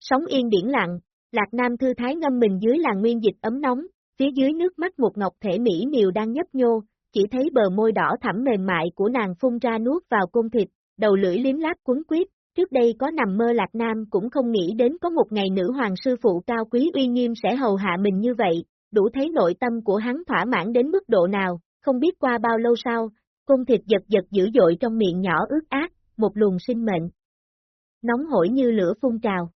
Sống yên biển lặng, Lạc Nam thư thái ngâm mình dưới làn nguyên dịch ấm nóng, phía dưới nước mắt một ngọc thể mỹ miều đang nhấp nhô, chỉ thấy bờ môi đỏ thẳm mềm mại của nàng phun ra nuốt vào cung thịt, đầu lưỡi liếm láp cuốn quyết, trước đây có nằm mơ Lạc Nam cũng không nghĩ đến có một ngày nữ hoàng sư phụ cao quý uy nghiêm sẽ hầu hạ mình như vậy, đủ thấy nội tâm của hắn thỏa mãn đến mức độ nào, không biết qua bao lâu sau, cung thịt giật giật dữ dội trong miệng nhỏ ướt át, một luồng sinh mệnh. Nóng hổi như lửa phun trào.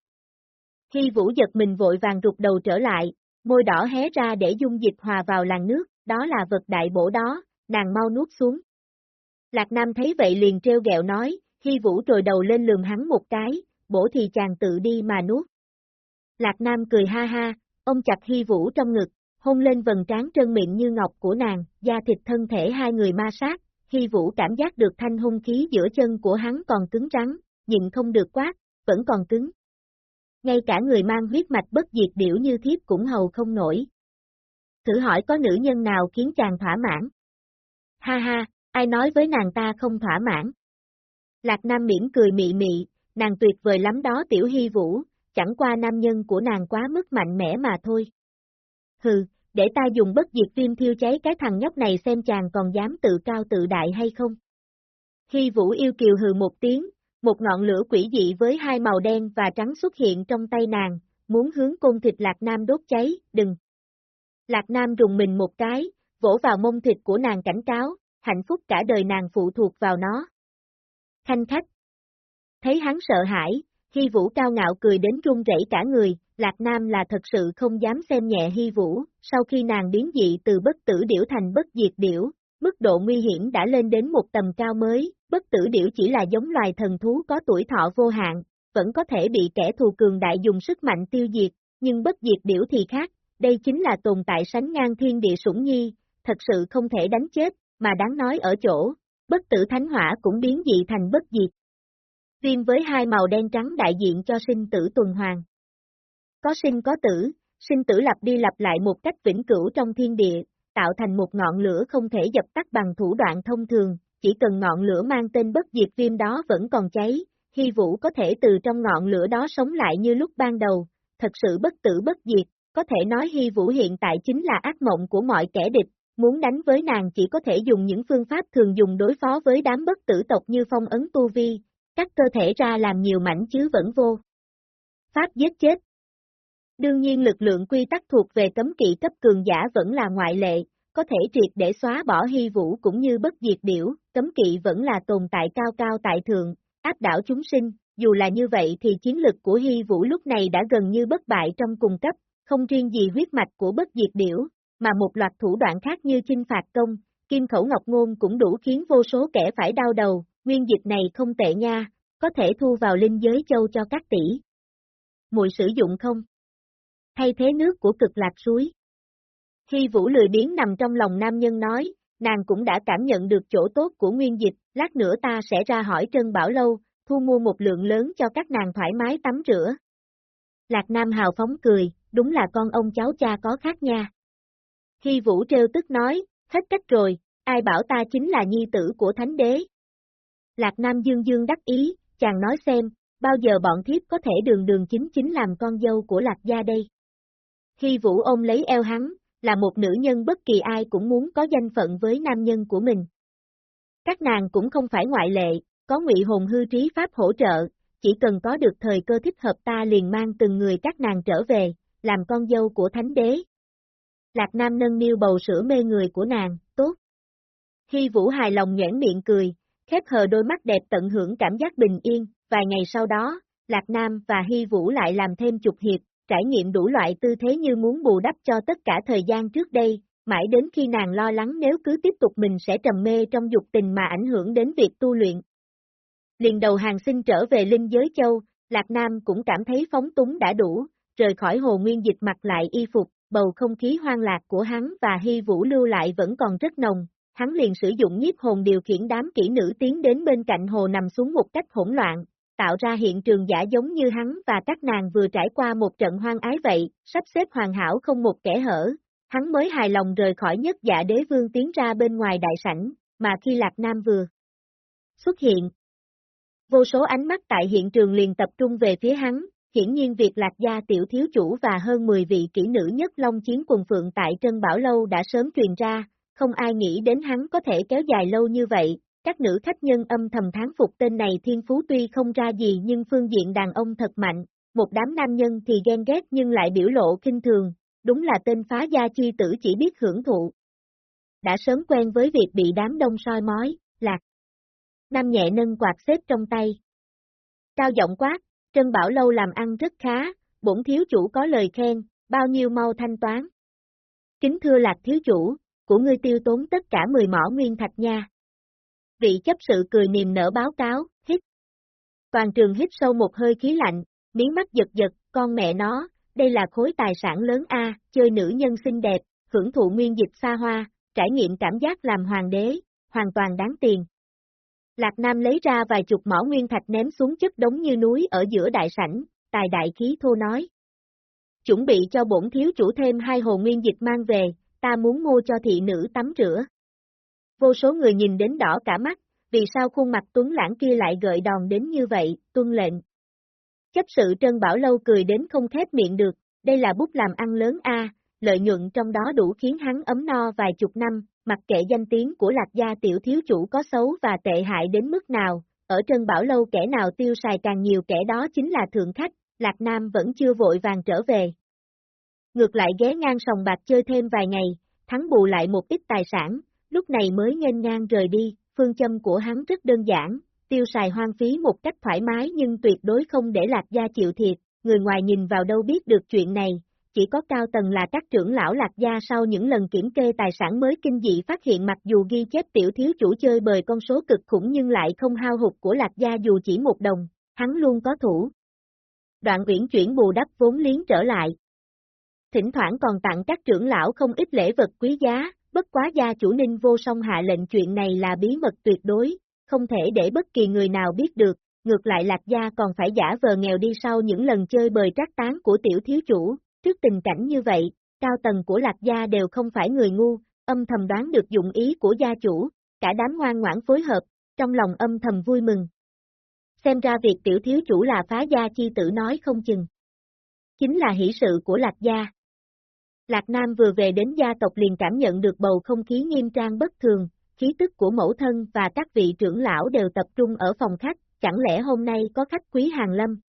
Khi vũ giật mình vội vàng rụt đầu trở lại, môi đỏ hé ra để dung dịch hòa vào làn nước, đó là vật đại bổ đó, nàng mau nuốt xuống. Lạc Nam thấy vậy liền treo gẹo nói, Hy Vũ trồi đầu lên lườm hắn một cái, bổ thì chàng tự đi mà nuốt. Lạc Nam cười ha ha, ông chặt Hy Vũ trong ngực, hôn lên vần trán trơn miệng như ngọc của nàng, da thịt thân thể hai người ma sát, Hy Vũ cảm giác được thanh hung khí giữa chân của hắn còn cứng rắn, nhịn không được quát, vẫn còn cứng. Ngay cả người mang huyết mạch bất diệt điểu như thiếp cũng hầu không nổi. Thử hỏi có nữ nhân nào khiến chàng thỏa mãn? Ha ha, ai nói với nàng ta không thỏa mãn? Lạc Nam miễn cười mị mị, nàng tuyệt vời lắm đó tiểu hy vũ, chẳng qua nam nhân của nàng quá mức mạnh mẽ mà thôi. Hừ, để ta dùng bất diệt viêm thiêu cháy cái thằng nhóc này xem chàng còn dám tự cao tự đại hay không. Hy vũ yêu kiều hừ một tiếng, một ngọn lửa quỷ dị với hai màu đen và trắng xuất hiện trong tay nàng, muốn hướng côn thịt Lạc Nam đốt cháy, đừng. Lạc Nam rùng mình một cái, vỗ vào mông thịt của nàng cảnh cáo, hạnh phúc cả đời nàng phụ thuộc vào nó. Khanh khách. Thấy hắn sợ hãi, Hy Vũ cao ngạo cười đến run rẩy cả người, Lạc Nam là thật sự không dám xem nhẹ Hy Vũ, sau khi nàng biến dị từ bất tử điểu thành bất diệt điểu, mức độ nguy hiểm đã lên đến một tầm cao mới, bất tử điểu chỉ là giống loài thần thú có tuổi thọ vô hạn, vẫn có thể bị kẻ thù cường đại dùng sức mạnh tiêu diệt, nhưng bất diệt điểu thì khác, đây chính là tồn tại sánh ngang thiên địa sủng nhi, thật sự không thể đánh chết, mà đáng nói ở chỗ, bất tử thánh hỏa cũng biến dị thành bất diệt. Viêm với hai màu đen trắng đại diện cho sinh tử tuần hoàn. Có sinh có tử, sinh tử lặp đi lặp lại một cách vĩnh cửu trong thiên địa, tạo thành một ngọn lửa không thể dập tắt bằng thủ đoạn thông thường, chỉ cần ngọn lửa mang tên bất diệt viêm đó vẫn còn cháy, Hy Vũ có thể từ trong ngọn lửa đó sống lại như lúc ban đầu, thật sự bất tử bất diệt, có thể nói Hy Vũ hiện tại chính là ác mộng của mọi kẻ địch, muốn đánh với nàng chỉ có thể dùng những phương pháp thường dùng đối phó với đám bất tử tộc như phong ấn tu vi, cắt cơ thể ra làm nhiều mảnh chứ vẫn vô. Pháp giết chết Đương nhiên lực lượng quy tắc thuộc về cấm kỵ cấp cường giả vẫn là ngoại lệ, có thể triệt để xóa bỏ hy vũ cũng như bất diệt điểu, cấm kỵ vẫn là tồn tại cao cao tại thượng, áp đảo chúng sinh, dù là như vậy thì chiến lực của hy vũ lúc này đã gần như bất bại trong cùng cấp, không riêng gì huyết mạch của bất diệt điểu, mà một loạt thủ đoạn khác như chinh phạt công, kim khẩu ngọc ngôn cũng đủ khiến vô số kẻ phải đau đầu, nguyên dịch này không tệ nha, có thể thu vào linh giới châu cho các tỷ. Mùi sử dụng không? Thay thế nước của cực lạc suối. Khi Vũ lười biến nằm trong lòng nam nhân nói, nàng cũng đã cảm nhận được chỗ tốt của nguyên dịch, lát nữa ta sẽ ra hỏi Trân Bảo Lâu, thu mua một lượng lớn cho các nàng thoải mái tắm rửa. Lạc Nam hào phóng cười, đúng là con ông cháu cha có khác nha. Hy Vũ trêu tức nói, hết cách rồi, ai bảo ta chính là nhi tử của thánh đế. Lạc Nam dương dương đắc ý, chàng nói xem, bao giờ bọn thiếp có thể đường đường chính chính làm con dâu của Lạc gia đây. Hy Vũ ôm lấy eo hắn, là một nữ nhân bất kỳ ai cũng muốn có danh phận với nam nhân của mình. Các nàng cũng không phải ngoại lệ, có ngụy hồn hư trí pháp hỗ trợ, chỉ cần có được thời cơ thích hợp ta liền mang từng người các nàng trở về, làm con dâu của thánh đế. Lạc Nam nâng niu bầu sữa mê người của nàng, tốt. Hy Vũ hài lòng nhãn miệng cười, khép hờ đôi mắt đẹp tận hưởng cảm giác bình yên, vài ngày sau đó, Lạc Nam và Hy Vũ lại làm thêm chục hiệp, trải nghiệm đủ loại tư thế như muốn bù đắp cho tất cả thời gian trước đây, mãi đến khi nàng lo lắng nếu cứ tiếp tục mình sẽ trầm mê trong dục tình mà ảnh hưởng đến việc tu luyện. Liền đầu hàng sinh trở về linh giới châu, Lạc Nam cũng cảm thấy phóng túng đã đủ, rời khỏi hồ nguyên dịch mặt lại y phục, bầu không khí hoang lạc của hắn và hy vũ lưu lại vẫn còn rất nồng, hắn liền sử dụng nhiếp hồn điều khiển đám kỹ nữ tiến đến bên cạnh hồ nằm xuống một cách hỗn loạn, tạo ra hiện trường giả giống như hắn và các nàng vừa trải qua một trận hoang ái vậy, sắp xếp hoàn hảo không một kẻ hở, hắn mới hài lòng rời khỏi nhất dạ đế vương tiến ra bên ngoài đại sảnh, mà khi Lạc Nam vừa xuất hiện. Vô số ánh mắt tại hiện trường liền tập trung về phía hắn, hiển nhiên việc Lạc Gia tiểu thiếu chủ và hơn 10 vị kỹ nữ nhất Long Chiến quần phượng tại Trân Bảo Lâu đã sớm truyền ra, không ai nghĩ đến hắn có thể kéo dài lâu như vậy, các nữ khách nhân âm thầm tháng phục tên này thiên phú tuy không ra gì nhưng phương diện đàn ông thật mạnh, một đám nam nhân thì ghen ghét nhưng lại biểu lộ kinh thường, đúng là tên phá gia chi tử chỉ biết hưởng thụ. Đã sớm quen với việc bị đám đông soi mói, lạc. Nam nhẹ nâng quạt xếp trong tay. Cao giọng quát, Trân Bảo Lâu làm ăn rất khá, bổn thiếu chủ có lời khen, bao nhiêu mau thanh toán. Kính thưa lạc thiếu chủ, của ngươi tiêu tốn tất cả 10 mỏ nguyên thạch nha. Vị chấp sự cười niềm nở báo cáo, hít. Toàn trường hít sâu một hơi khí lạnh, miếng mắt giật giật, con mẹ nó, đây là khối tài sản lớn A, chơi nữ nhân xinh đẹp, hưởng thụ nguyên dịch xa hoa, trải nghiệm cảm giác làm hoàng đế, hoàn toàn đáng tiền. Lạc Nam lấy ra vài chục mỏ nguyên thạch ném xuống chất đống như núi ở giữa đại sảnh, tài đại khí thô nói. Chuẩn bị cho bổn thiếu chủ thêm hai hồ nguyên dịch mang về, ta muốn mua cho thị nữ tắm rửa. Vô số người nhìn đến đỏ cả mắt, vì sao khuôn mặt tuấn lãng kia lại gợi đòn đến như vậy, tuân lệnh. Chấp sự Trân Bảo Lâu cười đến không khép miệng được, đây là bút làm ăn lớn a, lợi nhuận trong đó đủ khiến hắn ấm no vài chục năm, mặc kệ danh tiếng của lạc gia tiểu thiếu chủ có xấu và tệ hại đến mức nào, ở Trân Bảo Lâu kẻ nào tiêu xài càng nhiều kẻ đó chính là thượng khách, Lạc Nam vẫn chưa vội vàng trở về. Ngược lại ghé ngang sòng bạc chơi thêm vài ngày, thắng bù lại một ít tài sản, lúc này mới nghênh ngang rời đi, phương châm của hắn rất đơn giản, tiêu xài hoang phí một cách thoải mái nhưng tuyệt đối không để lạc gia chịu thiệt, người ngoài nhìn vào đâu biết được chuyện này, chỉ có cao tầng là các trưởng lão lạc gia sau những lần kiểm kê tài sản mới kinh dị phát hiện mặc dù ghi chép tiểu thiếu chủ chơi bời con số cực khủng nhưng lại không hao hụt của lạc gia dù chỉ một đồng, hắn luôn có thủ. Đoạn uyển chuyển bù đắp vốn liếng trở lại. Thỉnh thoảng còn tặng các trưởng lão không ít lễ vật quý giá, bất quá gia chủ ninh vô song hạ lệnh chuyện này là bí mật tuyệt đối, không thể để bất kỳ người nào biết được, ngược lại lạc gia còn phải giả vờ nghèo đi sau những lần chơi bời trác tán của tiểu thiếu chủ, trước tình cảnh như vậy, cao tầng của lạc gia đều không phải người ngu, âm thầm đoán được dụng ý của gia chủ, cả đám ngoan ngoãn phối hợp, trong lòng âm thầm vui mừng. Xem ra việc tiểu thiếu chủ là phá gia chi tử nói không chừng. Chính là hỷ sự của lạc gia. Lạc Nam vừa về đến gia tộc liền cảm nhận được bầu không khí nghiêm trang bất thường, khí tức của mẫu thân và các vị trưởng lão đều tập trung ở phòng khách, chẳng lẽ hôm nay có khách quý hàng lâm?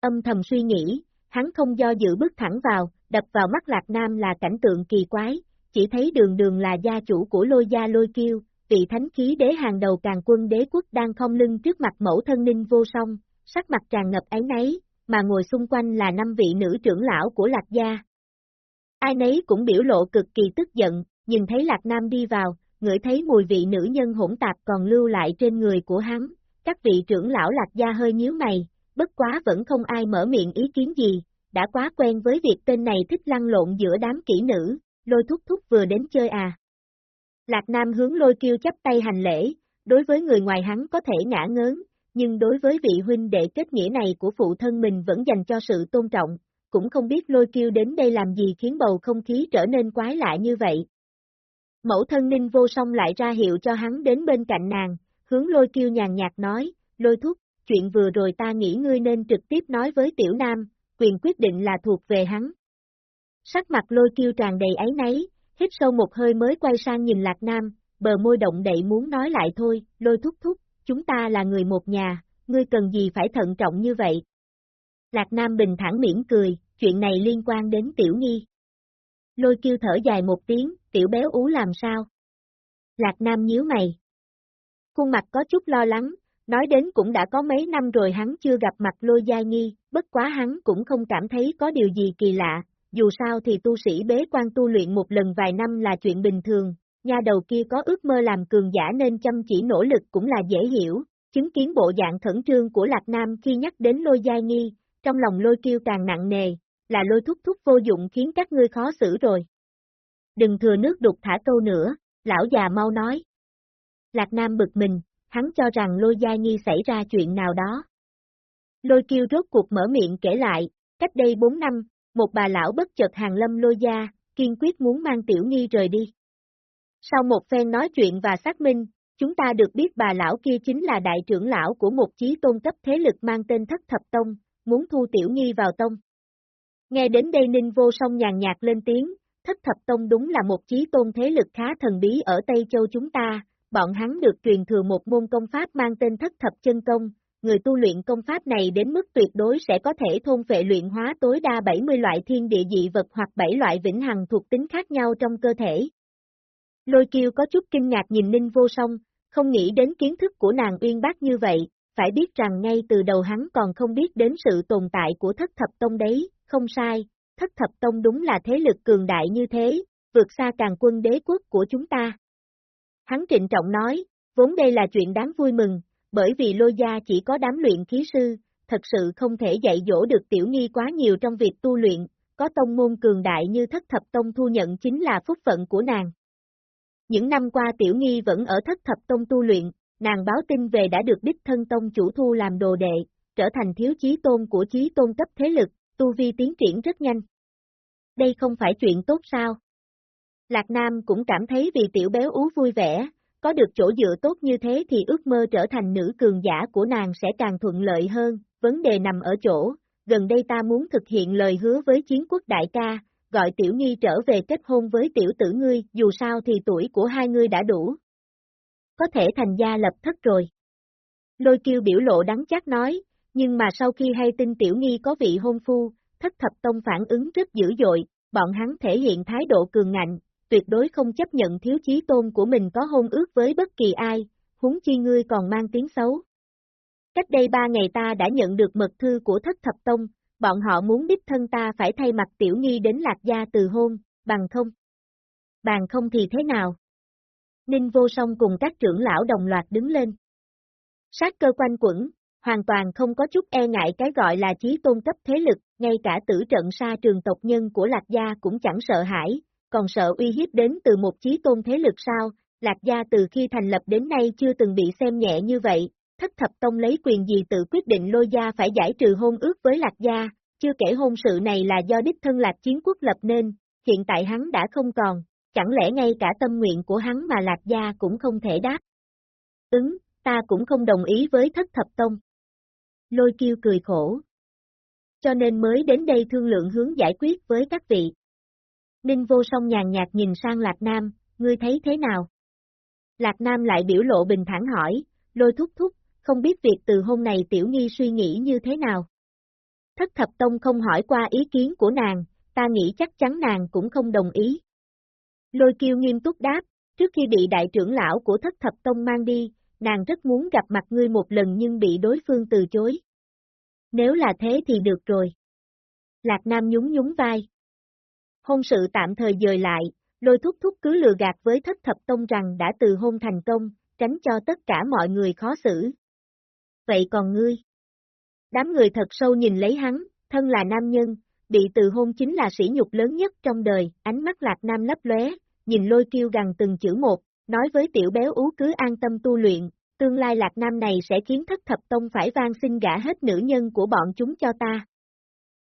Âm thầm suy nghĩ, hắn không do dự bước thẳng vào, đập vào mắt Lạc Nam là cảnh tượng kỳ quái, chỉ thấy đường đường là gia chủ của lôi gia lôi kiêu, vị thánh khí đế hàng đầu càng quân đế quốc đang không lưng trước mặt mẫu thân ninh vô song, sắc mặt tràn ngập ấy nấy, mà ngồi xung quanh là năm vị nữ trưởng lão của Lạc gia. Ai nấy cũng biểu lộ cực kỳ tức giận, nhìn thấy Lạc Nam đi vào, ngửi thấy mùi vị nữ nhân hỗn tạp còn lưu lại trên người của hắn, các vị trưởng lão lạc gia hơi nhíu mày, bất quá vẫn không ai mở miệng ý kiến gì, đã quá quen với việc tên này thích lăn lộn giữa đám kỹ nữ, lôi thúc thúc vừa đến chơi à. Lạc Nam hướng lôi kêu chấp tay hành lễ, đối với người ngoài hắn có thể ngã ngớn, nhưng đối với vị huynh đệ kết nghĩa này của phụ thân mình vẫn dành cho sự tôn trọng, cũng không biết lôi kêu đến đây làm gì khiến bầu không khí trở nên quái lạ như vậy, Mẫu thân ninh vô song lại ra hiệu cho hắn đến bên cạnh nàng, hướng lôi kiêu nhàn nhạt nói, lôi thúc, chuyện vừa rồi ta nghĩ ngươi nên trực tiếp nói với tiểu nam, quyền quyết định là thuộc về hắn. Sắc mặt lôi kiêu tràn đầy ấy nấy, hít sâu một hơi mới quay sang nhìn lạc nam, bờ môi động đậy muốn nói lại thôi, lôi thúc thúc, chúng ta là người một nhà, ngươi cần gì phải thận trọng như vậy. Lạc nam bình thản miễn cười, chuyện này liên quan đến tiểu nghi. Lôi kêu thở dài một tiếng, tiểu béo ú làm sao? Lạc Nam nhíu mày. Khuôn mặt có chút lo lắng, nói đến cũng đã có mấy năm rồi hắn chưa gặp mặt lôi gia nghi, bất quá hắn cũng không cảm thấy có điều gì kỳ lạ, dù sao thì tu sĩ bế quan tu luyện một lần vài năm là chuyện bình thường, nha đầu kia có ước mơ làm cường giả nên chăm chỉ nỗ lực cũng là dễ hiểu, chứng kiến bộ dạng khẩn trương của Lạc Nam khi nhắc đến lôi giai nghi, trong lòng lôi kiêu càng nặng nề, là lôi thúc thúc vô dụng khiến các ngươi khó xử rồi. Đừng thừa nước đục thả câu nữa, lão già mau nói. Lạc Nam bực mình, hắn cho rằng lôi gia nghi xảy ra chuyện nào đó. Lôi kiêu rốt cuộc mở miệng kể lại, cách đây 4 năm, một bà lão bất chợt hàng lâm lôi gia, kiên quyết muốn mang tiểu nghi rời đi. Sau một phen nói chuyện và xác minh, chúng ta được biết bà lão kia chính là đại trưởng lão của một chí tôn cấp thế lực mang tên Thất Thập Tông, muốn thu tiểu nghi vào tông. Nghe đến đây Ninh Vô Song nhàn nhạt lên tiếng, Thất Thập Tông đúng là một chí tôn thế lực khá thần bí ở Tây Châu chúng ta, bọn hắn được truyền thừa một môn công pháp mang tên Thất Thập Chân Công, người tu luyện công pháp này đến mức tuyệt đối sẽ có thể thôn phệ luyện hóa tối đa 70 loại thiên địa dị vật hoặc 7 loại vĩnh hằng thuộc tính khác nhau trong cơ thể. Lôi kiêu có chút kinh ngạc nhìn Ninh vô song, không nghĩ đến kiến thức của nàng uyên bác như vậy, phải biết rằng ngay từ đầu hắn còn không biết đến sự tồn tại của thất thập tông đấy, không sai, thất thập tông đúng là thế lực cường đại như thế, vượt xa càng quân đế quốc của chúng ta. Hắn trịnh trọng nói, vốn đây là chuyện đáng vui mừng, bởi vì lôi gia chỉ có đám luyện khí sư, thật sự không thể dạy dỗ được tiểu nghi quá nhiều trong việc tu luyện, có tông môn cường đại như thất thập tông thu nhận chính là phúc phận của nàng. Những năm qua tiểu nghi vẫn ở thất thập tông tu luyện, nàng báo tin về đã được đích thân tông chủ thu làm đồ đệ, trở thành thiếu chí tôn của chí tôn cấp thế lực, tu vi tiến triển rất nhanh. Đây không phải chuyện tốt sao? Lạc Nam cũng cảm thấy vì tiểu béo ú vui vẻ, có được chỗ dựa tốt như thế thì ước mơ trở thành nữ cường giả của nàng sẽ càng thuận lợi hơn, vấn đề nằm ở chỗ, gần đây ta muốn thực hiện lời hứa với chiến quốc đại ca, gọi tiểu nghi trở về kết hôn với tiểu tử ngươi, dù sao thì tuổi của hai ngươi đã đủ. Có thể thành gia lập thất rồi. Lôi kiêu biểu lộ đắng chắc nói, nhưng mà sau khi hay tin tiểu nghi có vị hôn phu, thất thập tông phản ứng rất dữ dội, bọn hắn thể hiện thái độ cường ngạnh, tuyệt đối không chấp nhận thiếu chí tôn của mình có hôn ước với bất kỳ ai, huống chi ngươi còn mang tiếng xấu. Cách đây ba ngày ta đã nhận được mật thư của thất thập tông, bọn họ muốn đích thân ta phải thay mặt tiểu nghi đến lạc gia từ hôn, bằng không. Bằng không thì thế nào? Ninh vô song cùng các trưởng lão đồng loạt đứng lên. Sát cơ quanh quẩn, hoàn toàn không có chút e ngại cái gọi là chí tôn cấp thế lực, ngay cả tử trận sa trường tộc nhân của Lạc Gia cũng chẳng sợ hãi, còn sợ uy hiếp đến từ một chí tôn thế lực sao, Lạc Gia từ khi thành lập đến nay chưa từng bị xem nhẹ như vậy, thất thập tông lấy quyền gì tự quyết định lôi gia phải giải trừ hôn ước với Lạc Gia, chưa kể hôn sự này là do đích thân Lạc Chiến Quốc lập nên, hiện tại hắn đã không còn, chẳng lẽ ngay cả tâm nguyện của hắn mà Lạc Gia cũng không thể đáp. Ứng, ta cũng không đồng ý với thất thập tông. Lôi kiêu cười khổ. Cho nên mới đến đây thương lượng hướng giải quyết với các vị. Ninh vô song nhàn nhạt nhìn sang Lạc Nam, ngươi thấy thế nào? Lạc Nam lại biểu lộ bình thản hỏi, lôi thúc thúc, không biết việc từ hôm này tiểu nghi suy nghĩ như thế nào? Thất thập tông không hỏi qua ý kiến của nàng, ta nghĩ chắc chắn nàng cũng không đồng ý. Lôi kiêu nghiêm túc đáp, trước khi bị đại trưởng lão của thất thập tông mang đi, nàng rất muốn gặp mặt ngươi một lần nhưng bị đối phương từ chối. Nếu là thế thì được rồi. Lạc Nam nhún nhún vai hôn sự tạm thời dời lại, lôi thúc thúc cứ lừa gạt với thất thập tông rằng đã từ hôn thành công, tránh cho tất cả mọi người khó xử. Vậy còn ngươi? Đám người thật sâu nhìn lấy hắn, thân là nam nhân, bị từ hôn chính là sỉ nhục lớn nhất trong đời, ánh mắt lạc nam lấp lóe, nhìn lôi kêu gằn từng chữ một, nói với tiểu béo ú cứ an tâm tu luyện, tương lai lạc nam này sẽ khiến thất thập tông phải van xin gả hết nữ nhân của bọn chúng cho ta.